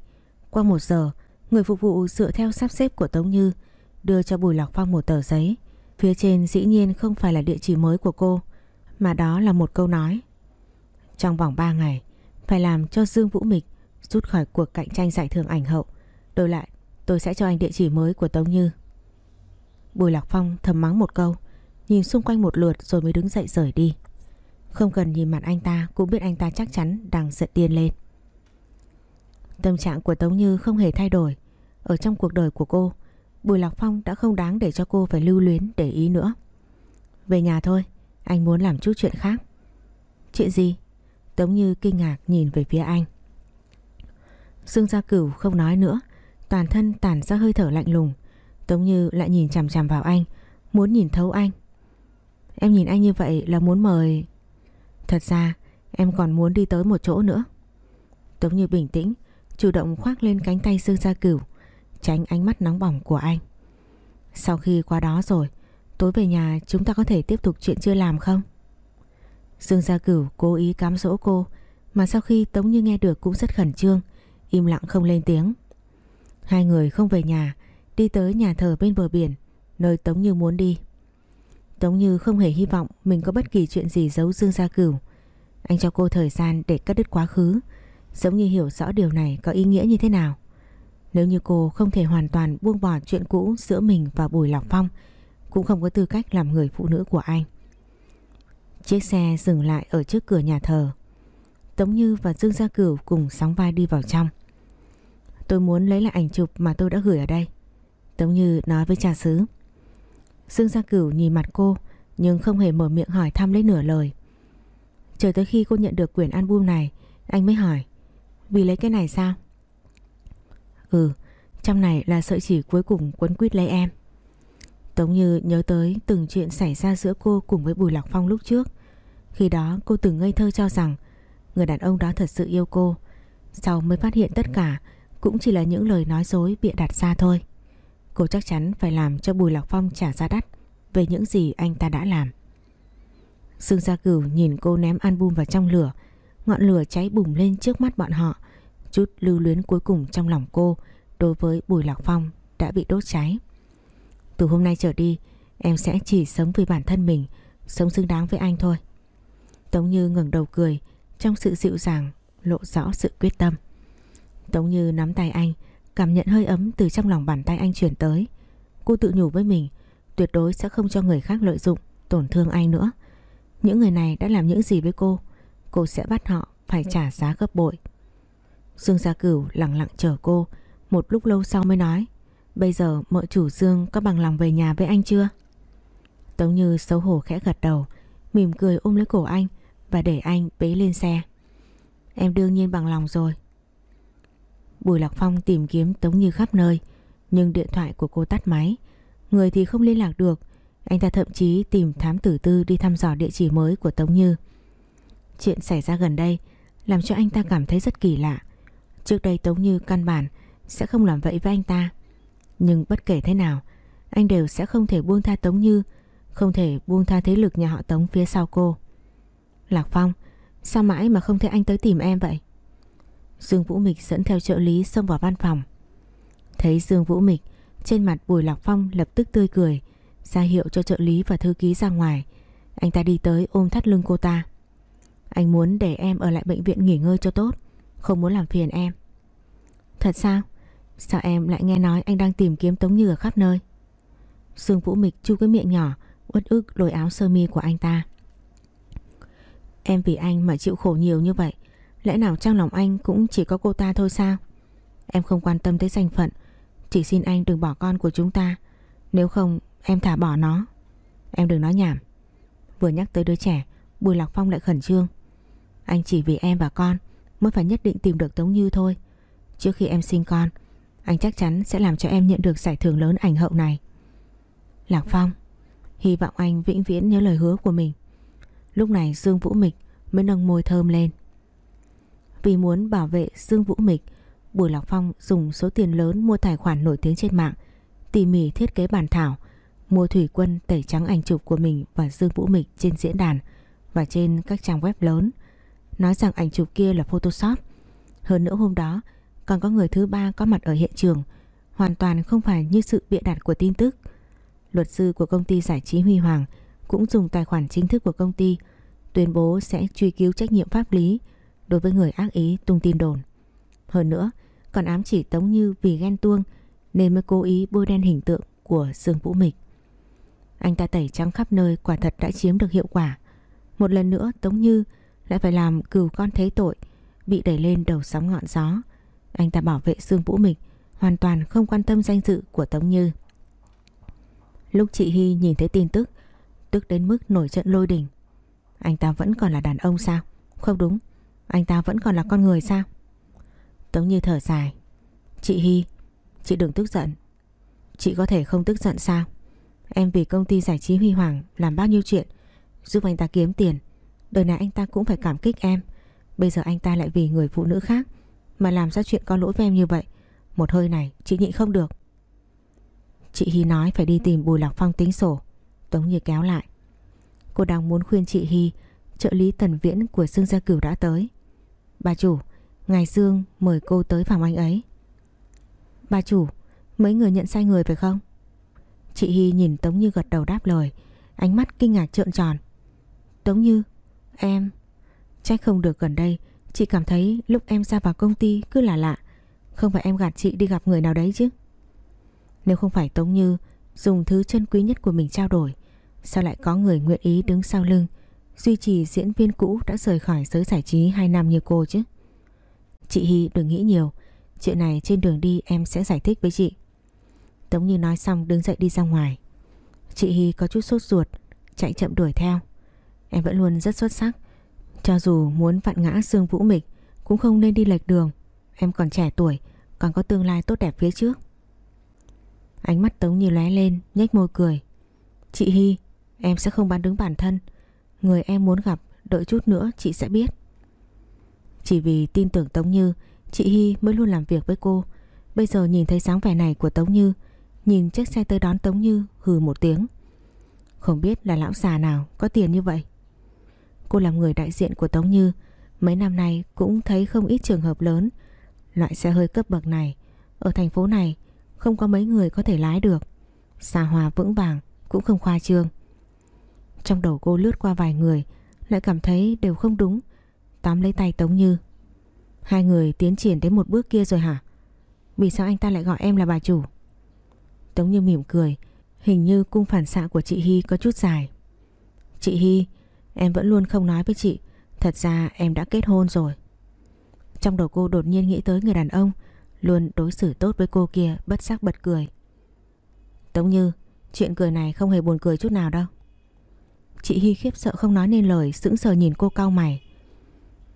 Qua một giờ, Người phục vụ dựa theo sắp xếp của Tống Như, Đưa cho Bùi Lạc Phong một tờ giấy. Phía trên dĩ nhiên không phải là địa chỉ mới của cô, Mà đó là một câu nói. Trong vòng 3 ngày, Phải làm cho Dương Vũ Mịch Rút khỏi cuộc cạnh tranh giải thưởng ảnh hậu. Đổi lại, tôi sẽ cho anh địa chỉ mới của Tống Như. Bùi Lạc Phong thầm mắng một câu, Nhìn xung quanh một lượt rồi mới đứng dậy rời đi. Không cần nhìn mặt anh ta Cũng biết anh ta chắc chắn đang giận điên lên. Tâm trạng của Tống Như không hề thay đổi. Ở trong cuộc đời của cô, Bùi Lạc Phong đã không đáng để cho cô phải lưu luyến để ý nữa. Về nhà thôi, Anh muốn làm chút chuyện khác. Chuyện gì? Tống Như kinh ngạc nhìn về phía anh. Dương Gia Cửu không nói nữa, Toàn thân tản ra hơi thở lạnh lùng Tống Như lại nhìn chằm chằm vào anh, Muốn nhìn thấu anh. Em nhìn anh như vậy là muốn mời. Thật ra, em còn muốn đi tới một chỗ nữa. Tống như bình tĩnh, Chủ động khoác lên cánh tay Dương Gia Cửu, Tránh ánh mắt nóng bỏng của anh. Sau khi qua đó rồi, Tối về nhà chúng ta có thể tiếp tục chuyện chưa làm không? Dương Gia Cửu cố ý cám dỗ cô, Mà sau khi Tống Như nghe được cũng rất khẩn trương, Im lặng không lên tiếng. Hai người không về nhà Đi tới nhà thờ bên bờ biển Nơi Tống Như muốn đi Tống Như không hề hy vọng mình có bất kỳ chuyện gì giấu Dương Gia Cửu. Anh cho cô thời gian để cắt đứt quá khứ, giống như hiểu rõ điều này có ý nghĩa như thế nào. Nếu như cô không thể hoàn toàn buông bỏ chuyện cũ giữa mình và Bùi Lọc Phong, cũng không có tư cách làm người phụ nữ của anh. Chiếc xe dừng lại ở trước cửa nhà thờ. Tống Như và Dương Gia Cửu cùng sóng vai đi vào trong. Tôi muốn lấy lại ảnh chụp mà tôi đã gửi ở đây. Tống Như nói với cha xứ. Dương Gia Cửu nhìn mặt cô, nhưng không hề mở miệng hỏi thăm lấy nửa lời. Chờ tới khi cô nhận được quyển album này, Anh mới hỏi, Vì lấy cái này sao? Ừ Trong này là sợi chỉ cuối cùng quấn quýt lấy em. Tống Như nhớ tới từng chuyện xảy ra giữa cô cùng với Bùi Lạc Phong lúc trước. Khi đó, cô từng ngây thơ cho rằng, Người đàn ông đó thật sự yêu cô. Sau mới phát hiện tất cả, Cũng chỉ là những lời nói dối bịa đặt ra thôi. Cô chắc chắn phải làm cho Bùi Lạc Phong trả giá đắt Về những gì anh ta đã làm. Sương Gia Cửu nhìn cô ném album vào trong lửa, Ngọn lửa cháy bùng lên trước mắt bọn họ, Chút lưu luyến cuối cùng trong lòng cô Đối với Bùi Lạc Phong đã bị đốt cháy. Từ hôm nay trở đi, Em sẽ chỉ sống vì bản thân mình, Sống xứng đáng với anh thôi. Tống Như ngẩng đầu cười, Trong sự dịu dàng lộ rõ sự quyết tâm. Tống Như nắm tay anh Cảm nhận hơi ấm từ trong lòng bàn tay anh chuyển tới. Cô tự nhủ với mình, Tuyệt đối sẽ không cho người khác lợi dụng, Tổn thương anh nữa. Những người này đã làm những gì với cô Cô sẽ bắt họ phải trả giá gấp bội. Dương Gia Cửu lặng lặng chờ cô, Một lúc lâu sau mới nói, Bây giờ mợ chủ Dương có bằng lòng về nhà với anh chưa? Tống Như xấu hổ khẽ gật đầu, Mỉm cười ôm lấy cổ anh Và để anh bế lên xe. Em đương nhiên bằng lòng rồi Bùi Lạc Phong tìm kiếm Tống Như khắp nơi, Nhưng điện thoại của cô tắt máy. Người thì không liên lạc được. Anh ta thậm chí tìm thám tử tư đi thăm dò địa chỉ mới của Tống Như. Chuyện xảy ra gần đây Làm cho anh ta cảm thấy rất kỳ lạ. Trước đây Tống Như căn bản Sẽ không làm vậy với anh ta. Nhưng bất kể thế nào, Anh đều sẽ không thể buông tha Tống Như, Không thể buông tha thế lực nhà họ Tống phía sau cô. Lạc Phong, Sao mãi mà không thấy anh tới tìm em vậy? Dương Vũ Mịch dẫn theo trợ lý xông vào văn phòng. Thấy Dương Vũ Mịch, Trên mặt Bùi Lạc Phong lập tức tươi cười, ra hiệu cho trợ lý và thư ký ra ngoài. Anh ta đi tới ôm thắt lưng cô ta. Anh muốn để em ở lại bệnh viện nghỉ ngơi cho tốt, Không muốn làm phiền em. Thật sao? Sao em lại nghe nói anh đang tìm kiếm Tống Như ở khắp nơi? Dương Vũ Mịch chu cái miệng nhỏ, uất ức lôi áo sơ mi của anh ta. Em vì anh mà chịu khổ nhiều như vậy Lẽ nào trong lòng anh cũng chỉ có cô ta thôi sao? Em không quan tâm tới danh phận, Chỉ xin anh đừng bỏ con của chúng ta. Nếu không, em thả bỏ nó. Em đừng nói nhảm. Vừa nhắc tới đứa trẻ, Bùi Lạc Phong lại khẩn trương. Anh chỉ vì em và con Mới phải nhất định tìm được Tống Như thôi. Trước khi em sinh con, Anh chắc chắn sẽ làm cho em nhận được giải thưởng lớn ảnh hậu này. Lạc Phong, Hy vọng anh vĩnh viễn nhớ lời hứa của mình. Lúc này Dương Vũ Mịch mới nâng môi thơm lên. Vì muốn bảo vệ Dương Vũ Mịch, Bùi Lạc Phong dùng số tiền lớn mua tài khoản nổi tiếng trên mạng, Tỉ mỉ thiết kế bản thảo, Mua thủy quân tẩy trắng ảnh chụp của mình và Dương Vũ Mịch trên diễn đàn Và trên các trang web lớn. Nói rằng ảnh chụp kia là photoshop. Hơn nữa hôm đó, còn có người thứ ba có mặt ở hiện trường, Hoàn toàn không phải như sự bịa đặt của tin tức. Luật sư của công ty giải trí Huy Hoàng cũng dùng tài khoản chính thức của công ty tuyên bố sẽ truy cứu trách nhiệm pháp lý đối với người ác ý tung tin đồn. Hơn nữa, còn ám chỉ Tống Như vì ghen tuông nên mới cố ý bôi đen hình tượng của Dương Vũ Mịch. Anh ta tẩy trắng khắp nơi quả thật đã chiếm được hiệu quả. Một lần nữa Tống Như lại phải làm cừu con thấy tội, bị đẩy lên đầu sóng ngọn gió. Anh ta bảo vệ Dương Vũ Mịch, hoàn toàn không quan tâm danh dự của Tống Như. Lúc chị Hy nhìn thấy tin tức, tức đến mức nổi trận lôi đình. Anh ta vẫn còn là đàn ông sao? Không đúng, anh ta vẫn còn là con người sao? Tống Như thở dài. Chị Hy, chị đừng tức giận. Chị có thể không tức giận sao? Em vì công ty giải trí Huy Hoàng làm bao nhiêu chuyện, giúp anh ta kiếm tiền. Đời này anh ta cũng phải cảm kích em. Bây giờ anh ta lại vì người phụ nữ khác mà làm ra chuyện có lỗi với em như vậy. Một hơi này chị nhịn không được. Chị Hy nói phải đi tìm Bùi Lạc Phong tính sổ. Tống Như kéo lại. Cô đang muốn khuyên chị Hy trợ lý tần viễn của Dương Gia Cửu đã tới. Bà chủ, Ngài Dương mời cô tới phòng anh ấy. Bà chủ, mấy người nhận sai người phải không? Chị Hy nhìn Tống Như gật đầu đáp lời, ánh mắt kinh ngạc trợn tròn. Tống Như, em... Trách không được gần đây, chị cảm thấy lúc em ra vào công ty cứ là lạ. Không phải em gạt chị đi gặp người nào đấy chứ. Nếu không phải Tống Như dùng thứ chân quý nhất của mình trao đổi, sao lại có người nguyện ý đứng sau lưng duy trì diễn viên cũ đã rời khỏi giới giải trí 2 năm như cô chứ? Chị Hy đừng nghĩ nhiều, chuyện này trên đường đi em sẽ giải thích với chị. Tống Như nói xong đứng dậy đi ra ngoài. Chị Hy có chút sốt ruột, chạy chậm đuổi theo. Em vẫn luôn rất xuất sắc. Cho dù muốn vặn ngã Dương Vũ Mịch, cũng không nên đi lệch đường. Em còn trẻ tuổi, còn có tương lai tốt đẹp phía trước. Ánh mắt Tống Như lóe lên, nhếch môi cười. Chị Hy, em sẽ không bán đứng bản thân. Người em muốn gặp, đợi chút nữa chị sẽ biết. Chỉ vì tin tưởng Tống Như, chị Hy mới luôn làm việc với cô. Bây giờ nhìn thấy sáng vẻ này của Tống Như, nhìn chiếc xe tới đón Tống Như hừ một tiếng. Không biết là lão già nào có tiền như vậy. Cô làm người đại diện của Tống Như, mấy năm nay cũng thấy không ít trường hợp lớn. Loại xe hơi cấp bậc này, ở thành phố này không có mấy người có thể lái được. Xa hòa vững vàng cũng không khoa trương. Trong đầu cô lướt qua vài người, lại cảm thấy đều không đúng. Tóm lấy tay Tống Như. Hai người tiến triển đến một bước kia rồi hả? Vì sao anh ta lại gọi em là bà chủ? Tống Như mỉm cười, hình như cung phản xạ của chị Hy có chút dài. Chị Hy, em vẫn luôn không nói với chị, thật ra em đã kết hôn rồi. Trong đầu cô đột nhiên nghĩ tới người đàn ông luôn đối xử tốt với cô kia bất giác bật cười. Tống Như, chuyện cười này không hề buồn cười chút nào đâu. Chị Hy khiếp sợ không nói nên lời sững sờ nhìn cô cao mày.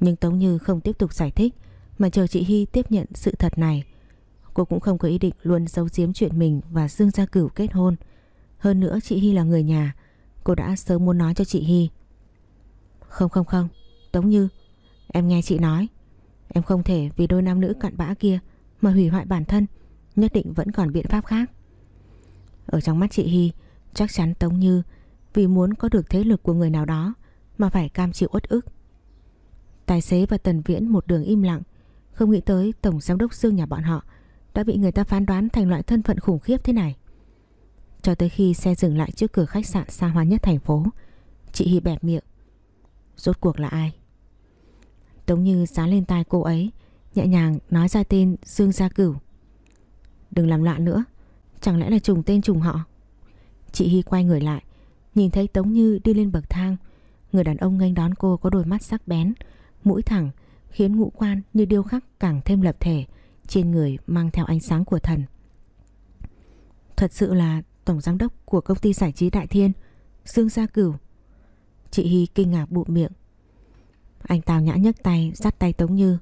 Nhưng Tống Như không tiếp tục giải thích mà chờ chị Hy tiếp nhận sự thật này. Cô cũng không có ý định luôn giấu giếm chuyện mình và Dương Gia Cửu kết hôn. Hơn nữa chị Hy là người nhà, cô đã sớm muốn nói cho chị Hy. Không không không, Tống Như, em nghe chị nói. Em không thể vì đôi nam nữ cặn bã kia mà hủy hoại bản thân, nhất định vẫn còn biện pháp khác. Ở trong mắt chị Hy, chắc chắn Tống Như vì muốn có được thế lực của người nào đó mà phải cam chịu uất ức. Tài xế và Tần Viễn một đường im lặng, không nghĩ tới Tổng Giám đốc Dương nhà bọn họ đã bị người ta phán đoán thành loại thân phận khủng khiếp thế này. Cho tới khi xe dừng lại trước cửa khách sạn xa hoa nhất thành phố, chị hi bẹp miệng. Rốt cuộc là ai? Tống Như dán lên tai cô ấy, nhẹ nhàng nói ra tên Dương Gia Cửu. Đừng làm loạn nữa, chẳng lẽ là trùng tên trùng họ? Chị hi quay người lại, nhìn thấy Tống Như đi lên bậc thang. Người đàn ông nghênh đón cô có đôi mắt sắc bén, mũi thẳng, khiến ngũ quan như điêu khắc càng thêm lập thể, trên người mang theo ánh sáng của thần. Thật sự là tổng giám đốc của công ty giải trí Đại Thiên, Dương Gia Cửu. Chị Hy kinh ngạc bụng miệng. Anh Tào nhã nhấc tay, dắt tay Tống Như.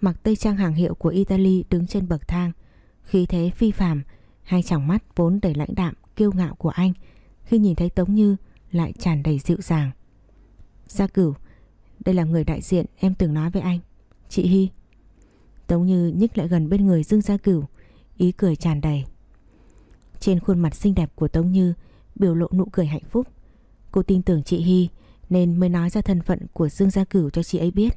Mặc tây trang hàng hiệu của Italy đứng trên bậc thang, khí thế phi phàm, hai tròng mắt vốn đầy lãnh đạm, kiêu ngạo của anh khi nhìn thấy Tống Như lại tràn đầy dịu dàng. Gia Cửu, đây là người đại diện em từng nói với anh. Chị Hy. Tống Như nhích lại gần bên người Dương Gia Cửu, ý cười tràn đầy. Trên khuôn mặt xinh đẹp của Tống Như biểu lộ nụ cười hạnh phúc. Cô tin tưởng chị Hy nên mới nói ra thân phận của Dương Gia Cửu cho chị ấy biết.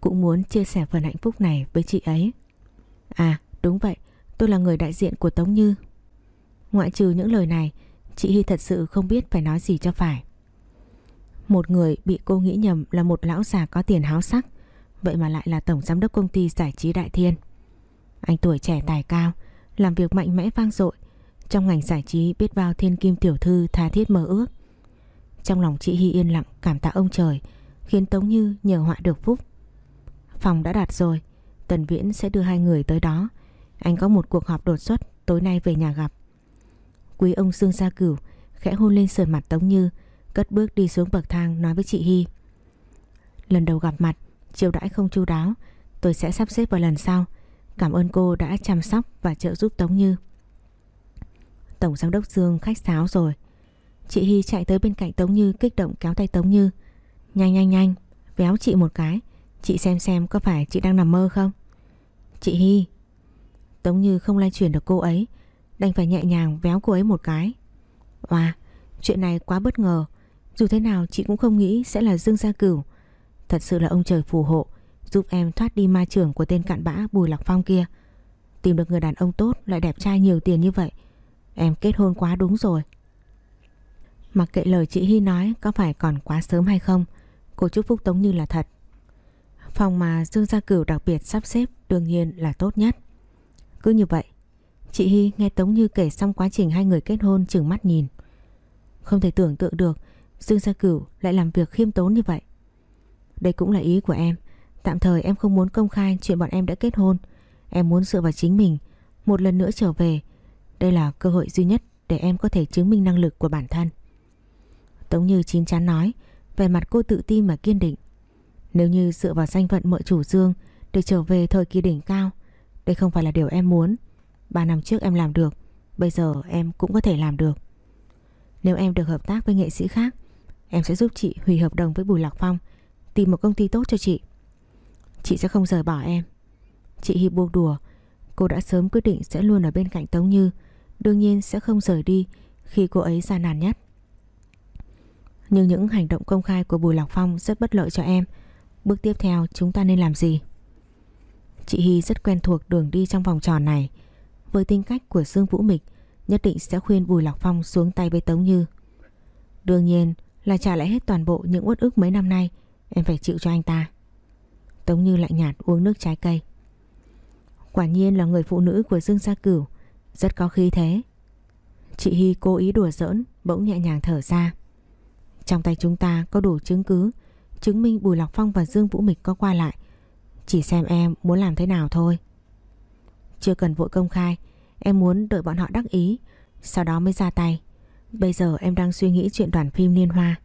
Cũng muốn chia sẻ phần hạnh phúc này với chị ấy. À đúng vậy, tôi là người đại diện của Tống Như. Ngoại trừ những lời này, chị Hy thật sự không biết phải nói gì cho phải. Một người bị cô nghĩ nhầm là một lão già có tiền háo sắc, vậy mà lại là tổng giám đốc công ty giải trí Đại Thiên. Anh tuổi trẻ tài cao, làm việc mạnh mẽ vang dội, trong ngành giải trí biết bao thiên kim tiểu thư tha thiết mơ ước. Trong lòng chị Hy yên lặng cảm tạ ông trời, khiến Tống Như nhờ họa được phúc. Phòng đã đặt rồi, Tần Viễn sẽ đưa hai người tới đó. Anh có một cuộc họp đột xuất tối nay về nhà gặp. Quý ông Dương Gia Cửu khẽ hôn lên sườn mặt Tống Như, cất bước đi xuống bậc thang nói với chị Hy. Lần đầu gặp mặt, chiều đãi không chu đáo, tôi sẽ sắp xếp vào lần sau. Cảm ơn cô đã chăm sóc và trợ giúp Tống Như. Tổng giám đốc Dương khách sáo rồi. Chị Hy chạy tới bên cạnh Tống Như kích động kéo tay Tống Như. Nhanh nhanh nhanh, véo chị một cái. Chị xem xem có phải chị đang nằm mơ không? Chị Hy. Tống Như không lay chuyển được cô ấy. Đành phải nhẹ nhàng véo cô ấy một cái. Wow, chuyện này quá bất ngờ. Dù thế nào chị cũng không nghĩ sẽ là Dương Gia Cửu. Thật sự là ông trời phù hộ giúp em thoát đi ma trưởng của tên cặn bã Bùi Lạc Phong kia. Tìm được người đàn ông tốt lại đẹp trai nhiều tiền như vậy. Em kết hôn quá đúng rồi. Mặc kệ lời chị Hy nói có phải còn quá sớm hay không, cô chúc phúc Tống Như là thật. Phòng mà Dương Gia Cửu đặc biệt sắp xếp đương nhiên là tốt nhất. Cứ như vậy, chị Hy nghe Tống Như kể xong quá trình hai người kết hôn chừng mắt nhìn. Không thể tưởng tượng được Dương Gia Cửu lại làm việc khiêm tốn như vậy. Đây cũng là ý của em. Tạm thời em không muốn công khai chuyện bọn em đã kết hôn. Em muốn dựa vào chính mình, một lần nữa trở về. Đây là cơ hội duy nhất để em có thể chứng minh năng lực của bản thân. Tống Như chín chắn nói, về mặt cô tự tin mà kiên định. Nếu như dựa vào danh vận mợ chủ Dương để trở về thời kỳ đỉnh cao. Đây không phải là điều em muốn. 3 năm trước em làm được, bây giờ em cũng có thể làm được. Nếu em được hợp tác với nghệ sĩ khác, em sẽ giúp chị hủy hợp đồng với Bùi Lạc Phong, tìm một công ty tốt cho chị. Chị sẽ không rời bỏ em. Chị hi buông đùa, cô đã sớm quyết định sẽ luôn ở bên cạnh Tống Như, đương nhiên sẽ không rời đi khi cô ấy ra nàn nhất. Nhưng những hành động công khai của Bùi Lạc Phong rất bất lợi cho em. Bước tiếp theo chúng ta nên làm gì? Chị hi rất quen thuộc đường đi trong vòng tròn này. Với tính cách của Dương Vũ Mịch, nhất định sẽ khuyên Bùi Lạc Phong xuống tay với Tống Như. Đương nhiên là trả lại hết toàn bộ những uất ức mấy năm nay em phải chịu cho anh ta. Tống Như lạnh nhạt uống nước trái cây. Quả nhiên là người phụ nữ của Dương Gia Cửu, rất có khí thế. Chị Hy cố ý đùa giỡn, bỗng nhẹ nhàng thở ra. Trong tay chúng ta có đủ chứng cứ chứng minh Bùi Lạc Phong và Dương Vũ Mịch có qua lại. Chỉ xem em muốn làm thế nào thôi. Chưa cần vội công khai, em muốn đợi bọn họ đắc ý, sau đó mới ra tay. Bây giờ em đang suy nghĩ chuyện đoàn phim Liên Hoa.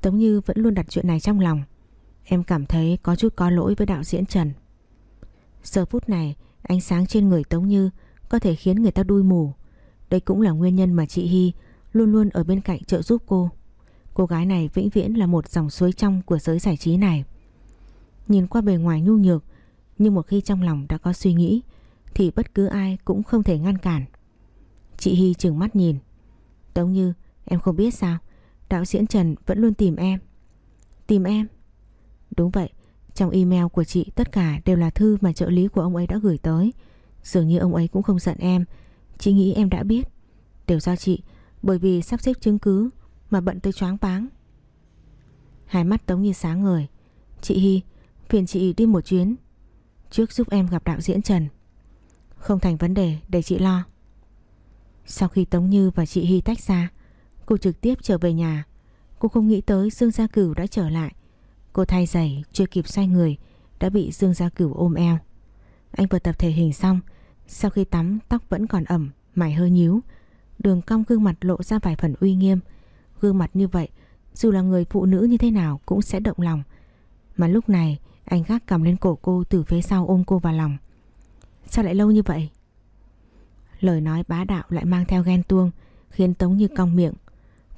Tống Như vẫn luôn đặt chuyện này trong lòng. Em cảm thấy có chút có lỗi với đạo diễn Trần. Giờ phút này, ánh sáng trên người Tống Như có thể khiến người ta đuôi mù. Đây cũng là nguyên nhân mà chị Hy luôn luôn ở bên cạnh trợ giúp cô. Cô gái này vĩnh viễn là một dòng suối trong của giới giải trí này. Nhìn qua bề ngoài nhu nhược, nhưng một khi trong lòng đã có suy nghĩ, thì bất cứ ai cũng không thể ngăn cản. Chị Hy trừng mắt nhìn. Tống Như, em không biết sao, đạo diễn Trần vẫn luôn tìm em. Tìm em? Đúng vậy, trong email của chị tất cả đều là thư mà trợ lý của ông ấy đã gửi tới. Dường như ông ấy cũng không giận em, chị nghĩ em đã biết. Đều do chị, bởi vì sắp xếp chứng cứ mà bận tới choáng váng. Hai mắt Tống Như sáng ngời. Chị Hy, phiền chị đi một chuyến. Trước giúp em gặp đạo diễn Trần. Không thành vấn đề, để chị lo. Sau khi Tống Như và chị Hy tách ra, cô trực tiếp trở về nhà. Cô không nghĩ tới Dương Gia Cửu đã trở lại. Cô thay giày, chưa kịp xoay người, đã bị Dương Gia Cửu ôm eo. Anh vừa tập thể hình xong, sau khi tắm tóc vẫn còn ẩm, mày hơi nhíu. Đường cong gương mặt lộ ra vài phần uy nghiêm. Gương mặt như vậy, dù là người phụ nữ như thế nào cũng sẽ động lòng. Mà lúc này, anh gác cầm lên cổ cô từ phía sau ôm cô vào lòng. Sao lại lâu như vậy? Lời nói bá đạo lại mang theo ghen tuông, Khiến Tống Như cong miệng.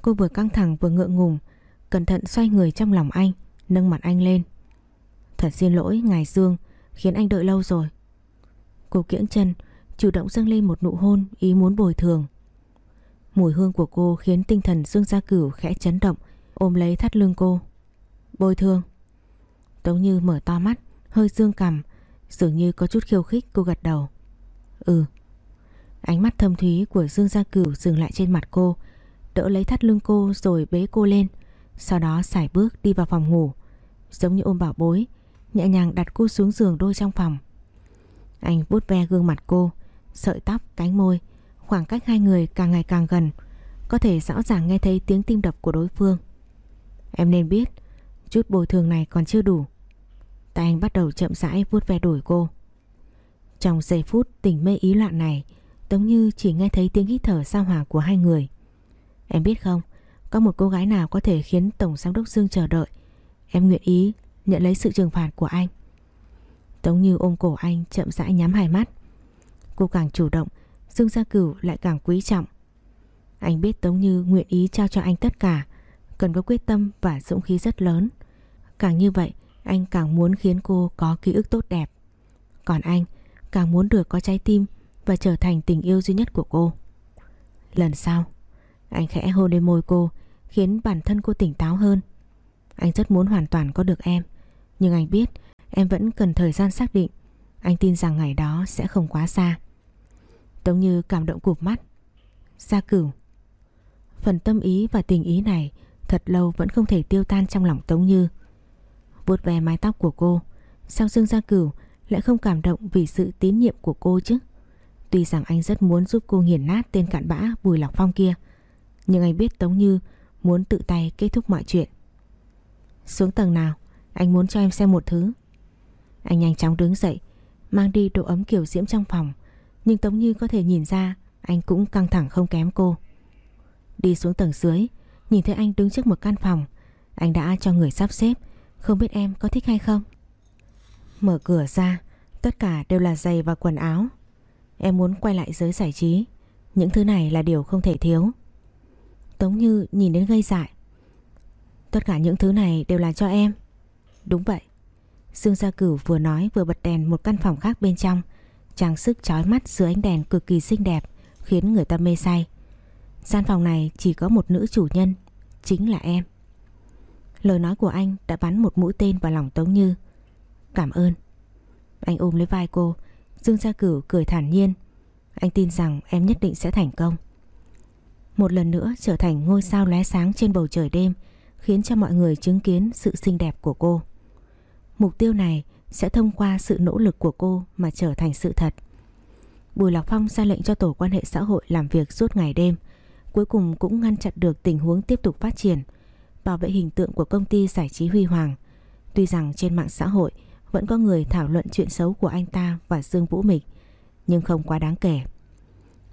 Cô vừa căng thẳng vừa ngượng ngùng, Cẩn thận xoay người trong lòng anh, Nâng mặt anh lên. Thật xin lỗi, ngài Dương, Khiến anh đợi lâu rồi. Cô kiễng chân, Chủ động dâng lên một nụ hôn Ý muốn bồi thường. Mùi hương của cô khiến tinh thần Dương Gia Cửu khẽ chấn động, Ôm lấy thắt lưng cô. Bồi thường. Tống Như mở to mắt, Hơi dương cằm Dường như có chút khiêu khích cô gật đầu. Ừ. Ánh mắt thâm thúy của Dương Gia Cửu dừng lại trên mặt cô. Đỡ lấy thắt lưng cô rồi bế cô lên. Sau đó xài bước đi vào phòng ngủ. Giống như ôm bảo bối Nhẹ nhàng đặt cô xuống giường đôi trong phòng. Anh vuốt ve gương mặt cô Sợi tóc, cánh môi. Khoảng cách hai người càng ngày càng gần. Có thể rõ ràng nghe thấy tiếng tim đập của đối phương. Em nên biết Chút bồi thường này còn chưa đủ. Tay anh bắt đầu chậm rãi vuốt ve đuổi cô. Trong giây phút tình mê ý loạn này, Tống Như chỉ nghe thấy tiếng hít thở sao hòa của hai người. Em biết không, Có một cô gái nào có thể khiến Tổng Giám đốc Dương chờ đợi? Em nguyện ý nhận lấy sự trừng phạt của anh. Tống Như ôm cổ anh chậm rãi nhắm hai mắt. Cô càng chủ động, Dương Gia Cửu lại càng quý trọng. Anh biết Tống Như nguyện ý trao cho anh tất cả, Cần có quyết tâm và dũng khí rất lớn. Càng như vậy anh càng muốn khiến cô có ký ức tốt đẹp Còn anh càng muốn được có trái tim và trở thành tình yêu duy nhất của cô. Lần sau, anh khẽ hôn lên môi cô khiến bản thân cô tỉnh táo hơn. Anh rất muốn hoàn toàn có được em, nhưng anh biết em vẫn cần thời gian xác định. Anh tin rằng ngày đó sẽ không quá xa. Tống Như cảm động cụp mắt. Gia cửu. Phần tâm ý và tình ý này thật lâu vẫn không thể tiêu tan trong lòng Tống Như. Vuốt ve mái tóc của cô, sao Dương Gia Cửu lại không cảm động vì sự tín nhiệm của cô chứ? Tuy rằng anh rất muốn giúp cô nghiền nát tên cặn bã Bùi Lạc Phong kia Nhưng anh biết Tống Như muốn tự tay kết thúc mọi chuyện. Xuống tầng nào Anh muốn cho em xem một thứ. Anh nhanh chóng đứng dậy Mang đi độ ấm kiểu diễm trong phòng Nhưng Tống Như có thể nhìn ra Anh cũng căng thẳng không kém cô. Đi xuống tầng dưới Nhìn thấy anh đứng trước một căn phòng Anh đã cho người sắp xếp không biết em có thích hay không Mở cửa ra, tất cả đều là giày và quần áo. Em muốn quay lại giới giải trí, những thứ này là điều không thể thiếu. Tống Như nhìn đến gây dại. Tất cả những thứ này đều là cho em. Đúng vậy. Dương Gia Cửu vừa nói vừa bật đèn một căn phòng khác bên trong. Trang sức chói mắt dưới ánh đèn cực kỳ xinh đẹp khiến người ta mê say. Gian phòng này chỉ có một nữ chủ nhân, chính là em. Lời nói của anh đã bắn một mũi tên vào lòng Tống Như. Cảm ơn. Anh ôm lấy vai cô, Dương Gia Cửu cười thản nhiên. Anh tin rằng em nhất định sẽ thành công. Một lần nữa trở thành ngôi sao lóe sáng trên bầu trời đêm, khiến cho mọi người chứng kiến sự xinh đẹp của cô. Mục tiêu này sẽ thông qua sự nỗ lực của cô mà trở thành sự thật. Bùi Lạc Phong ra lệnh cho tổ quan hệ xã hội làm việc suốt ngày đêm, cuối cùng cũng ngăn chặn được tình huống tiếp tục phát triển, bảo vệ hình tượng của công ty giải trí Huy Hoàng. Tuy rằng trên mạng xã hội vẫn có người thảo luận chuyện xấu của anh ta và Dương Vũ Mịch, nhưng không quá đáng kể.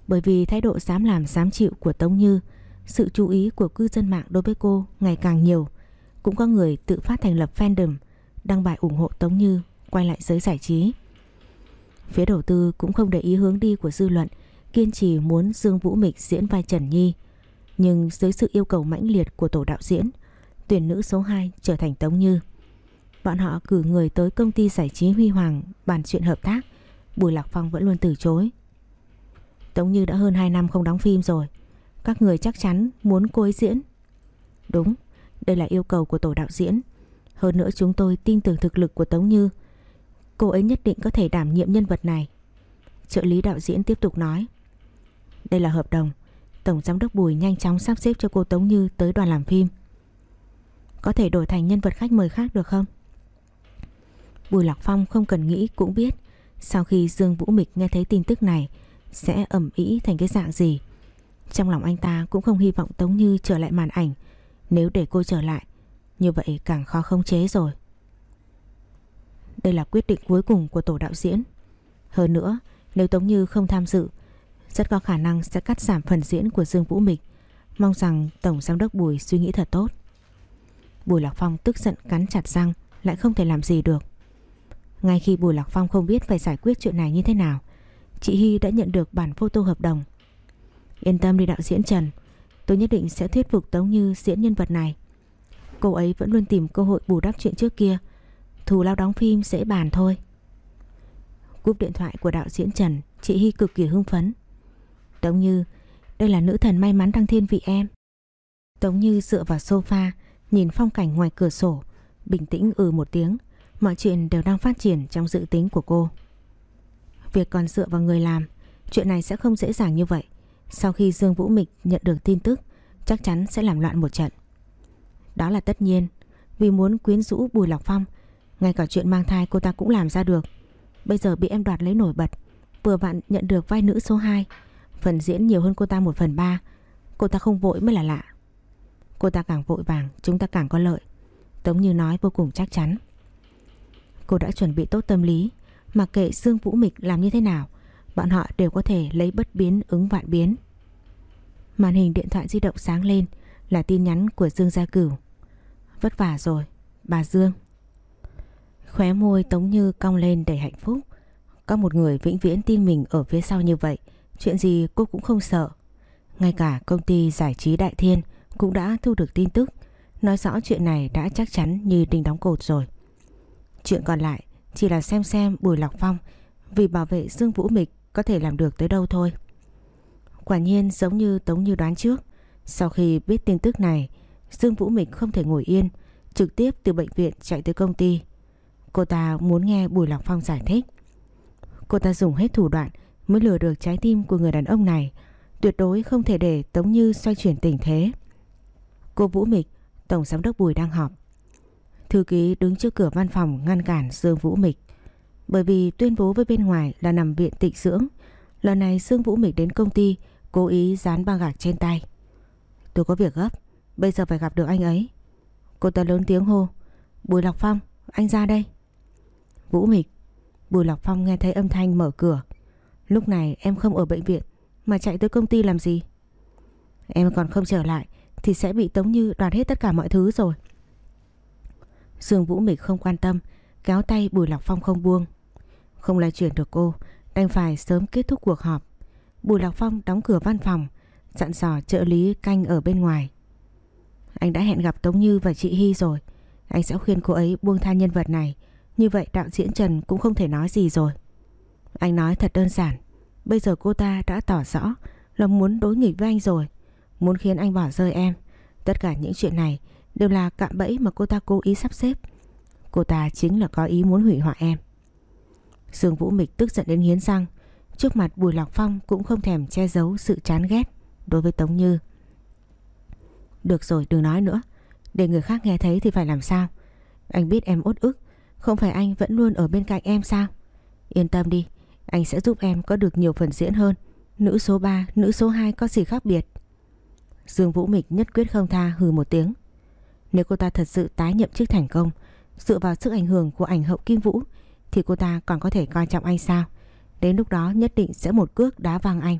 Bởi vì thái độ dám làm dám chịu của Tống Như, sự chú ý của cư dân mạng đối với cô ngày càng nhiều, cũng có người tự phát thành lập fandom, đăng bài ủng hộ Tống Như quay lại giới giải trí. Phía đầu tư cũng không để ý hướng đi của dư luận, kiên trì muốn Dương Vũ Mịch diễn vai Trần Nhi. Nhưng dưới sự yêu cầu mãnh liệt của tổ đạo diễn, tuyển nữ số 2 trở thành Tống Như. Bọn họ cử người tới công ty giải trí Huy Hoàng bàn chuyện hợp tác, Bùi Lạc Phong vẫn luôn từ chối. Tống Như đã hơn 2 năm không đóng phim rồi, các người chắc chắn muốn cô ấy diễn. Đúng, đây là yêu cầu của tổ đạo diễn. Hơn nữa chúng tôi tin tưởng thực lực của Tống Như. Cô ấy nhất định có thể đảm nhiệm nhân vật này. Trợ lý đạo diễn tiếp tục nói. Đây là hợp đồng. Tổng giám đốc Bùi nhanh chóng sắp xếp cho cô Tống Như tới đoàn làm phim. Có thể đổi thành nhân vật khách mời khác được không? Bùi Lạc Phong không cần nghĩ cũng biết sau khi Dương Vũ Mịch nghe thấy tin tức này sẽ ẩm ý thành cái dạng gì. Trong lòng anh ta cũng không hy vọng Tống Như trở lại màn ảnh. Nếu để cô trở lại, như vậy càng khó khống chế rồi. Đây là quyết định cuối cùng của tổ đạo diễn. Hơn nữa, nếu Tống Như không tham dự, rất có khả năng sẽ cắt giảm phần diễn của Dương Vũ Mịch. Mong rằng Tổng Giám đốc Bùi suy nghĩ thật tốt. Bùi Lạc Phong tức giận cắn chặt răng, lại không thể làm gì được. Ngay khi Bùi Lạc Phong không biết phải giải quyết chuyện này như thế nào, chị Hy đã nhận được bản photo hợp đồng. Yên tâm đi đạo diễn Trần, tôi nhất định sẽ thuyết phục Tống Như diễn nhân vật này. Cô ấy vẫn luôn tìm cơ hội bù đắp chuyện trước kia, thù lao đóng phim dễ bàn thôi. Cúp điện thoại của đạo diễn Trần, chị Hy cực kỳ hưng phấn. Tống Như, đây là nữ thần may mắn đăng thiên vị em. Tống Như dựa vào sofa, nhìn phong cảnh ngoài cửa sổ, bình tĩnh ừ một tiếng. Mọi chuyện đều đang phát triển trong dự tính của cô. Việc còn dựa vào người làm, chuyện này sẽ không dễ dàng như vậy. Sau khi Dương Vũ Mịch nhận được tin tức, chắc chắn sẽ làm loạn một trận. Đó là tất nhiên, vì muốn quyến rũ Bùi Lọc Phong, ngay cả chuyện mang thai cô ta cũng làm ra được. Bây giờ bị em đoạt lấy nổi bật, vừa vặn nhận được vai nữ số 2, phần diễn nhiều hơn cô ta 1 phần 3, cô ta không vội mới là lạ. Cô ta càng vội vàng, chúng ta càng có lợi. Tống Như nói vô cùng chắc chắn. Cô đã chuẩn bị tốt tâm lý Mặc kệ Dương Vũ Mịch làm như thế nào Bọn họ đều có thể lấy bất biến ứng vạn biến. Màn hình điện thoại di động sáng lên Là tin nhắn của Dương Gia Cửu. Vất vả rồi Bà Dương. Khóe môi Tống Như cong lên đầy hạnh phúc. Có một người vĩnh viễn tin mình ở phía sau như vậy Chuyện gì cô cũng không sợ. Ngay cả công ty giải trí Đại Thiên cũng đã thu được tin tức Nói rõ chuyện này đã chắc chắn như đinh đóng cột rồi Chuyện còn lại chỉ là xem xem Bùi Lọc Phong vì bảo vệ Dương Vũ Mịch có thể làm được tới đâu thôi. Quả nhiên giống như Tống Như đoán trước, sau khi biết tin tức này, Dương Vũ Mịch không thể ngồi yên, trực tiếp từ bệnh viện chạy tới công ty. Cô ta muốn nghe Bùi Lọc Phong giải thích. Cô ta dùng hết thủ đoạn mới lừa được trái tim của người đàn ông này, tuyệt đối không thể để Tống Như xoay chuyển tình thế. Cô Vũ Mịch, Tổng Giám đốc Bùi đang họp. Thư ký đứng trước cửa văn phòng ngăn cản Dương Vũ Mịch. Bởi vì tuyên bố với bên ngoài là nằm viện tịnh dưỡng. Lần này Dương Vũ Mịch đến công ty cố ý dán băng gạc trên tay. Tôi có việc gấp, bây giờ phải gặp được anh ấy. Cô ta lớn tiếng hô. Bùi Lọc Phong, anh ra đây. Vũ Mịch. Bùi Lọc Phong nghe thấy âm thanh mở cửa. Lúc này em không ở bệnh viện mà chạy tới công ty làm gì? Em còn không trở lại thì sẽ bị Tống Như đoạt hết tất cả mọi thứ rồi. Dương Vũ Mịch không quan tâm, kéo tay Bùi Lọc Phong không buông. Không lay chuyển được cô, đành phải sớm kết thúc cuộc họp. Bùi Lọc Phong đóng cửa văn phòng, dặn dò trợ lý canh ở bên ngoài. Anh đã hẹn gặp Tống Như và chị Hy rồi. Anh sẽ khuyên cô ấy buông tha nhân vật này. Như vậy đạo diễn Trần cũng không thể nói gì rồi. Anh nói thật đơn giản. Bây giờ cô ta đã tỏ rõ là muốn đối nghịch với anh rồi. Muốn khiến anh bỏ rơi em. Tất cả những chuyện này đều là cạm bẫy mà cô ta cố ý sắp xếp. Cô ta chính là có ý muốn hủy hoại em. Dương Vũ Mịch tức giận đến hiến răng. Trước mặt Bùi Lạc Phong cũng không thèm che giấu sự chán ghét đối với Tống Như. Được rồi đừng nói nữa. Để người khác nghe thấy thì phải làm sao? Anh biết em út ức. Không phải anh vẫn luôn ở bên cạnh em sao? Yên tâm đi. Anh sẽ giúp em có được nhiều phần diễn hơn. Nữ số 3, nữ số 2 có gì khác biệt? Dương Vũ Mịch nhất quyết không tha hừ một tiếng. Nếu cô ta thật sự tái nhậm chức thành công, dựa vào sức ảnh hưởng của ảnh hậu Kim Vũ, thì cô ta còn có thể coi trọng anh sao? Đến lúc đó nhất định sẽ một cước đá vang anh.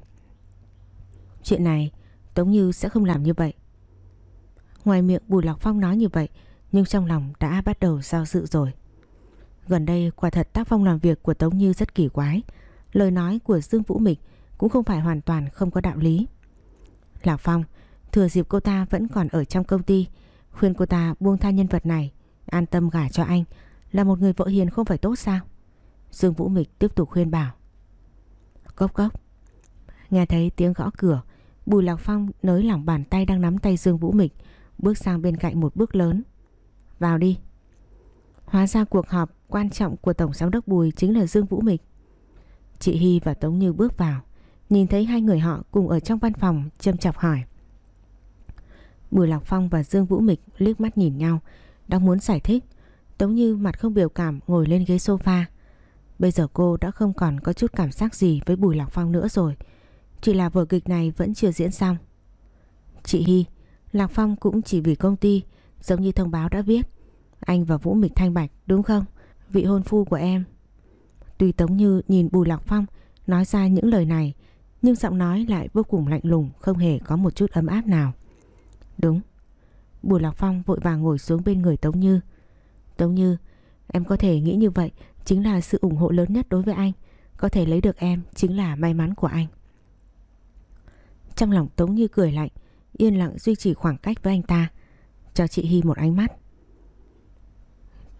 Chuyện này Tống Như sẽ không làm như vậy. Ngoài miệng Bùi Lạc Phong nói như vậy, nhưng trong lòng đã bắt đầu giao dự rồi. Gần đây quả thật tác phong làm việc của Tống Như rất kỳ quái. Lời nói của Dương Vũ Mịch cũng không phải hoàn toàn không có đạo lý. Lạc Phong thừa dịp cô ta vẫn còn ở trong công ty khuyên cô ta buông tha nhân vật này an tâm gả cho anh là một người vợ hiền không phải tốt sao? Dương Vũ Mịch tiếp tục khuyên bảo. Cốc cốc. Nghe thấy tiếng gõ cửa Bùi Lạc Phong nới lỏng bàn tay đang nắm tay Dương Vũ Mịch bước sang bên cạnh một bước lớn. Vào đi. Hóa ra cuộc họp quan trọng của Tổng Giám đốc Bùi chính là Dương Vũ Mịch. Chị Hy và Tống Như bước vào, nhìn thấy hai người họ cùng ở trong văn phòng châm chọc hỏi. Bùi Lạc Phong và Dương Vũ Mịch liếc mắt nhìn nhau, đang muốn giải thích. Tống Như mặt không biểu cảm ngồi lên ghế sofa. Bây giờ cô đã không còn có chút cảm giác gì với Bùi Lạc Phong nữa rồi. Chỉ là vở kịch này vẫn chưa diễn xong. Chị Hy, Lạc Phong cũng chỉ vì công ty, giống như thông báo đã viết. Anh và Vũ Mịch thanh bạch đúng không? Vị hôn phu của em. Tuy Tống Như nhìn Bùi Lạc Phong nói ra những lời này, nhưng giọng nói lại vô cùng lạnh lùng, không hề có một chút ấm áp nào. Đúng. Bùi Lạc Phong vội vàng ngồi xuống bên người Tống Như. Tống Như, em có thể nghĩ như vậy chính là sự ủng hộ lớn nhất đối với anh. Có thể lấy được em chính là may mắn của anh. Trong lòng Tống Như cười lạnh, yên lặng duy trì khoảng cách với anh ta, cho chị Hy một ánh mắt.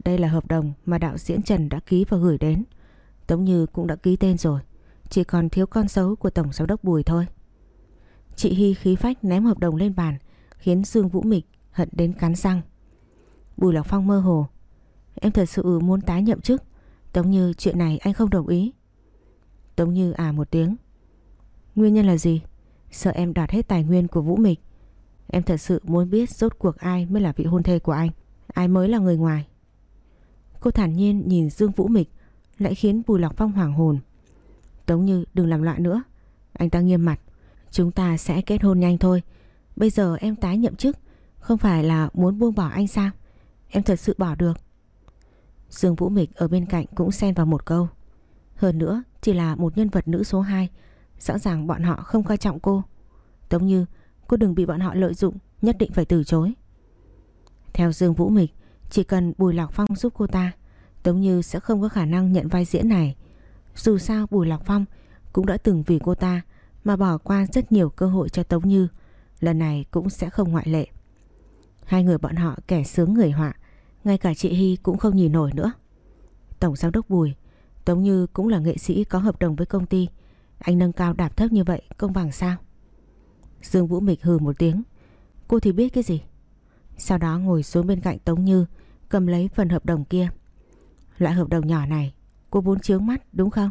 Đây là hợp đồng mà đạo diễn Trần đã ký và gửi đến. Tống Như cũng đã ký tên rồi, chỉ còn thiếu con dấu của Tổng Giám đốc Bùi thôi. Chị Hy khí phách ném hợp đồng lên bàn, khiến Dương Vũ Mịch hận đến cắn răng. Bùi Lạc Phong mơ hồ. Em thật sự muốn tái nhậm chức. Tống Như chuyện này anh không đồng ý. Tống Như à một tiếng. Nguyên nhân là gì? Sợ em đoạt hết tài nguyên của Vũ Mịch Em thật sự muốn biết rốt cuộc ai mới là vị hôn thê của anh, Ai mới là người ngoài Cô thản nhiên nhìn Dương Vũ Mịch, Lại khiến Bùi Lạc Phong hoảng hồn Tống Như đừng làm loạn nữa, Anh ta nghiêm mặt Chúng ta sẽ kết hôn nhanh thôi Bây giờ em tái nhậm chức, Không phải là muốn buông bỏ anh sao? Em thật sự bỏ được. Dương Vũ Mịch ở bên cạnh cũng xen vào một câu. Hơn nữa, chỉ là một nhân vật nữ số 2 Rõ ràng bọn họ không coi trọng cô. Tống như cô đừng bị bọn họ lợi dụng, Nhất định phải từ chối. Theo Dương Vũ Mịch, Chỉ cần Bùi Lạc Phong giúp cô ta Tống như sẽ không có khả năng nhận vai diễn này. Dù sao Bùi Lạc Phong Cũng đã từng vì cô ta Mà bỏ qua rất nhiều cơ hội cho Tống Như. Lần này cũng sẽ không ngoại lệ. Hai người bọn họ kẻ sướng người họa, Ngay cả chị Hy cũng không nhìn nổi nữa. Tổng giám đốc Bùi, Tống Như cũng là nghệ sĩ có hợp đồng với công ty. Anh nâng cao đạp thấp như vậy công bằng sao? Dương Vũ Mịch hừ một tiếng. Cô thì biết cái gì? Sau đó ngồi xuống bên cạnh Tống Như, Cầm lấy phần hợp đồng kia. Loại hợp đồng nhỏ này, Cô vốn chướng mắt, đúng không?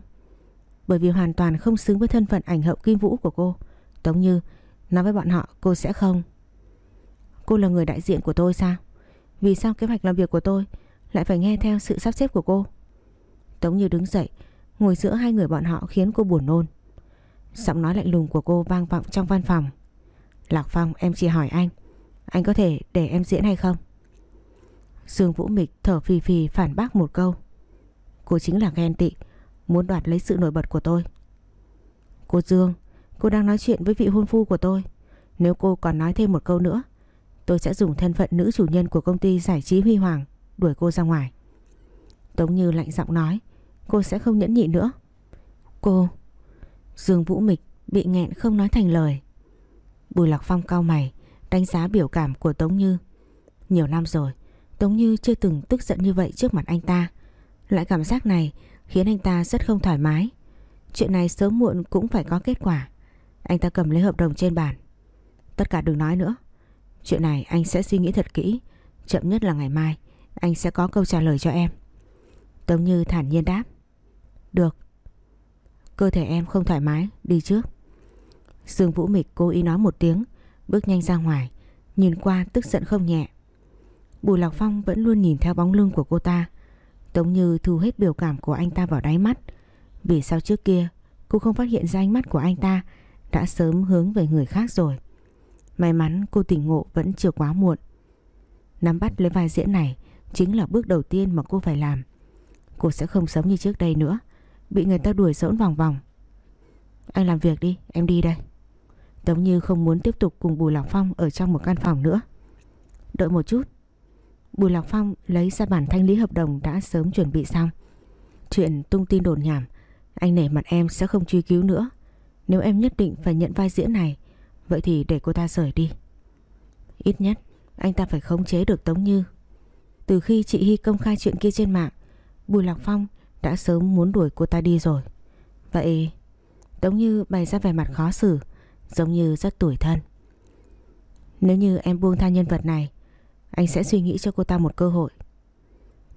Bởi vì hoàn toàn không xứng với thân phận ảnh hậu kim vũ của cô. Tống Như Nói với bọn họ, cô sẽ không. Cô là người đại diện của tôi sao? Vì sao kế hoạch làm việc của tôi Lại phải nghe theo sự sắp xếp của cô? Tống Như đứng dậy, Ngồi giữa hai người bọn họ khiến cô buồn nôn. Giọng nói lạnh lùng của cô vang vọng trong văn phòng. Lạc Phong, em chỉ hỏi anh Anh có thể để em diễn hay không? Dương Vũ Mịch thở phì phì phản bác một câu. Cô chính là ghen tị, Muốn đoạt lấy sự nổi bật của tôi. Cô Dương Cô đang nói chuyện với vị hôn phu của tôi. Nếu cô còn nói thêm một câu nữa, Tôi sẽ dùng thân phận nữ chủ nhân của công ty giải trí Huy Hoàng Đuổi cô ra ngoài. Tống Như lạnh giọng nói, Cô sẽ không nhẫn nhịn nữa. Cô, Dương Vũ Mịch bị nghẹn không nói thành lời. Bùi Lạc Phong cao mày, Đánh giá biểu cảm của Tống Như. Nhiều năm rồi, Tống Như chưa từng tức giận như vậy trước mặt anh ta. Loại cảm giác này khiến anh ta rất không thoải mái. Chuyện này sớm muộn cũng phải có kết quả. Anh ta cầm lấy hợp đồng trên bàn. Tất cả đừng nói nữa. Chuyện này anh sẽ suy nghĩ thật kỹ. Chậm nhất là ngày mai, Anh sẽ có câu trả lời cho em. Tống Như thản nhiên đáp. Được. Cơ thể em không thoải mái, Đi trước. Dương Vũ Mịch cố ý nói một tiếng, Bước nhanh ra ngoài, Nhìn qua tức giận không nhẹ. Bùi Lạc Phong vẫn luôn nhìn theo bóng lưng của cô ta. Tống Như thu hết biểu cảm của anh ta vào đáy mắt. Vì sao trước kia, Cô không phát hiện ra ánh mắt của anh ta đã sớm hướng về người khác rồi. May mắn cô tỉnh ngộ vẫn chưa quá muộn. Nắm bắt lấy vai diễn này Chính là bước đầu tiên mà cô phải làm. Cô sẽ không sống như trước đây nữa, Bị người ta đuổi dỗn vòng vòng. Anh làm việc đi, em đi đây. Tống Như không muốn tiếp tục cùng Bùi Lạc Phong Ở trong một căn phòng nữa. Đợi một chút. Bùi Lạc Phong lấy ra bản thanh lý hợp đồng Đã sớm chuẩn bị xong. Chuyện tung tin đồn nhảm, Anh nể mặt em sẽ không truy cứu nữa. Nếu em nhất định phải nhận vai diễn này, Vậy thì để cô ta rời đi. Ít nhất, Anh ta phải khống chế được Tống Như. Từ khi chị Hy công khai chuyện kia trên mạng, Bùi Lạc Phong đã sớm muốn đuổi cô ta đi rồi. Vậy, Tống Như bày ra vẻ mặt khó xử, Giống như rất tuổi thân. Nếu như em buông tha nhân vật này, Anh sẽ suy nghĩ cho cô ta một cơ hội.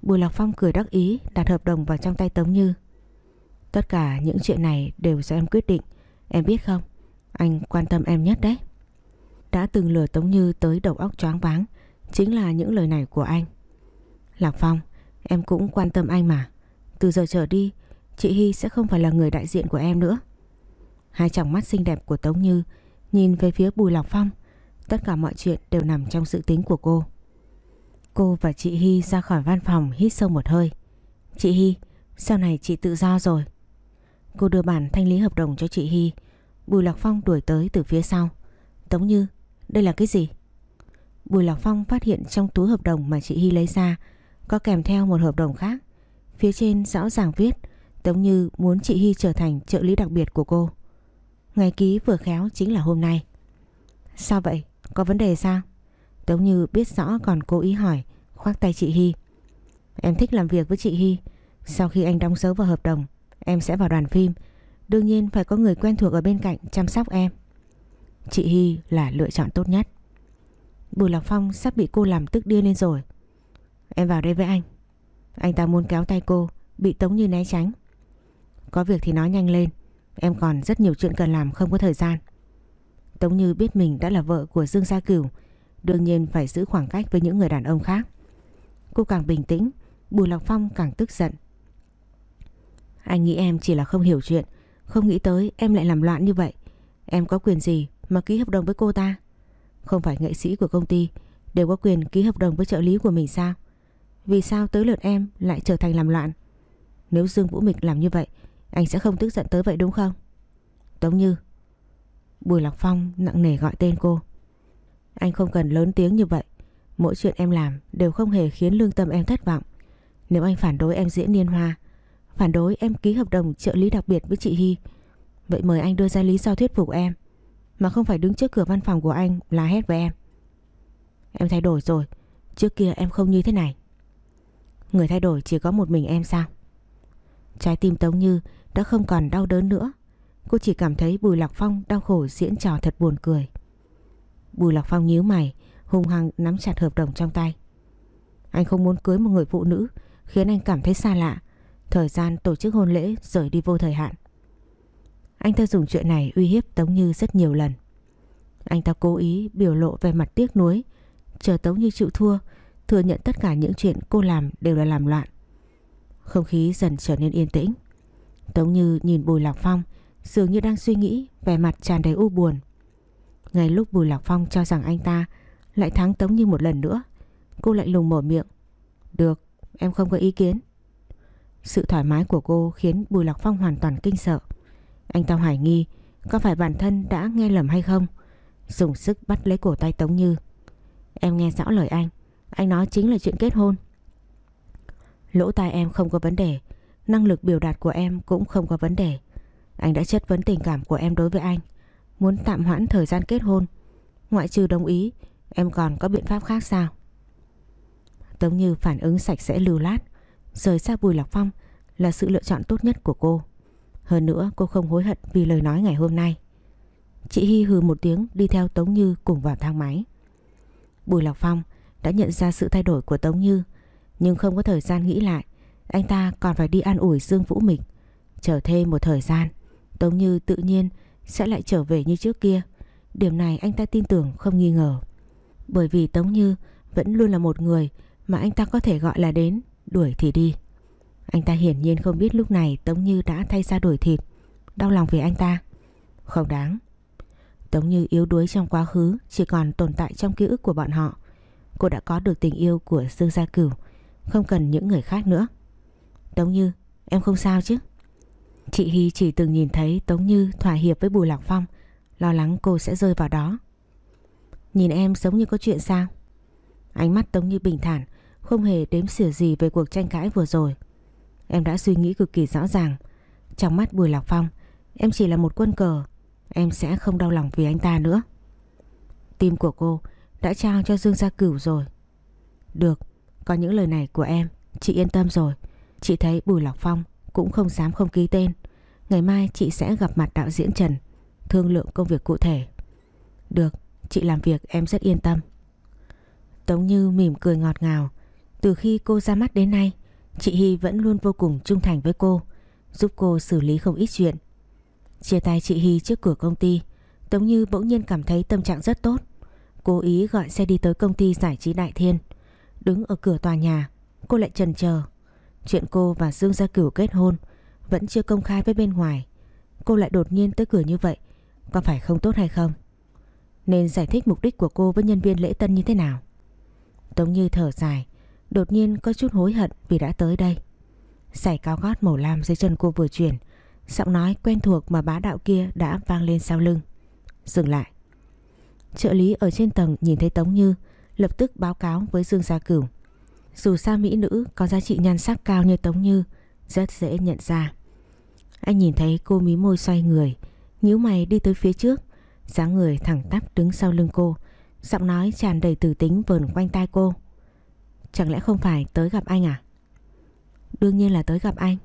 Bùi Lạc Phong cười đắc ý, Đặt hợp đồng vào trong tay Tống Như. Tất cả những chuyện này đều do em quyết định Em biết không? Anh quan tâm em nhất đấy. Đã từng lừa Tống Như tới đầu óc choáng váng, Chính là những lời này của anh. Lạc Phong, Em cũng quan tâm anh mà. Từ giờ trở đi, Chị Hy sẽ không phải là người đại diện của em nữa. Hai tròng mắt xinh đẹp của Tống Như Nhìn về phía Bùi Lạc Phong, Tất cả mọi chuyện đều nằm trong sự tính của cô. Cô và chị Hy ra khỏi văn phòng hít sâu một hơi. Chị Hy, Sau này chị tự do rồi. Cô đưa bản thanh lý hợp đồng cho chị Hy. Bùi Lạc Phong đuổi tới từ phía sau. Tống Như, Đây là cái gì? Bùi Lạc Phong phát hiện trong túi hợp đồng mà chị Hy lấy ra có kèm theo một hợp đồng khác. Phía trên rõ ràng viết, Tống Như muốn chị Hy trở thành trợ lý đặc biệt của cô. Ngày ký vừa khéo chính là hôm nay. Sao vậy? Có vấn đề sao? Tống Như biết rõ còn cố ý hỏi, Khoác tay chị Hy. Em thích làm việc với chị Hy. Sau khi anh đóng dấu vào hợp đồng, Em sẽ vào đoàn phim Đương nhiên phải có người quen thuộc ở bên cạnh chăm sóc em. Chị Hy là lựa chọn tốt nhất. Bùi Lạc Phong sắp bị cô làm tức điên lên rồi. Em vào đây với anh. Anh ta muốn kéo tay cô, Bị Tống Như né tránh. Có việc thì nói nhanh lên. Em còn rất nhiều chuyện cần làm không có thời gian. Tống Như biết mình đã là vợ của Dương Gia Cửu, Đương nhiên phải giữ khoảng cách với những người đàn ông khác. Cô càng bình tĩnh, Bùi Lạc Phong càng tức giận. Anh nghĩ em chỉ là không hiểu chuyện không nghĩ tới em lại làm loạn như vậy. Em có quyền gì mà ký hợp đồng với cô ta? Không phải nghệ sĩ của công ty Đều có quyền ký hợp đồng với trợ lý của mình sao? Vì sao tới lượt em lại trở thành làm loạn? Nếu Dương Vũ Mịch làm như vậy, Anh sẽ không tức giận tới vậy đúng không? Tống Như. Bùi Lạc Phong nặng nề gọi tên cô. Anh không cần lớn tiếng như vậy. Mỗi chuyện em làm đều không hề khiến lương tâm em thất vọng. Nếu anh phản đối em diễn liên hoa Phản đối, em ký hợp đồng trợ lý đặc biệt với chị Hy. Vậy mời anh đưa ra lý do thuyết phục em, Mà không phải đứng trước cửa văn phòng của anh là hét với em. Em thay đổi rồi, Trước kia em không như thế này. Người thay đổi chỉ có một mình em sao? Trái tim Tống Như đã không còn đau đớn nữa. Cô chỉ cảm thấy Bùi Lạc Phong đau khổ diễn trò thật buồn cười. Bùi Lạc Phong nhíu mày, hung hăng nắm chặt hợp đồng trong tay. Anh không muốn cưới một người phụ nữ, Khiến anh cảm thấy xa lạ. Thời gian tổ chức hôn lễ rời đi vô thời hạn Anh ta dùng chuyện này uy hiếp Tống Như rất nhiều lần Anh ta cố ý biểu lộ về mặt tiếc nuối Chờ Tống Như chịu thua thừa nhận tất cả những chuyện cô làm đều là làm loạn. Không khí dần trở nên yên tĩnh. Tống Như nhìn Bùi Lạc Phong dường như đang suy nghĩ vẻ mặt tràn đầy u buồn. Ngay lúc Bùi Lạc Phong cho rằng anh ta lại thắng Tống Như một lần nữa, cô lại lùng mở miệng. Được, em không có ý kiến. Sự thoải mái của cô khiến Bùi Lạc Phong hoàn toàn kinh sợ. Anh ta hoài nghi có phải bản thân đã nghe lầm hay không? Dùng sức bắt lấy cổ tay Tống Như. Em nghe rõ lời anh. Anh nói chính là chuyện kết hôn Lỗ tai em không có vấn đề, năng lực biểu đạt của em cũng không có vấn đề. Anh đã chất vấn tình cảm của em đối với anh, muốn tạm hoãn thời gian kết hôn. Ngoại trừ đồng ý, em còn có biện pháp khác sao? Tống Như phản ứng sạch sẽ lưu lát, rời xa Bùi Lạc Phong là sự lựa chọn tốt nhất của cô. Hơn nữa cô không hối hận vì lời nói ngày hôm nay. Chị Hy hừ một tiếng đi theo Tống Như cùng vào thang máy. Bùi Lạc Phong đã nhận ra sự thay đổi của Tống Như nhưng không có thời gian nghĩ lại. Anh ta còn phải đi an ủi Dương Vũ Mịch. Chờ thêm một thời gian Tống Như tự nhiên sẽ lại trở về như trước kia. Điểm này anh ta tin tưởng không nghi ngờ. Bởi vì Tống Như vẫn luôn là một người mà anh ta có thể gọi là đến, đuổi thì đi. Anh ta hiển nhiên không biết lúc này Tống Như đã thay ra đổi thịt, đau lòng vì anh ta. Không đáng. Tống Như yếu đuối trong quá khứ chỉ còn tồn tại trong ký ức của bọn họ. Cô đã có được tình yêu của Dương Gia Cửu, không cần những người khác nữa. Tống Như, em không sao chứ? Chị Hy chỉ từng nhìn thấy Tống Như thỏa hiệp với Bùi Lạc Phong, lo lắng cô sẽ rơi vào đó. Nhìn em giống như có chuyện sao? Ánh mắt Tống Như bình thản, không hề đếm xỉa gì về cuộc tranh cãi vừa rồi. Em đã suy nghĩ cực kỳ rõ ràng. Trong mắt Bùi Lạc Phong, em chỉ là một quân cờ. Em sẽ không đau lòng vì anh ta nữa. Tim của cô đã trao cho Dương Gia Cửu rồi. Được, có những lời này của em, chị yên tâm rồi. Chị thấy Bùi Lạc Phong cũng không dám không ký tên. Ngày mai chị sẽ gặp mặt đạo diễn Trần, thương lượng công việc cụ thể. Được, chị làm việc em rất yên tâm. Tống Như mỉm cười ngọt ngào. Từ khi cô ra mắt đến nay, chị Hy vẫn luôn vô cùng trung thành với cô, giúp cô xử lý không ít chuyện. Chia tay chị Hy trước cửa công ty, Tống Như bỗng nhiên cảm thấy tâm trạng rất tốt. Cố ý gọi xe đi tới công ty giải trí Đại Thiên. Đứng ở cửa tòa nhà, cô lại chần chờ. Chuyện cô và Dương Gia Cửu kết hôn vẫn chưa công khai với bên ngoài. Cô lại đột nhiên tới cửa như vậy, có phải không tốt hay không? Nên giải thích mục đích của cô với nhân viên lễ tân như thế nào? Tống Như thở dài, đột nhiên có chút hối hận vì đã tới đây. Giày cao gót màu lam dưới chân cô vừa chuyển, giọng nói quen thuộc mà bá đạo kia đã vang lên sau lưng. Dừng lại. Trợ lý ở trên tầng nhìn thấy Tống Như, lập tức báo cáo với Dương Gia Cửu. Dù sao mỹ nữ có giá trị nhan sắc cao như Tống Như, rất dễ nhận ra. Anh nhìn thấy cô mí môi xoay người, nhíu mày đi tới phía trước, dáng người thẳng tắp đứng sau lưng cô, giọng nói tràn đầy tử tính vờn quanh tai cô. Chẳng lẽ không phải tới gặp anh à? Đương nhiên là tới gặp anh.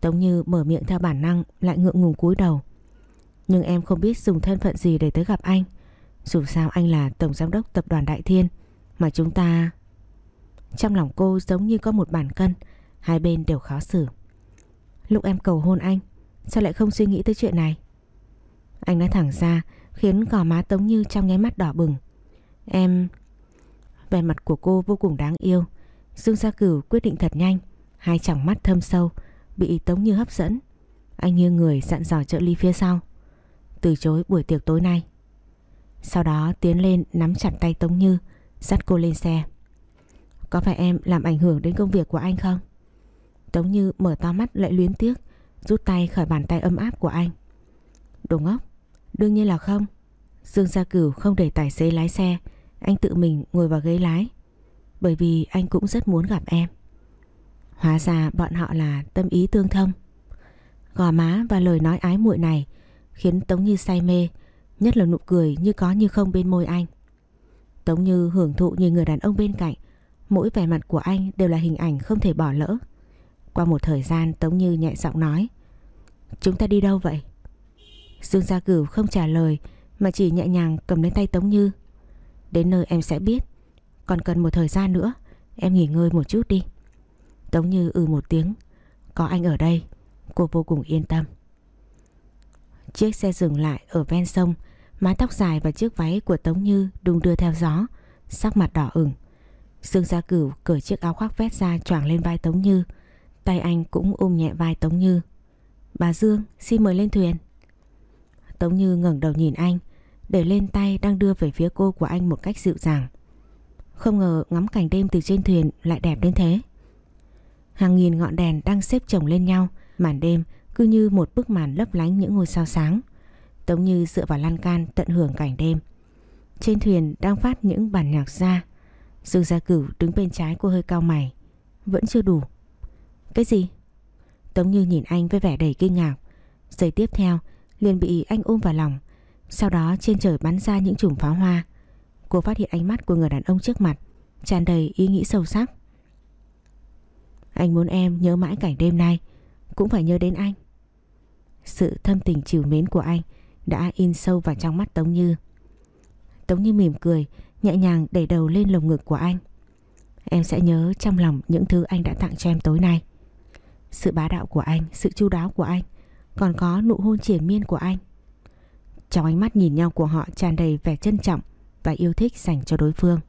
Tống Như mở miệng theo bản năng lại ngượng ngùng cúi đầu. Nhưng em không biết dùng thân phận gì để tới gặp anh. Dù sao anh là tổng giám đốc tập đoàn Đại Thiên mà chúng ta... Trong lòng cô giống như có một bản cân, hai bên đều khó xử. Lúc em cầu hôn anh, sao lại không suy nghĩ tới chuyện này? Anh nói thẳng ra khiến gò má Tống Như trong nháy mắt đỏ bừng. Em... Vẻ mặt của cô vô cùng đáng yêu. Dương Gia Cửu quyết định thật nhanh, hai tròng mắt thâm sâu, bị Tống Như hấp dẫn. Anh như người dặn dò trợ ly phía sau. Từ chối buổi tiệc tối nay. Sau đó tiến lên nắm chặt tay Tống Như, dắt cô lên xe. Có phải em làm ảnh hưởng đến công việc của anh không? Tống Như mở to mắt lại luyến tiếc, rút tay khỏi bàn tay ấm áp của anh. Đồ ngốc, đương nhiên là không. Dương Gia Cửu không để tài xế lái xe, anh tự mình ngồi vào ghế lái. Bởi vì anh cũng rất muốn gặp em. Hóa ra bọn họ là tâm ý tương thông. Gò má và lời nói ái muội này khiến Tống Như say mê, nhất là nụ cười như có như không bên môi anh. Tống Như hưởng thụ như người đàn ông bên cạnh, mỗi vẻ mặt của anh đều là hình ảnh không thể bỏ lỡ. Qua một thời gian Tống Như nhẹ giọng nói Chúng ta đi đâu vậy? Dương Gia Cửu không trả lời mà chỉ nhẹ nhàng cầm lấy tay Tống Như. Đến nơi em sẽ biết. Còn cần một thời gian nữa, em nghỉ ngơi một chút đi. Tống Như ừ một tiếng. Có anh ở đây, cô vô cùng yên tâm. Chiếc xe dừng lại ở ven sông, mái tóc dài và chiếc váy của Tống Như đung đưa theo gió, sắc mặt đỏ ửng. Dương Gia Cửu cởi chiếc áo khoác vét ra choàng lên vai Tống Như, tay anh cũng ôm nhẹ vai Tống Như. Bà Dương, xin mời lên thuyền. Tống Như ngẩng đầu nhìn anh, để lên tay đang đưa về phía cô của anh một cách dịu dàng. Không ngờ ngắm cảnh đêm từ trên thuyền lại đẹp đến thế. Hàng nghìn ngọn đèn đang xếp chồng lên nhau, màn đêm cứ như một bức màn lấp lánh những ngôi sao sáng. Tống Như dựa vào lan can tận hưởng cảnh đêm. Trên thuyền đang phát những bản nhạc ra. Dương Gia Cửu đứng bên trái cô hơi cao mày. Vẫn chưa đủ, Cái gì? Tống Như nhìn anh với vẻ đầy kinh ngạc. Giây tiếp theo liền bị anh ôm vào lòng. Sau đó, trên trời bắn ra những chùm pháo hoa. Cô phát hiện ánh mắt của người đàn ông trước mặt, tràn đầy ý nghĩ sâu sắc. Anh muốn em nhớ mãi cảnh đêm nay, Cũng phải nhớ đến anh. Sự thâm tình chiều mến của anh Đã in sâu vào trong mắt Tống Như. Tống Như mỉm cười, Nhẹ nhàng đẩy đầu lên lồng ngực của anh. Em sẽ nhớ trong lòng những thứ anh đã tặng cho em tối nay. Sự bá đạo của anh, Sự chu đáo của anh, Còn có nụ hôn triển miên của anh. Trong ánh mắt nhìn nhau của họ tràn đầy vẻ trân trọng Và yêu thích dành cho đối phương.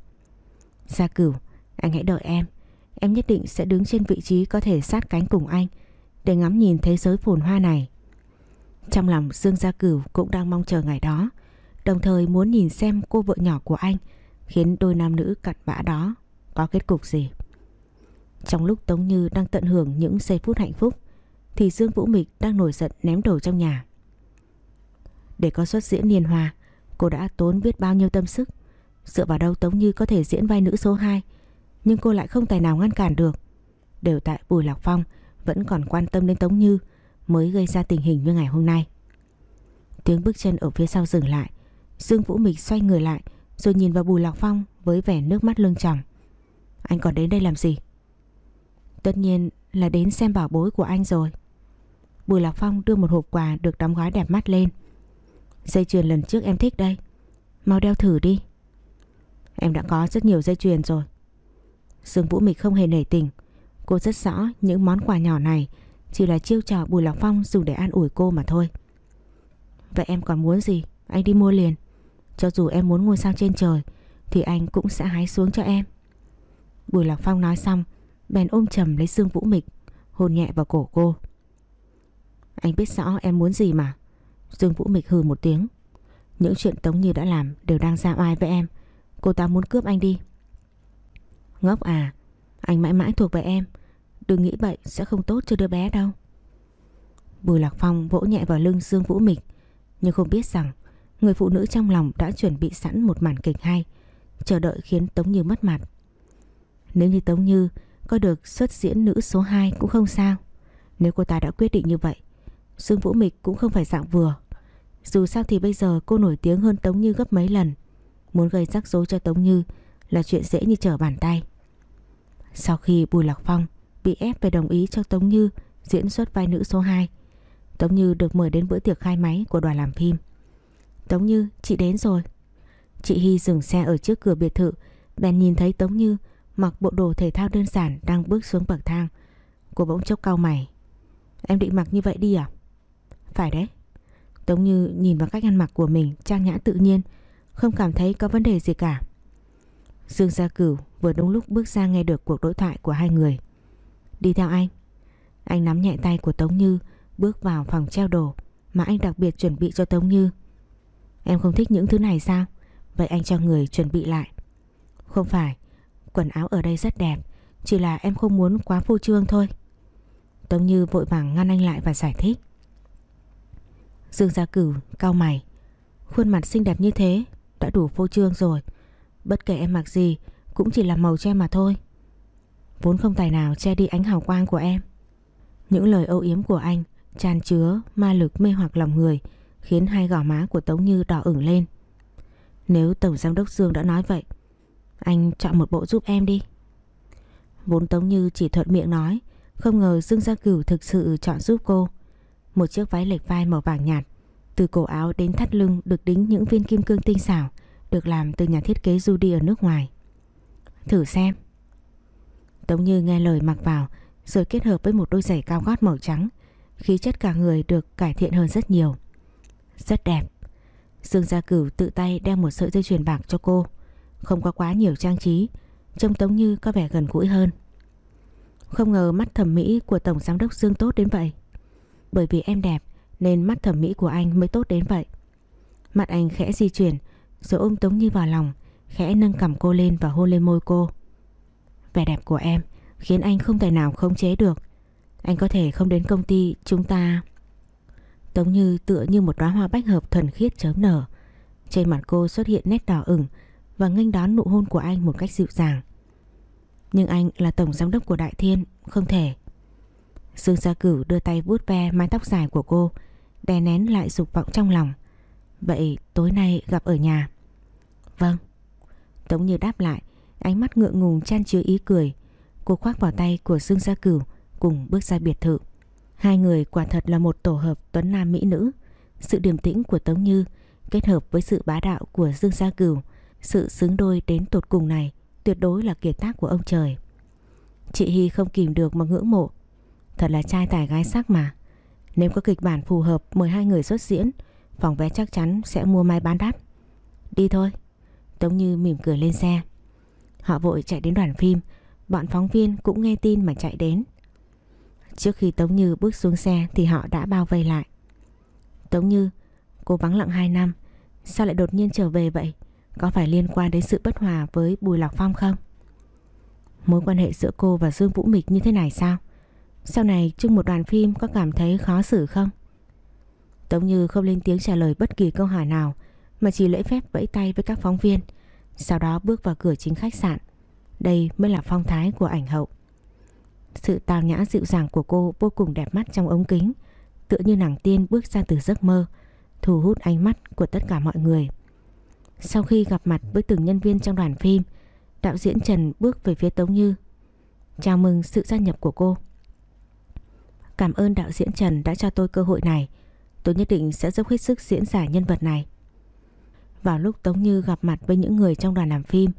Gia cửu, Anh hãy đợi em. Em nhất định sẽ đứng trên vị trí có thể sát cánh cùng anh Để ngắm nhìn thế giới phồn hoa này. Trong lòng Dương Gia Cửu cũng đang mong chờ ngày đó, Đồng thời muốn nhìn xem cô vợ nhỏ của anh Khiến đôi nam nữ cặn bã đó Có kết cục gì. Trong lúc Tống Như đang tận hưởng những giây phút hạnh phúc, Thì Dương Vũ Mịch đang nổi giận ném đồ trong nhà. Để có xuất diễn liên hoa Cô đã tốn biết bao nhiêu tâm sức Dựa vào đâu Tống Như có thể diễn vai nữ số 2 nhưng cô lại không tài nào ngăn cản được. Đều tại Bùi Lạc Phong vẫn còn quan tâm đến Tống Như mới gây ra tình hình như ngày hôm nay. Tiếng bước chân ở phía sau dừng lại. Dương Vũ Mịch xoay người lại, rồi nhìn vào Bùi Lạc Phong với vẻ nước mắt lưng tròng. Anh còn đến đây làm gì? Tất nhiên là đến xem bảo bối của anh rồi. Bùi Lạc Phong đưa một hộp quà được đóng gói đẹp mắt lên. Dây chuyền lần trước em thích đây. Mau đeo thử đi. Em đã có rất nhiều dây chuyền rồi. Dương Vũ Mịch không hề nể tình. Cô rất rõ những món quà nhỏ này Chỉ là chiêu trò Bùi Lạc Phong dùng để an ủi cô mà thôi. Vậy em còn muốn gì? Anh đi mua liền. Cho dù em muốn ngôi sao trên trời, Thì anh cũng sẽ hái xuống cho em. Bùi Lạc Phong nói xong, Bèn ôm chầm lấy Dương Vũ Mịch, Hôn nhẹ vào cổ cô. Anh biết rõ em muốn gì mà. Dương Vũ Mịch hừ một tiếng. Những chuyện Tống Như đã làm đều đang ra oai với em. Cô ta muốn cướp anh đi. Ngốc à Anh mãi mãi thuộc về em. Đừng nghĩ vậy, sẽ không tốt cho đứa bé đâu. Bùi Lạc Phong vỗ nhẹ vào lưng Dương Vũ Mịch, Nhưng không biết rằng Người phụ nữ trong lòng đã chuẩn bị sẵn một màn kịch hay, Chờ đợi khiến Tống Như mất mặt. Nếu như Tống Như Có được xuất diễn nữ số 2 cũng không sao. Nếu cô ta đã quyết định như vậy Dương Vũ Mịch cũng không phải dạng vừa Dù sao thì bây giờ cô nổi tiếng hơn Tống Như gấp mấy lần Muốn gây rắc rối cho Tống Như Là chuyện dễ như trở bàn tay sau khi Bùi Lạc Phong bị ép phải đồng ý cho Tống Như diễn xuất vai nữ số 2, Tống Như được mời đến bữa tiệc khai máy của đoàn làm phim. Tống Như, chị đến rồi. Chị Hy dừng xe ở trước cửa biệt thự, bèn nhìn thấy Tống Như mặc bộ đồ thể thao đơn giản đang bước xuống bậc thang. Cô bỗng chốc cau mày. Em định mặc như vậy đi à? Phải đấy. Tống Như nhìn vào cách ăn mặc của mình trang nhã tự nhiên, không cảm thấy có vấn đề gì cả. Dương Gia Cửu vừa đúng lúc bước ra nghe được cuộc đối thoại của hai người. Đi theo anh. Anh nắm nhẹ tay của Tống Như bước vào phòng treo đồ mà anh đặc biệt chuẩn bị cho Tống Như. Em không thích những thứ này sao? Vậy anh cho người chuẩn bị lại. Không phải, quần áo ở đây rất đẹp, chỉ là em không muốn quá phô trương thôi. Tống Như vội vàng ngăn anh lại và giải thích. Dương Gia Cửu cao mày, khuôn mặt xinh đẹp như thế đã đủ phô trương rồi. Bất kể em mặc gì cũng chỉ là màu che mà thôi. Vốn không tài nào che đi ánh hào quang của em. Những lời âu yếm của anh tràn chứa ma lực mê hoặc lòng người khiến hai gò má của Tống Như đỏ ửng lên. Nếu Tổng Giám đốc Dương đã nói vậy, anh chọn một bộ giúp em đi. Vốn Tống Như chỉ thuận miệng nói, không ngờ Dương Gia Cửu thực sự chọn giúp cô. Một chiếc váy lệch vai màu vàng nhạt, từ cổ áo đến thắt lưng được đính những viên kim cương tinh xảo, được làm từ nhà thiết kế Judy ở nước ngoài. Thử xem. Tống Như nghe lời mặc vào rồi kết hợp với một đôi giày cao gót màu trắng. Khí chất cả người được cải thiện hơn rất nhiều. Rất đẹp. Dương Gia Cửu tự tay đeo một sợi dây chuyền bạc cho cô. Không có quá nhiều trang trí. Trông Tống Như có vẻ gần gũi hơn. Không ngờ mắt thẩm mỹ của Tổng Giám đốc Dương tốt đến vậy. Bởi vì em đẹp, nên mắt thẩm mỹ của anh mới tốt đến vậy. Mặt anh khẽ di chuyển, rồi ôm Tống Như vào lòng, Khẽ nâng cầm cô lên và hôn lên môi cô. Vẻ đẹp của em Khiến anh không thể nào khống chế được. Anh có thể không đến công ty chúng ta. Tống Như tựa như một đóa hoa bách hợp thuần khiết chớm nở. Trên mặt cô xuất hiện nét đỏ ửng Và nghênh đón nụ hôn của anh một cách dịu dàng. Nhưng anh là tổng giám đốc của Đại Thiên, Không thể. Dương Gia Cửu đưa tay vuốt ve mái tóc dài của cô, đè nén lại dục vọng trong lòng. Vậy tối nay gặp ở nhà? Vâng. Tống Như đáp lại, ánh mắt ngượng ngùng chan chứa ý cười. Cô khoác vào tay của Dương Gia Cửu cùng bước ra biệt thự. Hai người quả thật là một tổ hợp tuấn nam mỹ nữ. Sự điềm tĩnh của Tống Như kết hợp với sự bá đạo của Dương Gia Cửu, sự xứng đôi đến tột cùng này tuyệt đối là kiệt tác của ông trời. Chị Hy không kìm được mà ngưỡng mộ. Thật là trai tài gái sắc mà. Nếu có kịch bản phù hợp mời hai người xuất diễn, phòng vé chắc chắn sẽ mua mai bán đắt. Đi thôi. Tống Như mỉm cười lên xe. Họ vội chạy đến đoàn phim, bọn phóng viên cũng nghe tin mà chạy đến. Trước khi Tống Như bước xuống xe thì họ đã bao vây lại. Tống Như, cô vắng lặng 2 năm, sao lại đột nhiên trở về vậy? Có phải liên quan đến sự bất hòa với Bùi Lọc Phong không? Mối quan hệ giữa cô và Dương Vũ Mịch như thế này sao? Sau này chung một đoàn phim có cảm thấy khó xử không? Tống Như không lên tiếng trả lời bất kỳ câu hỏi nào mà chỉ lễ phép vẫy tay với các phóng viên. Sau đó bước vào cửa chính khách sạn. Đây mới là phong thái của ảnh hậu. Sự tào nhã dịu dàng của cô vô cùng đẹp mắt trong ống kính, tựa như nàng tiên bước ra từ giấc mơ, thu hút ánh mắt của tất cả mọi người. Sau khi gặp mặt với từng nhân viên trong đoàn phim, đạo diễn Trần bước về phía Tống Như. Chào mừng sự gia nhập của cô. Cảm ơn đạo diễn Trần đã cho tôi cơ hội này. Tôi nhất định sẽ dốc hết sức diễn giải nhân vật này. Vào lúc Tống Như gặp mặt với những người trong đoàn làm phim,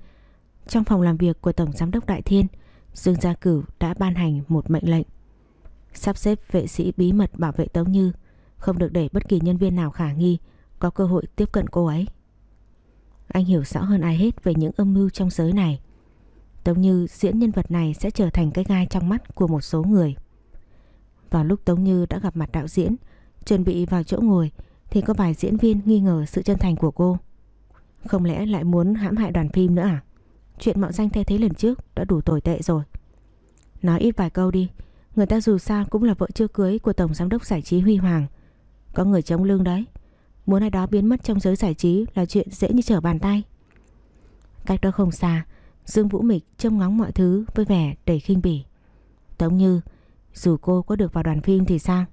trong phòng làm việc của Tổng Giám đốc Đại Thiên, Dương Gia Cửu đã ban hành một mệnh lệnh. Sắp xếp vệ sĩ bí mật bảo vệ Tống Như, không được để bất kỳ nhân viên nào khả nghi có cơ hội tiếp cận cô ấy. Anh hiểu rõ hơn ai hết về những âm mưu trong giới này. Tống Như diễn nhân vật này sẽ trở thành cái gai trong mắt của một số người. Vào lúc Tống Như đã gặp mặt đạo diễn, chuẩn bị vào chỗ ngồi thì có vài diễn viên nghi ngờ sự chân thành của cô. Không lẽ lại muốn hãm hại đoàn phim nữa à? Chuyện mạo danh thay thế lần trước đã đủ tồi tệ rồi. Nói ít vài câu đi, người ta dù sao cũng là vợ chưa cưới của Tổng Giám đốc Giải trí Huy Hoàng. Có người chống lưng đấy. Muốn ai đó biến mất trong giới giải trí là chuyện dễ như trở bàn tay. Cách đó không xa, Dương Vũ Mịch trông ngóng mọi thứ với vẻ đầy khinh bỉ. Tống Như, dù cô có được vào đoàn phim thì sao?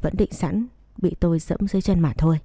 Vẫn định sẵn bị tôi dẫm dưới chân mà thôi.